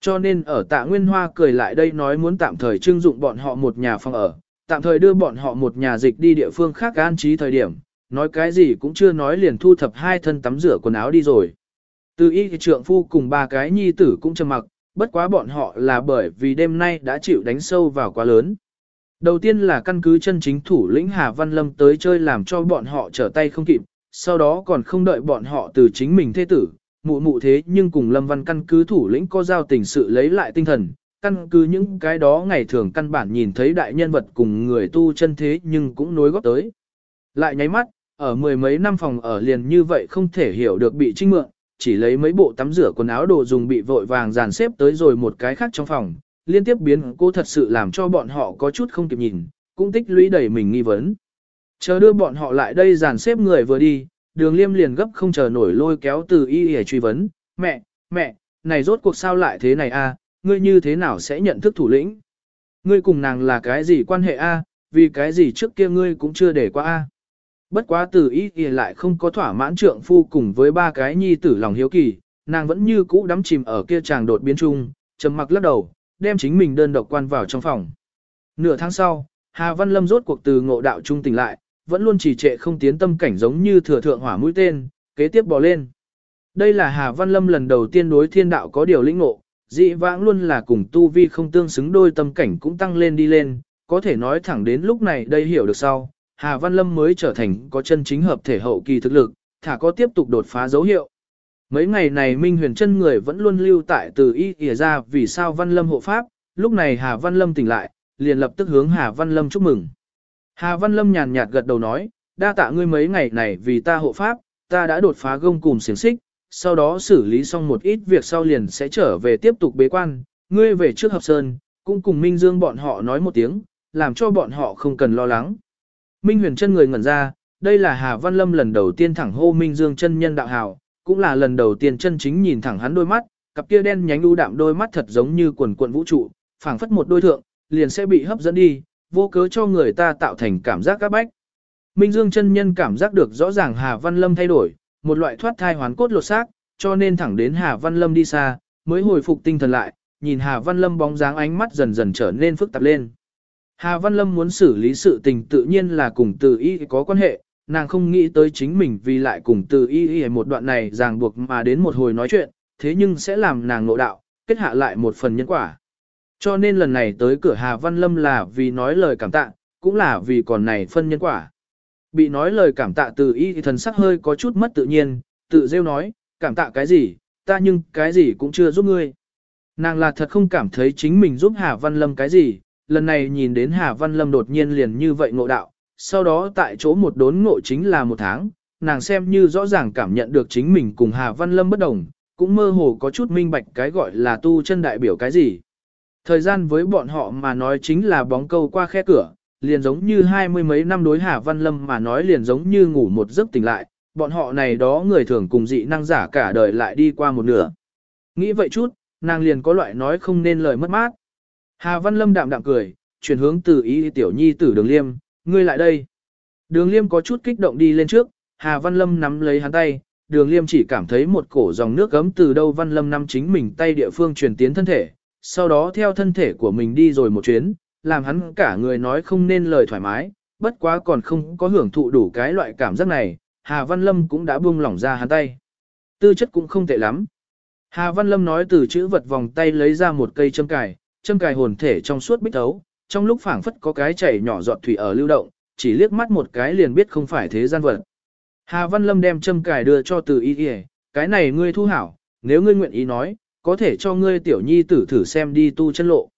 Cho nên ở tạ Nguyên Hoa cười lại đây nói muốn tạm thời trưng dụng bọn họ một nhà phòng ở, tạm thời đưa bọn họ một nhà dịch đi địa phương khác an trí thời điểm, nói cái gì cũng chưa nói liền thu thập hai thân tắm rửa quần áo đi rồi. Từ y trượng phu cùng ba cái nhi tử cũng trầm mặc, bất quá bọn họ là bởi vì đêm nay đã chịu đánh sâu vào quá lớn. Đầu tiên là căn cứ chân chính thủ lĩnh Hà Văn Lâm tới chơi làm cho bọn họ trở tay không kịp, sau đó còn không đợi bọn họ từ chính mình thế tử, mụ mụ thế nhưng cùng Lâm Văn căn cứ thủ lĩnh có giao tình sự lấy lại tinh thần, căn cứ những cái đó ngày thường căn bản nhìn thấy đại nhân vật cùng người tu chân thế nhưng cũng nối góp tới. Lại nháy mắt, ở mười mấy năm phòng ở liền như vậy không thể hiểu được bị trinh mượn, chỉ lấy mấy bộ tắm rửa quần áo đồ dùng bị vội vàng dàn xếp tới rồi một cái khác trong phòng, liên tiếp biến cô thật sự làm cho bọn họ có chút không kịp nhìn, cũng tích lũy đầy mình nghi vấn. Chờ đưa bọn họ lại đây dàn xếp người vừa đi, đường liêm liền gấp không chờ nổi lôi kéo từ y để truy vấn, mẹ, mẹ, này rốt cuộc sao lại thế này a? ngươi như thế nào sẽ nhận thức thủ lĩnh? Ngươi cùng nàng là cái gì quan hệ a? vì cái gì trước kia ngươi cũng chưa để qua a? Bất quá từ Y thì lại không có thỏa mãn trượng phu cùng với ba cái nhi tử lòng hiếu kỳ, nàng vẫn như cũ đắm chìm ở kia chàng đột biến chung, trầm mặc lắc đầu, đem chính mình đơn độc quan vào trong phòng. Nửa tháng sau, Hà Văn Lâm rốt cuộc từ ngộ đạo trung tỉnh lại, vẫn luôn trì trệ không tiến tâm cảnh giống như thừa thượng hỏa mũi tên, kế tiếp bò lên. Đây là Hà Văn Lâm lần đầu tiên đối thiên đạo có điều lĩnh ngộ, dị vãng luôn là cùng tu vi không tương xứng đôi tâm cảnh cũng tăng lên đi lên, có thể nói thẳng đến lúc này đây hiểu được sau, Hà Văn Lâm mới trở thành có chân chính hợp thể hậu kỳ thực lực, thả có tiếp tục đột phá dấu hiệu. Mấy ngày này Minh Huyền chân người vẫn luôn lưu tại từ y ỉa ra vì sao Văn Lâm hộ pháp, lúc này Hà Văn Lâm tỉnh lại, liền lập tức hướng Hà Văn Lâm chúc mừng. Hà Văn Lâm nhàn nhạt gật đầu nói, đa tạ ngươi mấy ngày này vì ta hộ pháp, ta đã đột phá gông cùng xiềng xích, sau đó xử lý xong một ít việc sau liền sẽ trở về tiếp tục bế quan, ngươi về trước hợp sơn, cũng cùng Minh Dương bọn họ nói một tiếng, làm cho bọn họ không cần lo lắng. Minh huyền chân người ngẩn ra, đây là Hà Văn Lâm lần đầu tiên thẳng hô Minh Dương chân nhân đạo hào, cũng là lần đầu tiên chân chính nhìn thẳng hắn đôi mắt, cặp kia đen nhánh u đạm đôi mắt thật giống như quần quần vũ trụ, phảng phất một đôi thượng, liền sẽ bị hấp dẫn đi, vô cớ cho người ta tạo thành cảm giác các bách. Minh Dương chân nhân cảm giác được rõ ràng Hà Văn Lâm thay đổi, một loại thoát thai hoán cốt lột xác, cho nên thẳng đến Hà Văn Lâm đi xa, mới hồi phục tinh thần lại, nhìn Hà Văn Lâm bóng dáng ánh mắt dần dần trở nên phức tạp lên. Hà Văn Lâm muốn xử lý sự tình tự nhiên là cùng từ y có quan hệ, nàng không nghĩ tới chính mình vì lại cùng từ y y một đoạn này ràng buộc mà đến một hồi nói chuyện, thế nhưng sẽ làm nàng ngộ đạo, kết hạ lại một phần nhân quả. Cho nên lần này tới cửa Hà Văn Lâm là vì nói lời cảm tạ, cũng là vì còn này phân nhân quả. Bị nói lời cảm tạ từ y thì thần sắc hơi có chút mất tự nhiên, tự rêu nói, cảm tạ cái gì, ta nhưng cái gì cũng chưa giúp ngươi. Nàng là thật không cảm thấy chính mình giúp Hà Văn Lâm cái gì, lần này nhìn đến Hà Văn Lâm đột nhiên liền như vậy ngộ đạo, sau đó tại chỗ một đốn ngộ chính là một tháng, nàng xem như rõ ràng cảm nhận được chính mình cùng Hà Văn Lâm bất đồng, cũng mơ hồ có chút minh bạch cái gọi là tu chân đại biểu cái gì. Thời gian với bọn họ mà nói chính là bóng câu qua khe cửa, liền giống như hai mươi mấy năm đối Hà Văn Lâm mà nói liền giống như ngủ một giấc tỉnh lại, bọn họ này đó người thường cùng dị năng giả cả đời lại đi qua một nửa. Nghĩ vậy chút, nàng liền có loại nói không nên lời mất mát. Hà Văn Lâm đạm đạm cười, chuyển hướng từ ý tiểu nhi tử đường liêm, ngươi lại đây. Đường liêm có chút kích động đi lên trước, Hà Văn Lâm nắm lấy hắn tay, đường liêm chỉ cảm thấy một cổ dòng nước gấm từ đâu Văn Lâm nắm chính mình tay địa phương truyền tiến thân thể, sau đó theo thân thể của mình đi rồi một chuyến, làm hắn cả người nói không nên lời thoải mái, bất quá còn không có hưởng thụ đủ cái loại cảm giác này, Hà Văn Lâm cũng đã buông lỏng ra hắn tay. Tư chất cũng không tệ lắm. Hà Văn Lâm nói từ chữ vật vòng tay lấy ra một cây châm cài, châm cài hồn thể trong suốt bích thấu, trong lúc phảng phất có cái chảy nhỏ giọt thủy ở lưu động, chỉ liếc mắt một cái liền biết không phải thế gian vật. Hà Văn Lâm đem châm cài đưa cho từ y y, cái này ngươi thu hảo, nếu ngươi nguyện ý nói, có thể cho ngươi tiểu nhi tử thử xem đi tu chân lộ.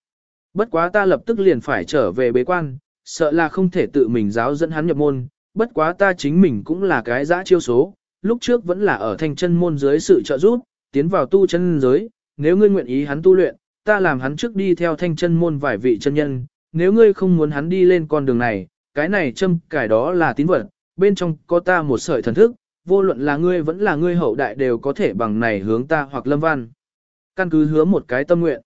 Bất quá ta lập tức liền phải trở về bế quan, sợ là không thể tự mình giáo dẫn hắn nhập môn, bất quá ta chính mình cũng là cái dã chiêu số, lúc trước vẫn là ở thanh chân môn dưới sự trợ giúp, tiến vào tu chân giới, nếu ngươi nguyện ý hắn tu luyện, ta làm hắn trước đi theo thanh chân môn vài vị chân nhân, nếu ngươi không muốn hắn đi lên con đường này, cái này châm cải đó là tín vật, bên trong có ta một sợi thần thức, vô luận là ngươi vẫn là ngươi hậu đại đều có thể bằng này hướng ta hoặc lâm văn. Căn cứ hứa một cái tâm nguyện.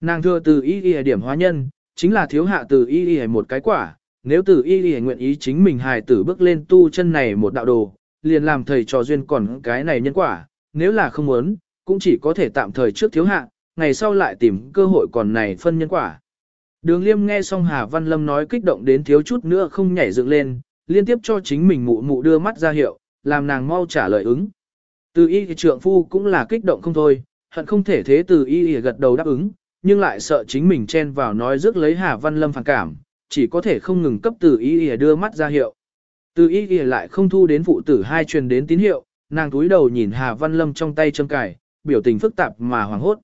Nàng thưa từ y y điểm hóa nhân, chính là thiếu hạ từ y y một cái quả, nếu từ y y nguyện ý chính mình hài tử bước lên tu chân này một đạo đồ, liền làm thầy trò duyên còn cái này nhân quả, nếu là không muốn, cũng chỉ có thể tạm thời trước thiếu hạ, ngày sau lại tìm cơ hội còn này phân nhân quả. Đường liêm nghe xong Hà Văn Lâm nói kích động đến thiếu chút nữa không nhảy dựng lên, liên tiếp cho chính mình mụ mụ đưa mắt ra hiệu, làm nàng mau trả lời ứng. Từ y thì trượng phu cũng là kích động không thôi, hận không thể thế từ y thì gật đầu đáp ứng, nhưng lại sợ chính mình chen vào nói rước lấy Hà Văn Lâm phản cảm, chỉ có thể không ngừng cấp từ y thì đưa mắt ra hiệu. Từ y thì lại không thu đến phụ tử hai truyền đến tín hiệu, nàng túi đầu nhìn Hà Văn Lâm trong tay châm cài, biểu tình phức tạp mà hoảng hốt.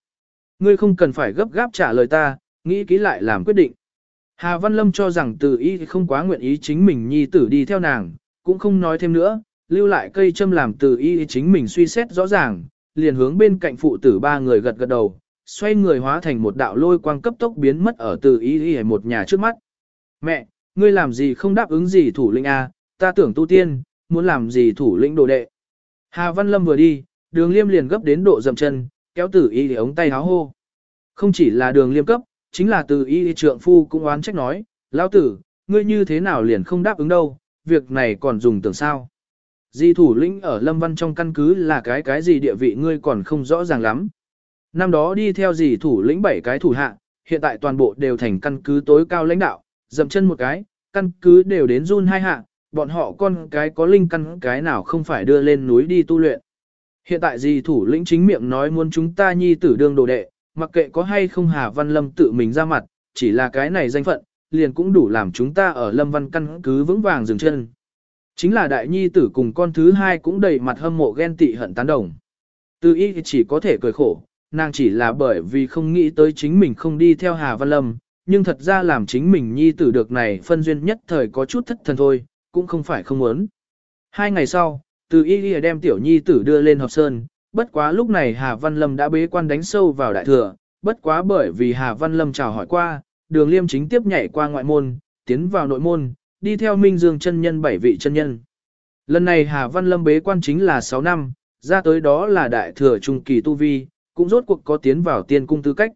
Ngươi không cần phải gấp gáp trả lời ta, nghĩ kỹ lại làm quyết định. Hà Văn Lâm cho rằng từ y không quá nguyện ý chính mình nhi tử đi theo nàng, cũng không nói thêm nữa, lưu lại cây châm làm từ y chính mình suy xét rõ ràng, liền hướng bên cạnh phụ tử ba người gật gật đầu, xoay người hóa thành một đạo lôi quang cấp tốc biến mất ở từ ý y một nhà trước mắt. Mẹ, ngươi làm gì không đáp ứng gì thủ lĩnh A, ta tưởng tu tiên, muốn làm gì thủ lĩnh đồ đệ. Hà Văn Lâm vừa đi, đường liêm liền gấp đến độ dầm chân, kéo tử y ống tay háo hô. Không chỉ là đường liêm cấp, chính là từ y trượng phu cũng oán trách nói, lão tử, ngươi như thế nào liền không đáp ứng đâu, việc này còn dùng tưởng sao. Di thủ lĩnh ở Lâm Văn trong căn cứ là cái cái gì địa vị ngươi còn không rõ ràng lắm. Năm đó đi theo gì thủ lĩnh bảy cái thủ hạ, hiện tại toàn bộ đều thành căn cứ tối cao lãnh đạo, dậm chân một cái, căn cứ đều đến run hai hạ, bọn họ con cái có linh căn cái nào không phải đưa lên núi đi tu luyện. Hiện tại gì thủ lĩnh chính miệng nói muốn chúng ta nhi tử đương đồ đệ, mặc kệ có hay không Hà Văn Lâm tự mình ra mặt, chỉ là cái này danh phận, liền cũng đủ làm chúng ta ở Lâm Văn căn cứ vững vàng dừng chân. Chính là đại nhi tử cùng con thứ hai cũng đầy mặt hâm mộ ghen tị hận tán đồng. Từ y chỉ có thể cười khổ, nàng chỉ là bởi vì không nghĩ tới chính mình không đi theo Hà Văn Lâm, nhưng thật ra làm chính mình nhi tử được này phân duyên nhất thời có chút thất thần thôi, cũng không phải không muốn. Hai ngày sau, từ y y đem tiểu nhi tử đưa lên hợp sơn, bất quá lúc này Hà Văn Lâm đã bế quan đánh sâu vào đại thừa, bất quá bởi vì Hà Văn Lâm chào hỏi qua, đường liêm chính tiếp nhảy qua ngoại môn, tiến vào nội môn, đi theo Minh Dương chân nhân bảy vị chân nhân. Lần này Hà Văn Lâm bế quan chính là 6 năm, ra tới đó là đại thừa trung kỳ tu vi, cũng rốt cuộc có tiến vào tiên cung tư cách.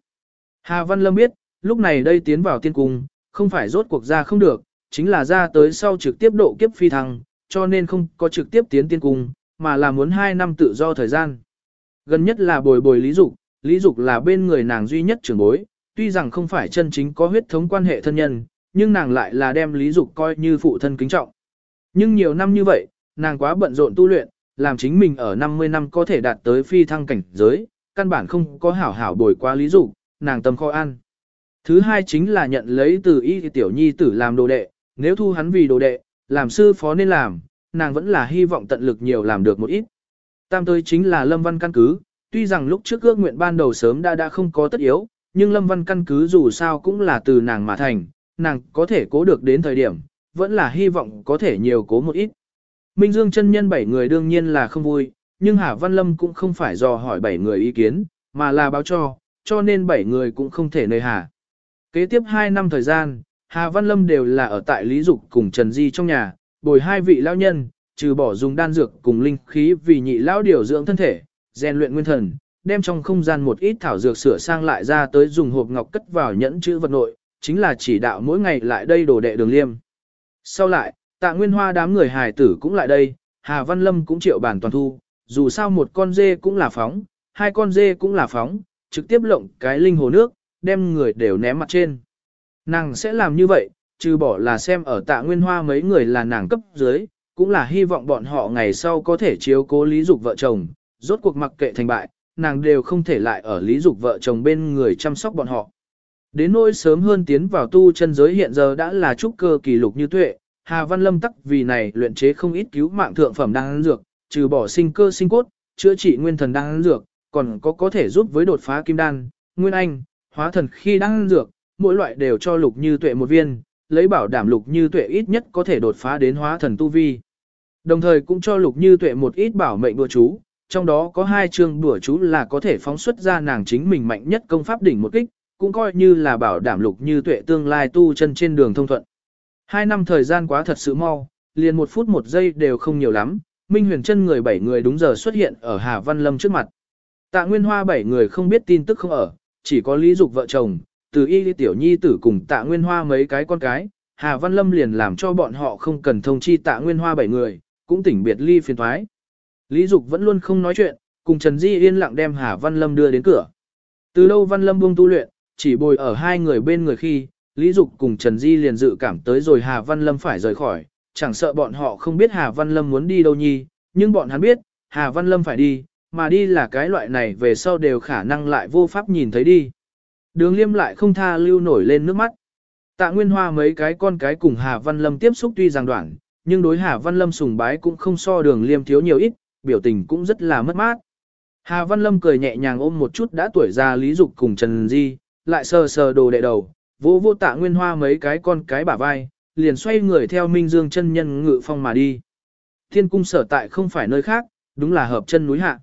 Hà Văn Lâm biết, lúc này đây tiến vào tiên cung, không phải rốt cuộc ra không được, chính là ra tới sau trực tiếp độ kiếp phi thăng, cho nên không có trực tiếp tiến tiên cung, mà là muốn 2 năm tự do thời gian. Gần nhất là bồi bồi lý dục, lý dục là bên người nàng duy nhất trưởng bối, tuy rằng không phải chân chính có huyết thống quan hệ thân nhân, nhưng nàng lại là đem lý dục coi như phụ thân kính trọng. Nhưng nhiều năm như vậy, nàng quá bận rộn tu luyện, làm chính mình ở 50 năm có thể đạt tới phi thăng cảnh giới, căn bản không có hảo hảo bồi qua lý dục, nàng tâm kho ăn. Thứ hai chính là nhận lấy từ y tiểu nhi tử làm đồ đệ, nếu thu hắn vì đồ đệ, làm sư phó nên làm, nàng vẫn là hy vọng tận lực nhiều làm được một ít. Tam tới chính là Lâm Văn căn cứ, tuy rằng lúc trước ước nguyện ban đầu sớm đã đã không có tất yếu, nhưng Lâm Văn căn cứ dù sao cũng là từ nàng mà thành, nàng có thể cố được đến thời điểm, vẫn là hy vọng có thể nhiều cố một ít. Minh Dương chân nhân bảy người đương nhiên là không vui, nhưng Hà Văn Lâm cũng không phải dò hỏi bảy người ý kiến, mà là báo cho, cho nên bảy người cũng không thể nơi hà. Kế tiếp 2 năm thời gian, Hà Văn Lâm đều là ở tại Lý Dục cùng Trần Di trong nhà, bồi hai vị lao nhân, trừ bỏ dùng đan dược cùng linh khí vì nhị lão điều dưỡng thân thể, rèn luyện nguyên thần, đem trong không gian một ít thảo dược sửa sang lại ra tới dùng hộp ngọc cất vào nhẫn chữ vật nội, chính là chỉ đạo mỗi ngày lại đây đồ đệ đường liêm. Sau lại, tạ nguyên hoa đám người hài tử cũng lại đây, Hà Văn Lâm cũng triệu bản toàn thu, dù sao một con dê cũng là phóng, hai con dê cũng là phóng, trực tiếp lộng cái linh hồ nước, đem người đều ném mặt trên. Nàng sẽ làm như vậy, trừ bỏ là xem ở tạ nguyên hoa mấy người là nàng cấp dưới, cũng là hy vọng bọn họ ngày sau có thể chiếu cố lý dục vợ chồng, rốt cuộc mặc kệ thành bại, nàng đều không thể lại ở lý dục vợ chồng bên người chăm sóc bọn họ. Đến nỗi sớm hơn tiến vào tu chân giới hiện giờ đã là trúc cơ kỳ lục như tuệ, Hà Văn Lâm tắc vì này luyện chế không ít cứu mạng thượng phẩm đan dược, trừ bỏ sinh cơ sinh cốt, chữa trị nguyên thần đan dược, còn có có thể giúp với đột phá kim đan, nguyên anh, hóa thần khi đan dược, mỗi loại đều cho lục như tuệ một viên, lấy bảo đảm lục như tuệ ít nhất có thể đột phá đến hóa thần tu vi. Đồng thời cũng cho lục như tuệ một ít bảo mệnh đùa chú, trong đó có hai chương đùa chú là có thể phóng xuất ra nàng chính mình mạnh nhất công pháp đỉnh một kích, cũng coi như là bảo đảm lục như tuệ tương lai tu chân trên đường thông thuận. Hai năm thời gian quá thật sự mau, liền một phút một giây đều không nhiều lắm, Minh Huyền chân người bảy người đúng giờ xuất hiện ở Hà Văn Lâm trước mặt. Tạ Nguyên Hoa bảy người không biết tin tức không ở, chỉ có Lý Dục vợ chồng, từ y tiểu nhi tử cùng Tạ Nguyên Hoa mấy cái con cái, Hà Văn Lâm liền làm cho bọn họ không cần thông chi Tạ Nguyên Hoa bảy người, cũng tỉnh biệt ly phiền thoái. Lý Dục vẫn luôn không nói chuyện, cùng Trần Di yên lặng đem Hà Văn Lâm đưa đến cửa. Từ lâu Văn Lâm buông tu luyện, chỉ bồi ở hai người bên người khi, Lý Dục cùng Trần Di liền dự cảm tới rồi Hà Văn Lâm phải rời khỏi, chẳng sợ bọn họ không biết Hà Văn Lâm muốn đi đâu nhi, nhưng bọn hắn biết, Hà Văn Lâm phải đi, mà đi là cái loại này về sau đều khả năng lại vô pháp nhìn thấy đi. Đường liêm lại không tha lưu nổi lên nước mắt. Tạ Nguyên Hoa mấy cái con cái cùng Hà Văn Lâm tiếp xúc tuy rằng đoạn, nhưng đối Hà Văn Lâm sùng bái cũng không so đường liêm thiếu nhiều ít, biểu tình cũng rất là mất mát. Hà Văn Lâm cười nhẹ nhàng ôm một chút đã tuổi già Lý Dục cùng Trần Di, lại sờ sờ đồ đệ đầu, vỗ vô tạ Nguyên Hoa mấy cái con cái bả vai, liền xoay người theo Minh Dương chân nhân ngự phong mà đi. Thiên cung sở tại không phải nơi khác, đúng là hợp chân núi hạ.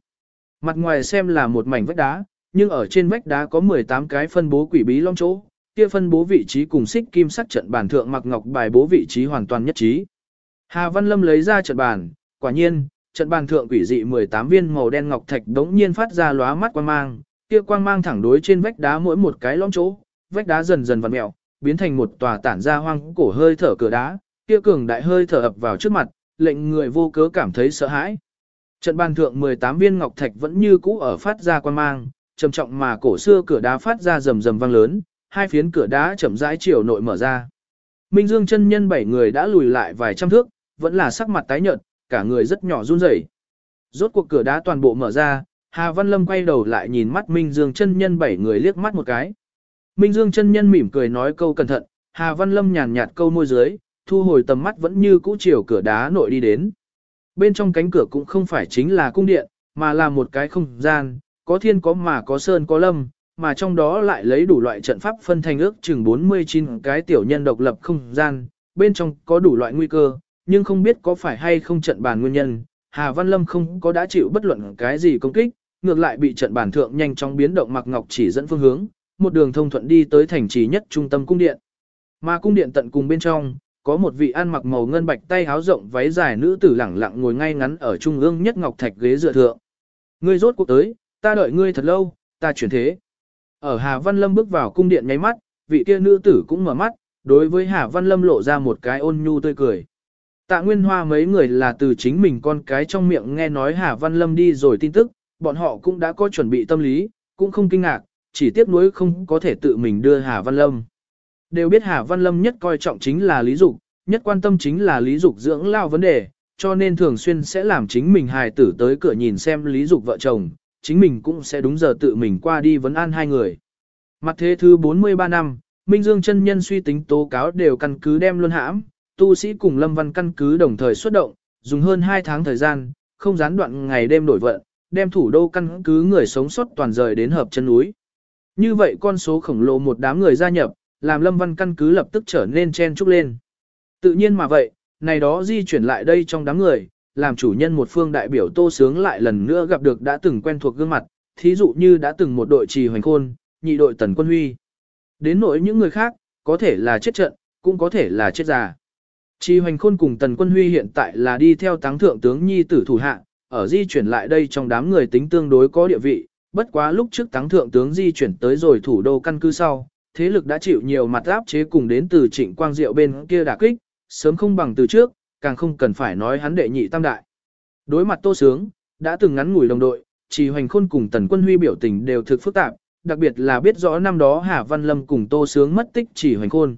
Mặt ngoài xem là một mảnh vách đá, nhưng ở trên vách đá có 18 cái phân bố quỷ bí long chỗ, kia phân bố vị trí cùng xích kim sắc trận bản thượng mặc ngọc bài bố vị trí hoàn toàn nhất trí. Hà Văn Lâm lấy ra trận bản, quả nhiên, trận bàn thượng quỷ dị 18 viên màu đen ngọc thạch đống nhiên phát ra lóa mắt quan mang, kia quang mang thẳng đối trên vách đá mỗi một cái lõm chỗ, vách đá dần dần vặn mèo, biến thành một tòa tản ra hoang cổ hơi thở cửa đá, kia cường đại hơi thở ập vào trước mặt, lệnh người vô cớ cảm thấy sợ hãi. Trận bàn thượng 18 viên ngọc thạch vẫn như cũ ở phát ra quang mang, trầm trọng mà cổ xưa cửa đá phát ra rầm rầm vang lớn, hai phiến cửa đá chậm rãi chiều nội mở ra. Minh Dương chân nhân bảy người đã lùi lại vài trăm thước, vẫn là sắc mặt tái nhợt, cả người rất nhỏ run rẩy. Rốt cuộc cửa đá toàn bộ mở ra, Hà Văn Lâm quay đầu lại nhìn mắt Minh Dương chân nhân bảy người liếc mắt một cái. Minh Dương chân nhân mỉm cười nói câu cẩn thận, Hà Văn Lâm nhàn nhạt câu môi dưới, thu hồi tầm mắt vẫn như cũ chiều cửa đá nội đi đến. Bên trong cánh cửa cũng không phải chính là cung điện, mà là một cái không gian, có thiên có mà có sơn có lâm, mà trong đó lại lấy đủ loại trận pháp phân thành ước chừng 49 cái tiểu nhân độc lập không gian, bên trong có đủ loại nguy cơ, nhưng không biết có phải hay không trận bàn nguyên nhân, Hà Văn Lâm không có đã chịu bất luận cái gì công kích, ngược lại bị trận bản thượng nhanh chóng biến động mặc ngọc chỉ dẫn phương hướng, một đường thông thuận đi tới thành trì nhất trung tâm cung điện. Mà cung điện tận cùng bên trong, có một vị ăn mặc màu ngân bạch tay háo rộng váy dài nữ tử lẳng lặng ngồi ngay ngắn ở trung ương nhất ngọc thạch ghế dựa thượng. Ngươi rốt cuộc tới, ta đợi ngươi thật lâu, ta chuyển thế. Ở Hà Văn Lâm bước vào cung điện nháy mắt, vị kia nữ tử cũng mở mắt, đối với Hà Văn Lâm lộ ra một cái ôn nhu tươi cười. Tạ Nguyên Hoa mấy người là từ chính mình con cái trong miệng nghe nói Hà Văn Lâm đi rồi tin tức, bọn họ cũng đã có chuẩn bị tâm lý, cũng không kinh ngạc, chỉ tiếc nuối không có thể tự mình đưa Hà Văn Lâm. Đều biết Hà Văn Lâm nhất coi trọng chính là lý dục, nhất quan tâm chính là lý dục dưỡng lao vấn đề, cho nên thường xuyên sẽ làm chính mình hài tử tới cửa nhìn xem lý dục vợ chồng, chính mình cũng sẽ đúng giờ tự mình qua đi vấn an hai người. Mặt thế thứ 43 năm, Minh Dương chân nhân suy tính tố cáo đều căn cứ đem luân hãm, tu sĩ cùng Lâm Văn căn cứ đồng thời xuất động, dùng hơn 2 tháng thời gian, không gián đoạn ngày đêm đổi vận, đem thủ đô căn cứ người sống sót toàn rời đến hợp chân núi. Như vậy con số khổng lồ một đám người gia nhập, làm Lâm Văn căn cứ lập tức trở nên chen trúc lên. Tự nhiên mà vậy, này đó di chuyển lại đây trong đám người, làm chủ nhân một phương đại biểu tô sướng lại lần nữa gặp được đã từng quen thuộc gương mặt, thí dụ như đã từng một đội trì hoành khôn, nhị đội tần quân huy. Đến nỗi những người khác, có thể là chết trận, cũng có thể là chết già. Trì hoành khôn cùng tần quân huy hiện tại là đi theo táng thượng tướng nhi tử thủ hạ, ở di chuyển lại đây trong đám người tính tương đối có địa vị, bất quá lúc trước táng thượng tướng di chuyển tới rồi thủ đô căn cứ sau, thế lực đã chịu nhiều mặt áp chế cùng đến từ trịnh quang diệu bên kia đả kích, sớm không bằng từ trước, càng không cần phải nói hắn đệ nhị tam đại. Đối mặt tô sướng, đã từng ngắn ngủi đồng đội, chỉ hoành khôn cùng tần quân huy biểu tình đều thực phức tạp, đặc biệt là biết rõ năm đó Hà Văn Lâm cùng tô sướng mất tích chỉ hoành khôn.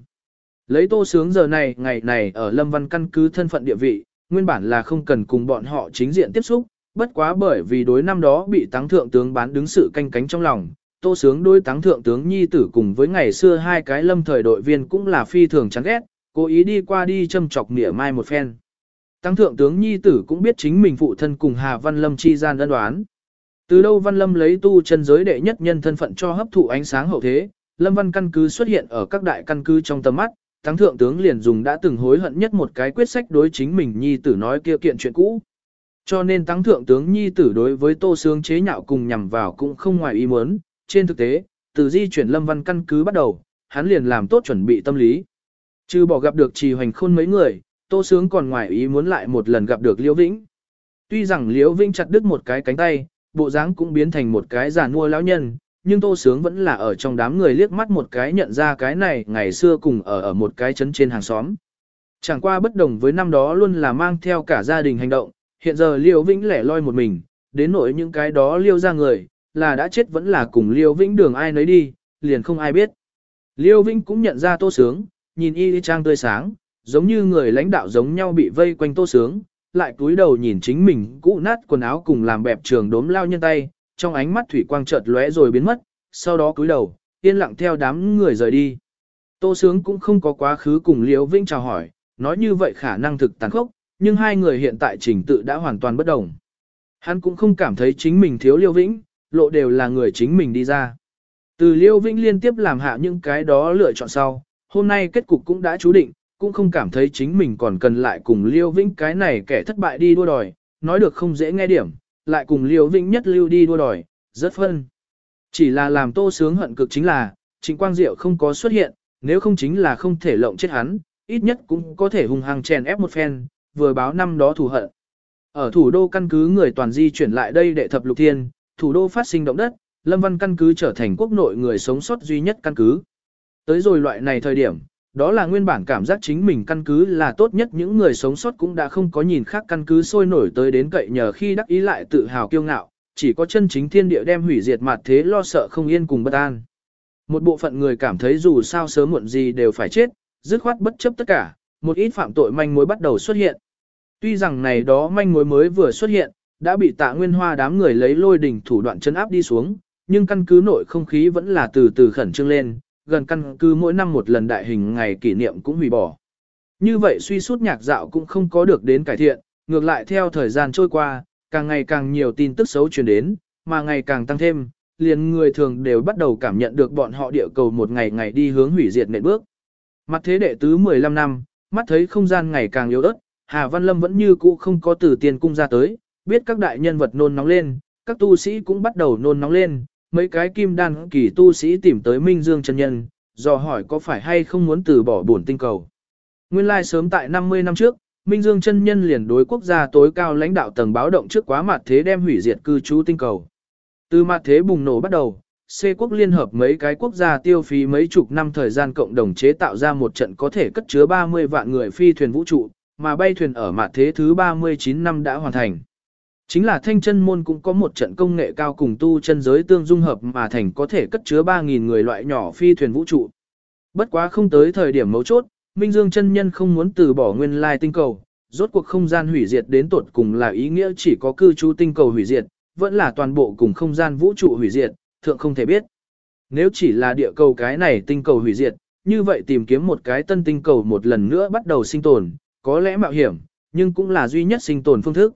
Lấy tô sướng giờ này, ngày này ở Lâm Văn căn cứ thân phận địa vị, nguyên bản là không cần cùng bọn họ chính diện tiếp xúc, bất quá bởi vì đối năm đó bị táng thượng tướng bán đứng sự canh cánh trong lòng, tô sướng đối táng thượng tướng nhi tử cùng với ngày xưa hai cái lâm thời đội viên cũng là phi thường chán ghét, cố ý đi qua đi châm chọc nỉa mai một phen. Tăng thượng tướng nhi tử cũng biết chính mình phụ thân cùng Hà Văn Lâm chi gian đơn đoán. Từ đâu Văn Lâm lấy tu chân giới đệ nhất nhân thân phận cho hấp thụ ánh sáng hậu thế, Lâm Văn căn cứ xuất hiện ở các đại căn cứ trong tầm mắt, Thắng thượng tướng liền dùng đã từng hối hận nhất một cái quyết sách đối chính mình nhi tử nói kia kiện chuyện cũ. Cho nên Tăng thượng tướng nhi tử đối với Tô Sướng chế nhạo cùng nhằm vào cũng không ngoài ý muốn, trên thực tế, từ di chuyển Lâm Văn căn cứ bắt đầu, hắn liền làm tốt chuẩn bị tâm lý. Chứ bỏ gặp được trì hoành khôn mấy người, Tô Sướng còn ngoài ý muốn lại một lần gặp được Liễu Vĩnh. Tuy rằng Liễu Vĩnh chặt đứt một cái cánh tay, bộ dáng cũng biến thành một cái già nua lão nhân, nhưng Tô Sướng vẫn là ở trong đám người liếc mắt một cái nhận ra cái này ngày xưa cùng ở ở một cái trấn trên hàng xóm. Chẳng qua bất đồng với năm đó luôn là mang theo cả gia đình hành động, hiện giờ liêu Vĩnh lẻ loi một mình, đến nỗi những cái đó liêu ra người, là đã chết vẫn là cùng Liêu Vĩnh đường ai nấy đi, liền không ai biết. Liêu Vĩnh cũng nhận ra Tô Sướng, nhìn y trang tươi sáng, giống như người lãnh đạo giống nhau bị vây quanh Tô Sướng, lại cúi đầu nhìn chính mình cũ nát quần áo cùng làm bẹp trường đốm lao nhân tay, trong ánh mắt thủy quang chợt lóe rồi biến mất, sau đó cúi đầu, yên lặng theo đám người rời đi. Tô Sướng cũng không có quá khứ cùng Liêu Vĩnh chào hỏi, nói như vậy khả năng thực tàn khốc, nhưng hai người hiện tại trình tự đã hoàn toàn bất đồng. Hắn cũng không cảm thấy chính mình thiếu Liêu Vĩnh, lộ đều là người chính mình đi ra. Từ Liêu Vĩnh liên tiếp làm hạ những cái đó lựa chọn sau, hôm nay kết cục cũng đã chú định, cũng không cảm thấy chính mình còn cần lại cùng Liêu Vĩnh cái này kẻ thất bại đi đua đòi, nói được không dễ nghe điểm, lại cùng Liêu Vĩnh nhất lưu đi đua đòi, rất phân. Chỉ là làm tô sướng hận cực chính là, Trịnh Quang Diệu không có xuất hiện, nếu không chính là không thể lộng chết hắn, ít nhất cũng có thể hung hăng chèn ép một phen, vừa báo năm đó thù hận. Ở thủ đô căn cứ người toàn di chuyển lại đây để thập lục thiên, thủ đô phát sinh động đất, Lâm Văn căn cứ trở thành quốc nội người sống sót duy nhất căn cứ. Tới rồi loại này thời điểm, đó là nguyên bản cảm giác chính mình căn cứ là tốt nhất những người sống sót cũng đã không có nhìn khác căn cứ sôi nổi tới đến cậy nhờ khi đắc ý lại tự hào kiêu ngạo, chỉ có chân chính thiên địa đem hủy diệt mặt thế lo sợ không yên cùng bất an. Một bộ phận người cảm thấy dù sao sớm muộn gì đều phải chết, dứt khoát bất chấp tất cả, một ít phạm tội manh mối bắt đầu xuất hiện. Tuy rằng này đó manh mối mới vừa xuất hiện, đã bị tạ nguyên hoa đám người lấy lôi đỉnh thủ đoạn chân áp đi xuống, nhưng căn cứ nội không khí vẫn là từ từ khẩn trương lên, gần căn cứ mỗi năm một lần đại hình ngày kỷ niệm cũng hủy bỏ. Như vậy suy suốt nhạc dạo cũng không có được đến cải thiện, ngược lại theo thời gian trôi qua, càng ngày càng nhiều tin tức xấu truyền đến, mà ngày càng tăng thêm, liền người thường đều bắt đầu cảm nhận được bọn họ địa cầu một ngày ngày đi hướng hủy diệt nền bước. Mặt thế đệ tứ 15 năm, mắt thấy không gian ngày càng yếu ớt, Hà Văn Lâm vẫn như cũ không có từ tiền cung ra tới, biết các đại nhân vật nôn nóng lên, các tu sĩ cũng bắt đầu nôn nóng lên, mấy cái kim đan kỳ tu sĩ tìm tới Minh Dương chân nhân, dò hỏi có phải hay không muốn từ bỏ bổn tinh cầu. Nguyên lai sớm tại 50 năm trước, Minh Dương chân nhân liền đối quốc gia tối cao lãnh đạo tầng báo động trước quá mặt thế đem hủy diệt cư trú tinh cầu. Từ mặt thế bùng nổ bắt đầu, C quốc liên hợp mấy cái quốc gia tiêu phí mấy chục năm thời gian cộng đồng chế tạo ra một trận có thể cất chứa 30 vạn người phi thuyền vũ trụ, mà bay thuyền ở mặt thế thứ 39 năm đã hoàn thành. Chính là thanh chân môn cũng có một trận công nghệ cao cùng tu chân giới tương dung hợp mà thành có thể cất chứa 3.000 người loại nhỏ phi thuyền vũ trụ. Bất quá không tới thời điểm mấu chốt, Minh Dương chân nhân không muốn từ bỏ nguyên lai tinh cầu, rốt cuộc không gian hủy diệt đến tột cùng là ý nghĩa chỉ có cư trú tinh cầu hủy diệt, vẫn là toàn bộ cùng không gian vũ trụ hủy diệt, thượng không thể biết. Nếu chỉ là địa cầu cái này tinh cầu hủy diệt, như vậy tìm kiếm một cái tân tinh cầu một lần nữa bắt đầu sinh tồn, có lẽ mạo hiểm, nhưng cũng là duy nhất sinh tồn phương thức.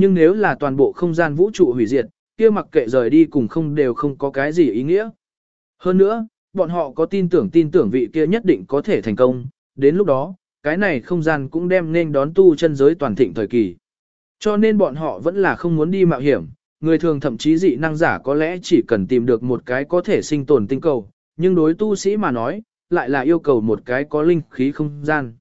Nhưng nếu là toàn bộ không gian vũ trụ hủy diệt, kia mặc kệ rời đi cùng không đều không có cái gì ý nghĩa. Hơn nữa, bọn họ có tin tưởng tin tưởng vị kia nhất định có thể thành công, đến lúc đó, cái này không gian cũng đem nên đón tu chân giới toàn thịnh thời kỳ. Cho nên bọn họ vẫn là không muốn đi mạo hiểm, người thường thậm chí dị năng giả có lẽ chỉ cần tìm được một cái có thể sinh tồn tinh cầu, nhưng đối tu sĩ mà nói, lại là yêu cầu một cái có linh khí không gian.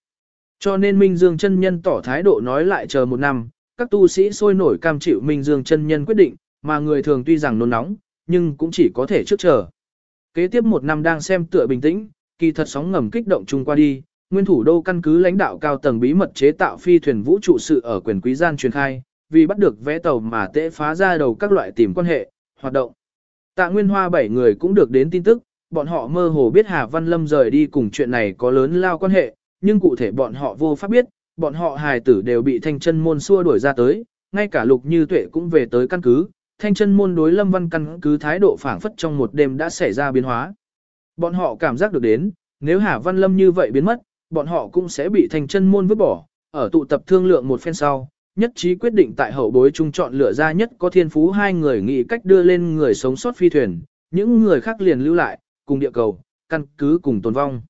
Cho nên Minh Dương chân nhân tỏ thái độ nói lại chờ một năm, các tu sĩ sôi nổi cam chịu Minh Dương chân nhân quyết định, mà người thường tuy rằng nôn nóng, nhưng cũng chỉ có thể trước chờ. Kế tiếp một năm đang xem tựa bình tĩnh, kỳ thật sóng ngầm kích động chung qua đi, nguyên thủ đô căn cứ lãnh đạo cao tầng bí mật chế tạo phi thuyền vũ trụ sự ở quyền quý gian truyền khai, vì bắt được vé tàu mà tễ phá ra đầu các loại tìm quan hệ, hoạt động. Tạ Nguyên Hoa bảy người cũng được đến tin tức, bọn họ mơ hồ biết Hà Văn Lâm rời đi cùng chuyện này có lớn lao quan hệ, nhưng cụ thể bọn họ vô pháp biết, bọn họ hài tử đều bị thanh chân môn xua đuổi ra tới, ngay cả lục như tuệ cũng về tới căn cứ, thanh chân môn đối lâm văn căn cứ thái độ phảng phất trong một đêm đã xảy ra biến hóa. Bọn họ cảm giác được đến, nếu Hà Văn Lâm như vậy biến mất, bọn họ cũng sẽ bị thanh chân môn vứt bỏ, ở tụ tập thương lượng một phen sau, nhất trí quyết định tại hậu bối trung chọn lựa ra nhất có thiên phú hai người nghĩ cách đưa lên người sống sót phi thuyền, những người khác liền lưu lại, cùng địa cầu, căn cứ cùng tồn vong.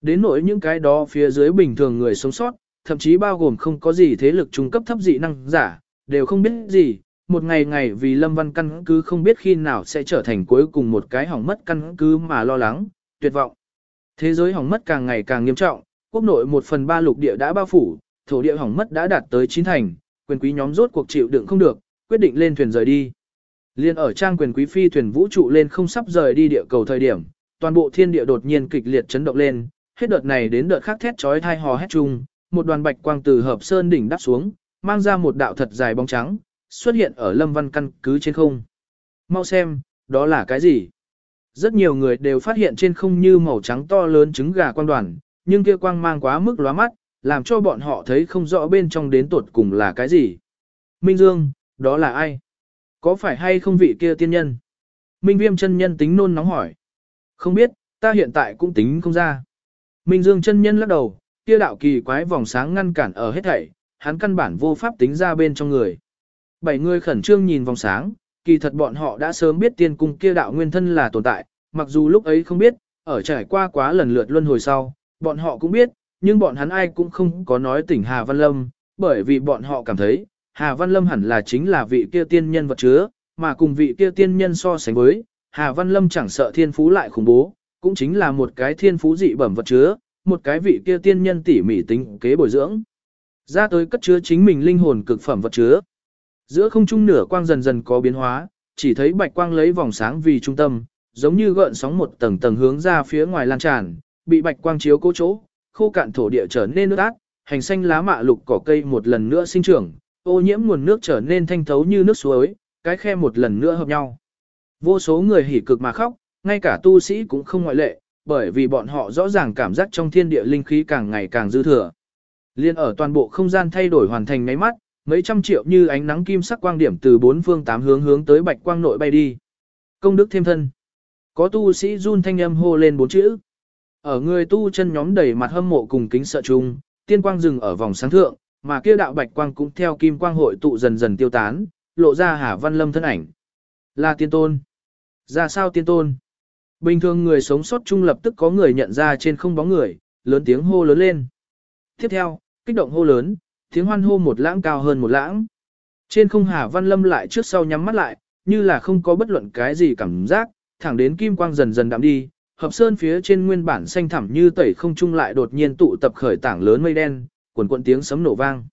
Đến nỗi những cái đó phía dưới bình thường người sống sót, thậm chí bao gồm không có gì thế lực trung cấp thấp dị năng giả, đều không biết gì, một ngày ngày vì Lâm Văn căn cứ không biết khi nào sẽ trở thành cuối cùng một cái hỏng mất căn cứ mà lo lắng, tuyệt vọng. Thế giới hỏng mất càng ngày càng nghiêm trọng, quốc nội một phần ba lục địa đã bao phủ, thổ địa hỏng mất đã đạt tới chín thành, quyền quý nhóm rốt cuộc chịu đựng không được, quyết định lên thuyền rời đi. Liên ở trang quyền quý phi thuyền vũ trụ lên không sắp rời đi địa cầu thời điểm, toàn bộ thiên địa đột nhiên kịch liệt chấn động lên, hết đợt này đến đợt khác thét chói tai hò hét chung, một đoàn bạch quang từ hợp sơn đỉnh đáp xuống, mang ra một đạo thật dài bóng trắng, xuất hiện ở lâm văn căn cứ trên không. Mau xem, đó là cái gì? Rất nhiều người đều phát hiện trên không như màu trắng to lớn trứng gà quang đoàn, nhưng kia quang mang quá mức lóa mắt, làm cho bọn họ thấy không rõ bên trong đến tột cùng là cái gì. Minh Dương, đó là ai? Có phải hay không vị kia tiên nhân? Minh Viêm chân nhân tính nôn nóng hỏi. Không biết, ta hiện tại cũng tính không ra. Minh Dương chân nhân lắc đầu, kia đạo kỳ quái vòng sáng ngăn cản ở hết thảy, hắn căn bản vô pháp tính ra bên trong người. Bảy người khẩn trương nhìn vòng sáng, kỳ thật bọn họ đã sớm biết tiên cung kia đạo nguyên thân là tồn tại, mặc dù lúc ấy không biết, ở trải qua quá lần lượt luân hồi sau, bọn họ cũng biết, nhưng bọn hắn ai cũng không có nói tỉnh Hà Văn Lâm, bởi vì bọn họ cảm thấy, Hà Văn Lâm hẳn là chính là vị kia tiên nhân vật chứa, mà cùng vị kia tiên nhân so sánh với, Hà Văn Lâm chẳng sợ thiên phú lại khủng bố, cũng chính là một cái thiên phú dị bẩm vật chứa, một cái vị kia tiên nhân tỉ mỉ tính kế bồi dưỡng. Ra tới cất chứa chính mình linh hồn cực phẩm vật chứa. Giữa không trung nửa quang dần dần có biến hóa, chỉ thấy bạch quang lấy vòng sáng vì trung tâm, giống như gợn sóng một tầng tầng hướng ra phía ngoài lan tràn, bị bạch quang chiếu cố chỗ, khô cạn thổ địa trở nên nước át, hành xanh lá mạ lục cỏ cây một lần nữa sinh trưởng, ô nhiễm nguồn nước trở nên thanh thấu như nước suối, cái khe một lần nữa hợp nhau. Vô số người hỉ cực mà khóc, ngay cả tu sĩ cũng không ngoại lệ, bởi vì bọn họ rõ ràng cảm giác trong thiên địa linh khí càng ngày càng dư thừa. Liên ở toàn bộ không gian thay đổi hoàn thành ngáy mắt, mấy trăm triệu như ánh nắng kim sắc quang điểm từ bốn phương tám hướng hướng tới bạch quang nội bay đi. Công đức thêm thân. Có tu sĩ run thanh âm hô lên bốn chữ. Ở người tu chân nhóm đầy mặt hâm mộ cùng kính sợ chung, tiên quang dừng ở vòng sáng thượng, mà kia đạo bạch quang cũng theo kim quang hội tụ dần dần tiêu tán, lộ ra Hà Văn Lâm thân ảnh. Là tiên tôn. Ra sao tiên tôn? Bình thường người sống sót chung lập tức có người nhận ra trên không bóng người, lớn tiếng hô lớn lên. Tiếp theo, kích động hô lớn, tiếng hoan hô một lãng cao hơn một lãng. Trên không Hà Văn Lâm lại trước sau nhắm mắt lại, như là không có bất luận cái gì cảm giác, thẳng đến kim quang dần dần đạm đi, hợp sơn phía trên nguyên bản xanh thẳm như tẩy không trung lại đột nhiên tụ tập khởi tảng lớn mây đen, cuồn cuộn tiếng sấm nổ vang.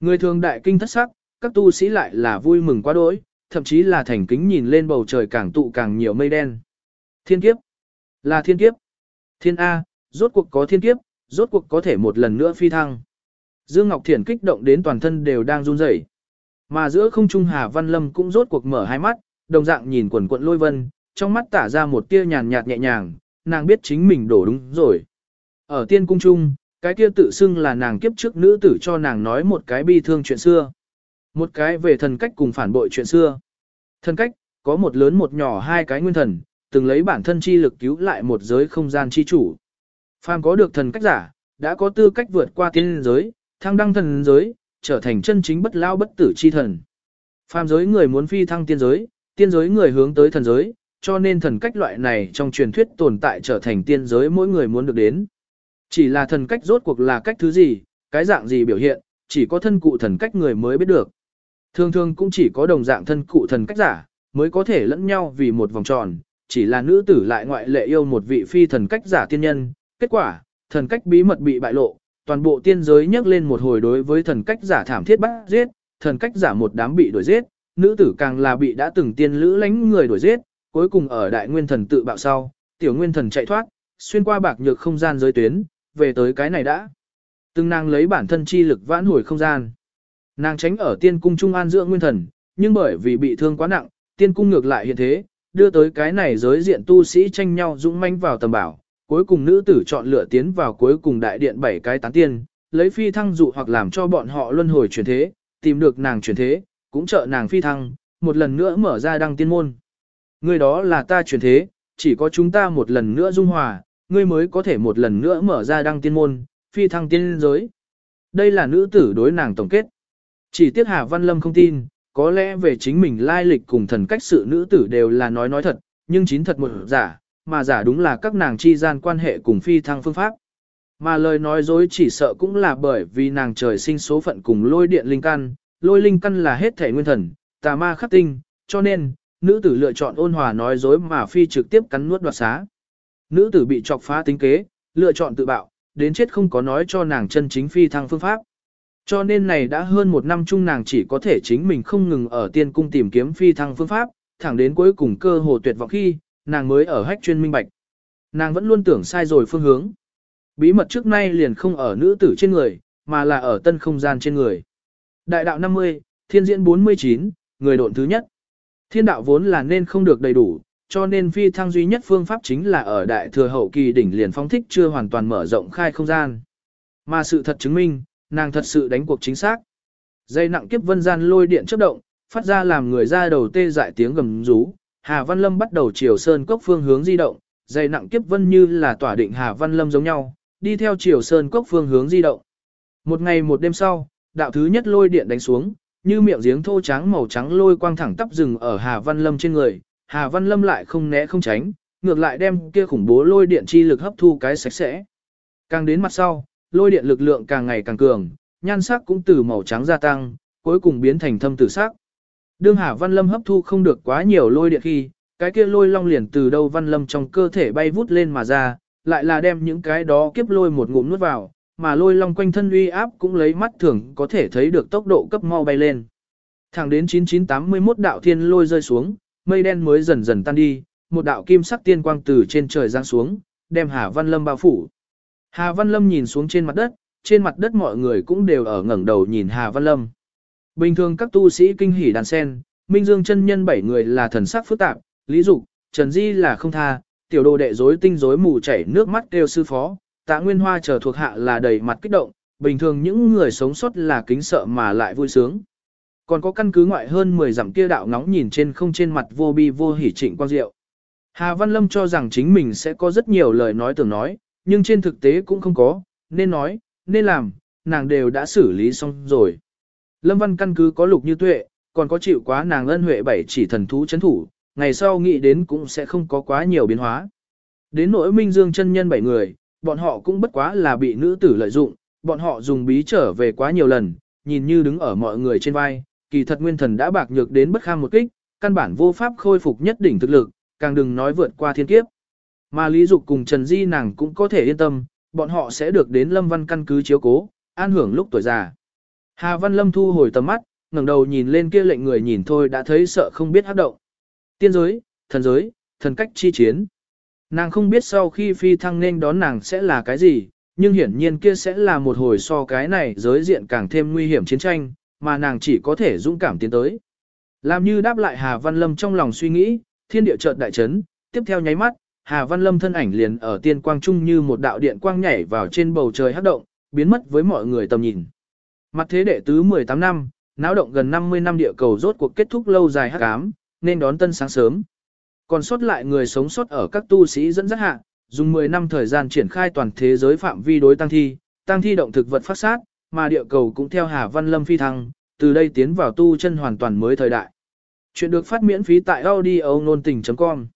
Người thường đại kinh thất sắc, các tu sĩ lại là vui mừng quá đỗi, thậm chí là thành kính nhìn lên bầu trời càng tụ càng nhiều mây đen. Thiên kiếp, là thiên kiếp. Thiên A, rốt cuộc có thiên kiếp, rốt cuộc có thể một lần nữa phi thăng. Dương Ngọc Thiển kích động đến toàn thân đều đang run rẩy. Mà giữa không trung Hà Văn Lâm cũng rốt cuộc mở hai mắt, đồng dạng nhìn quần quận lôi vân, trong mắt tả ra một tia nhàn nhạt nhẹ nhàng, nàng biết chính mình đổ đúng rồi. Ở tiên cung trung, cái kia tự xưng là nàng kiếp trước nữ tử cho nàng nói một cái bi thương chuyện xưa. Một cái về thần cách cùng phản bội chuyện xưa. Thần cách, có một lớn một nhỏ hai cái nguyên thần, từng lấy bản thân chi lực cứu lại một giới không gian chi chủ. Phàm có được thần cách giả, đã có tư cách vượt qua tiên giới, thăng đăng thần giới, trở thành chân chính bất lao bất tử chi thần. Phàm giới người muốn phi thăng tiên giới, tiên giới người hướng tới thần giới, cho nên thần cách loại này trong truyền thuyết tồn tại trở thành tiên giới mỗi người muốn được đến. Chỉ là thần cách rốt cuộc là cách thứ gì, cái dạng gì biểu hiện, chỉ có thân cụ thần cách người mới biết được. Thường thường cũng chỉ có đồng dạng thân cụ thần cách giả, mới có thể lẫn nhau vì một vòng tròn, chỉ là nữ tử lại ngoại lệ yêu một vị phi thần cách giả tiên nhân. Kết quả, thần cách bí mật bị bại lộ, toàn bộ tiên giới nhắc lên một hồi đối với thần cách giả thảm thiết bắt giết, thần cách giả một đám bị đuổi giết, nữ tử càng là bị đã từng tiên lữ lánh người đuổi giết, cuối cùng ở đại nguyên thần tự bạo sau, tiểu nguyên thần chạy thoát, xuyên qua bạc nhược không gian giới tuyến, về tới cái này đã. Từng nàng lấy bản thân chi lực vãn hồi không gian. Nàng tránh ở tiên cung trung an dưỡng nguyên thần, nhưng bởi vì bị thương quá nặng, tiên cung ngược lại hiện thế, đưa tới cái này giới diện tu sĩ tranh nhau dũng manh vào tầm bảo. Cuối cùng nữ tử chọn lựa tiến vào cuối cùng đại điện bảy cái tán tiên, lấy phi thăng dụ hoặc làm cho bọn họ luân hồi chuyển thế, tìm được nàng chuyển thế, cũng trợ nàng phi thăng, một lần nữa mở ra đăng tiên môn. Người đó là ta chuyển thế, chỉ có chúng ta một lần nữa dung hòa, ngươi mới có thể một lần nữa mở ra đăng tiên môn, phi thăng tiên giới. Đây là nữ tử đối nàng tổng kết. Chỉ tiếc Hà Văn Lâm không tin, có lẽ về chính mình lai lịch cùng thần cách sự nữ tử đều là nói nói thật, nhưng chính thật một giả, mà giả đúng là các nàng chi gian quan hệ cùng phi thăng phương pháp. Mà lời nói dối chỉ sợ cũng là bởi vì nàng trời sinh số phận cùng lôi điện linh căn, lôi linh căn là hết thể nguyên thần, tà ma khắc tinh, cho nên, nữ tử lựa chọn ôn hòa nói dối mà phi trực tiếp cắn nuốt đoạt xá. Nữ tử bị chọc phá tính kế, lựa chọn tự bạo, đến chết không có nói cho nàng chân chính phi thăng phương pháp. Cho nên này đã hơn một năm chung nàng chỉ có thể chính mình không ngừng ở tiên cung tìm kiếm phi thăng phương pháp, thẳng đến cuối cùng cơ hồ tuyệt vọng khi, nàng mới ở hách chuyên minh bạch. Nàng vẫn luôn tưởng sai rồi phương hướng. Bí mật trước nay liền không ở nữ tử trên người, mà là ở tân không gian trên người. Đại đạo 50, thiên diễn 49, người độn thứ nhất. Thiên đạo vốn là nên không được đầy đủ, cho nên phi thăng duy nhất phương pháp chính là ở đại thừa hậu kỳ đỉnh liền phong thích chưa hoàn toàn mở rộng khai không gian. Mà sự thật chứng minh, nàng thật sự đánh cuộc chính xác. Dây nặng kiếp vân gian lôi điện chớp động, phát ra làm người ra đầu tê dại tiếng gầm rú. Hà Văn Lâm bắt đầu chiều sơn cốc phương hướng di động, dây nặng kiếp vân như là tỏa định Hà Văn Lâm giống nhau, đi theo chiều sơn cốc phương hướng di động. Một ngày một đêm sau, đạo thứ nhất lôi điện đánh xuống, như miệng giếng thô trắng màu trắng lôi quang thẳng tắp rừng ở Hà Văn Lâm trên người, Hà Văn Lâm lại không né không tránh, ngược lại đem kia khủng bố lôi điện chi lực hấp thu cái sạch sẽ. Càng đến mặt sau, lôi điện lực lượng càng ngày càng cường, nhan sắc cũng từ màu trắng gia tăng, cuối cùng biến thành thâm tử sắc. Đương Hà Văn Lâm hấp thu không được quá nhiều lôi điện khi, cái kia lôi long liền từ đâu Văn Lâm trong cơ thể bay vút lên mà ra, lại là đem những cái đó kiếp lôi một ngụm nuốt vào, mà lôi long quanh thân uy áp cũng lấy mắt thường có thể thấy được tốc độ cấp mau bay lên. Thẳng đến 9981 đạo thiên lôi rơi xuống, mây đen mới dần dần tan đi, một đạo kim sắc tiên quang từ trên trời giáng xuống, đem Hà Văn Lâm bao phủ. Hà Văn Lâm nhìn xuống trên mặt đất, trên mặt đất mọi người cũng đều ở ngẩng đầu nhìn Hà Văn Lâm. Bình thường các tu sĩ kinh hỉ đàn sen, Minh Dương chân nhân bảy người là thần sắc phức tạp, Lý Dục, Trần Di là không tha, tiểu đồ đệ rối tinh rối mù chảy nước mắt kêu sư phó, Tạ Nguyên Hoa chờ thuộc hạ là đầy mặt kích động, bình thường những người sống sót là kính sợ mà lại vui sướng. Còn có căn cứ ngoại hơn 10 dặm kia đạo ngóng nhìn trên không trên mặt vô bi vô hỉ trịnh quang diệu. Hà Văn Lâm cho rằng chính mình sẽ có rất nhiều lời nói tưởng nói, nhưng trên thực tế cũng không có, nên nói, nên làm, nàng đều đã xử lý xong rồi. Lâm Văn căn cứ có lục như tuệ, còn có chịu quá nàng ân huệ bảy chỉ thần thú chấn thủ, ngày sau nghĩ đến cũng sẽ không có quá nhiều biến hóa. Đến nỗi Minh Dương chân nhân bảy người, bọn họ cũng bất quá là bị nữ tử lợi dụng, bọn họ dùng bí trở về quá nhiều lần, nhìn như đứng ở mọi người trên vai, kỳ thật nguyên thần đã bạc nhược đến bất kham một kích, căn bản vô pháp khôi phục nhất đỉnh thực lực, càng đừng nói vượt qua thiên kiếp. Mà Lý Dục cùng Trần Di nàng cũng có thể yên tâm, bọn họ sẽ được đến Lâm Văn căn cứ chiếu cố, an hưởng lúc tuổi già. Hà Văn Lâm thu hồi tầm mắt, ngẩng đầu nhìn lên kia lệnh người nhìn thôi đã thấy sợ không biết hấp động. Tiên giới, thần giới, thần cách chi chiến. Nàng không biết sau khi phi thăng nên đón nàng sẽ là cái gì, nhưng hiển nhiên kia sẽ là một hồi so cái này giới diện càng thêm nguy hiểm chiến tranh, mà nàng chỉ có thể dũng cảm tiến tới. Làm như đáp lại Hà Văn Lâm trong lòng suy nghĩ, thiên địa chợt đại chấn, tiếp theo nháy mắt, Hà Văn Lâm thân ảnh liền ở tiên quang trung như một đạo điện quang nhảy vào trên bầu trời hấp động, biến mất với mọi người tầm nhìn. Mặt thế đệ tứ 18 năm, náo động gần 50 năm địa cầu rốt cuộc kết thúc lâu dài hắc ám, nên đón tân sáng sớm. Còn sót lại người sống sót ở các tu sĩ dẫn dắt hạ, dùng 10 năm thời gian triển khai toàn thế giới phạm vi đối tăng thi, tăng thi động thực vật phát sát, mà địa cầu cũng theo Hà Văn Lâm phi thăng, từ đây tiến vào tu chân hoàn toàn mới thời đại. Chuyện được phát miễn phí tại audio nôn tình.com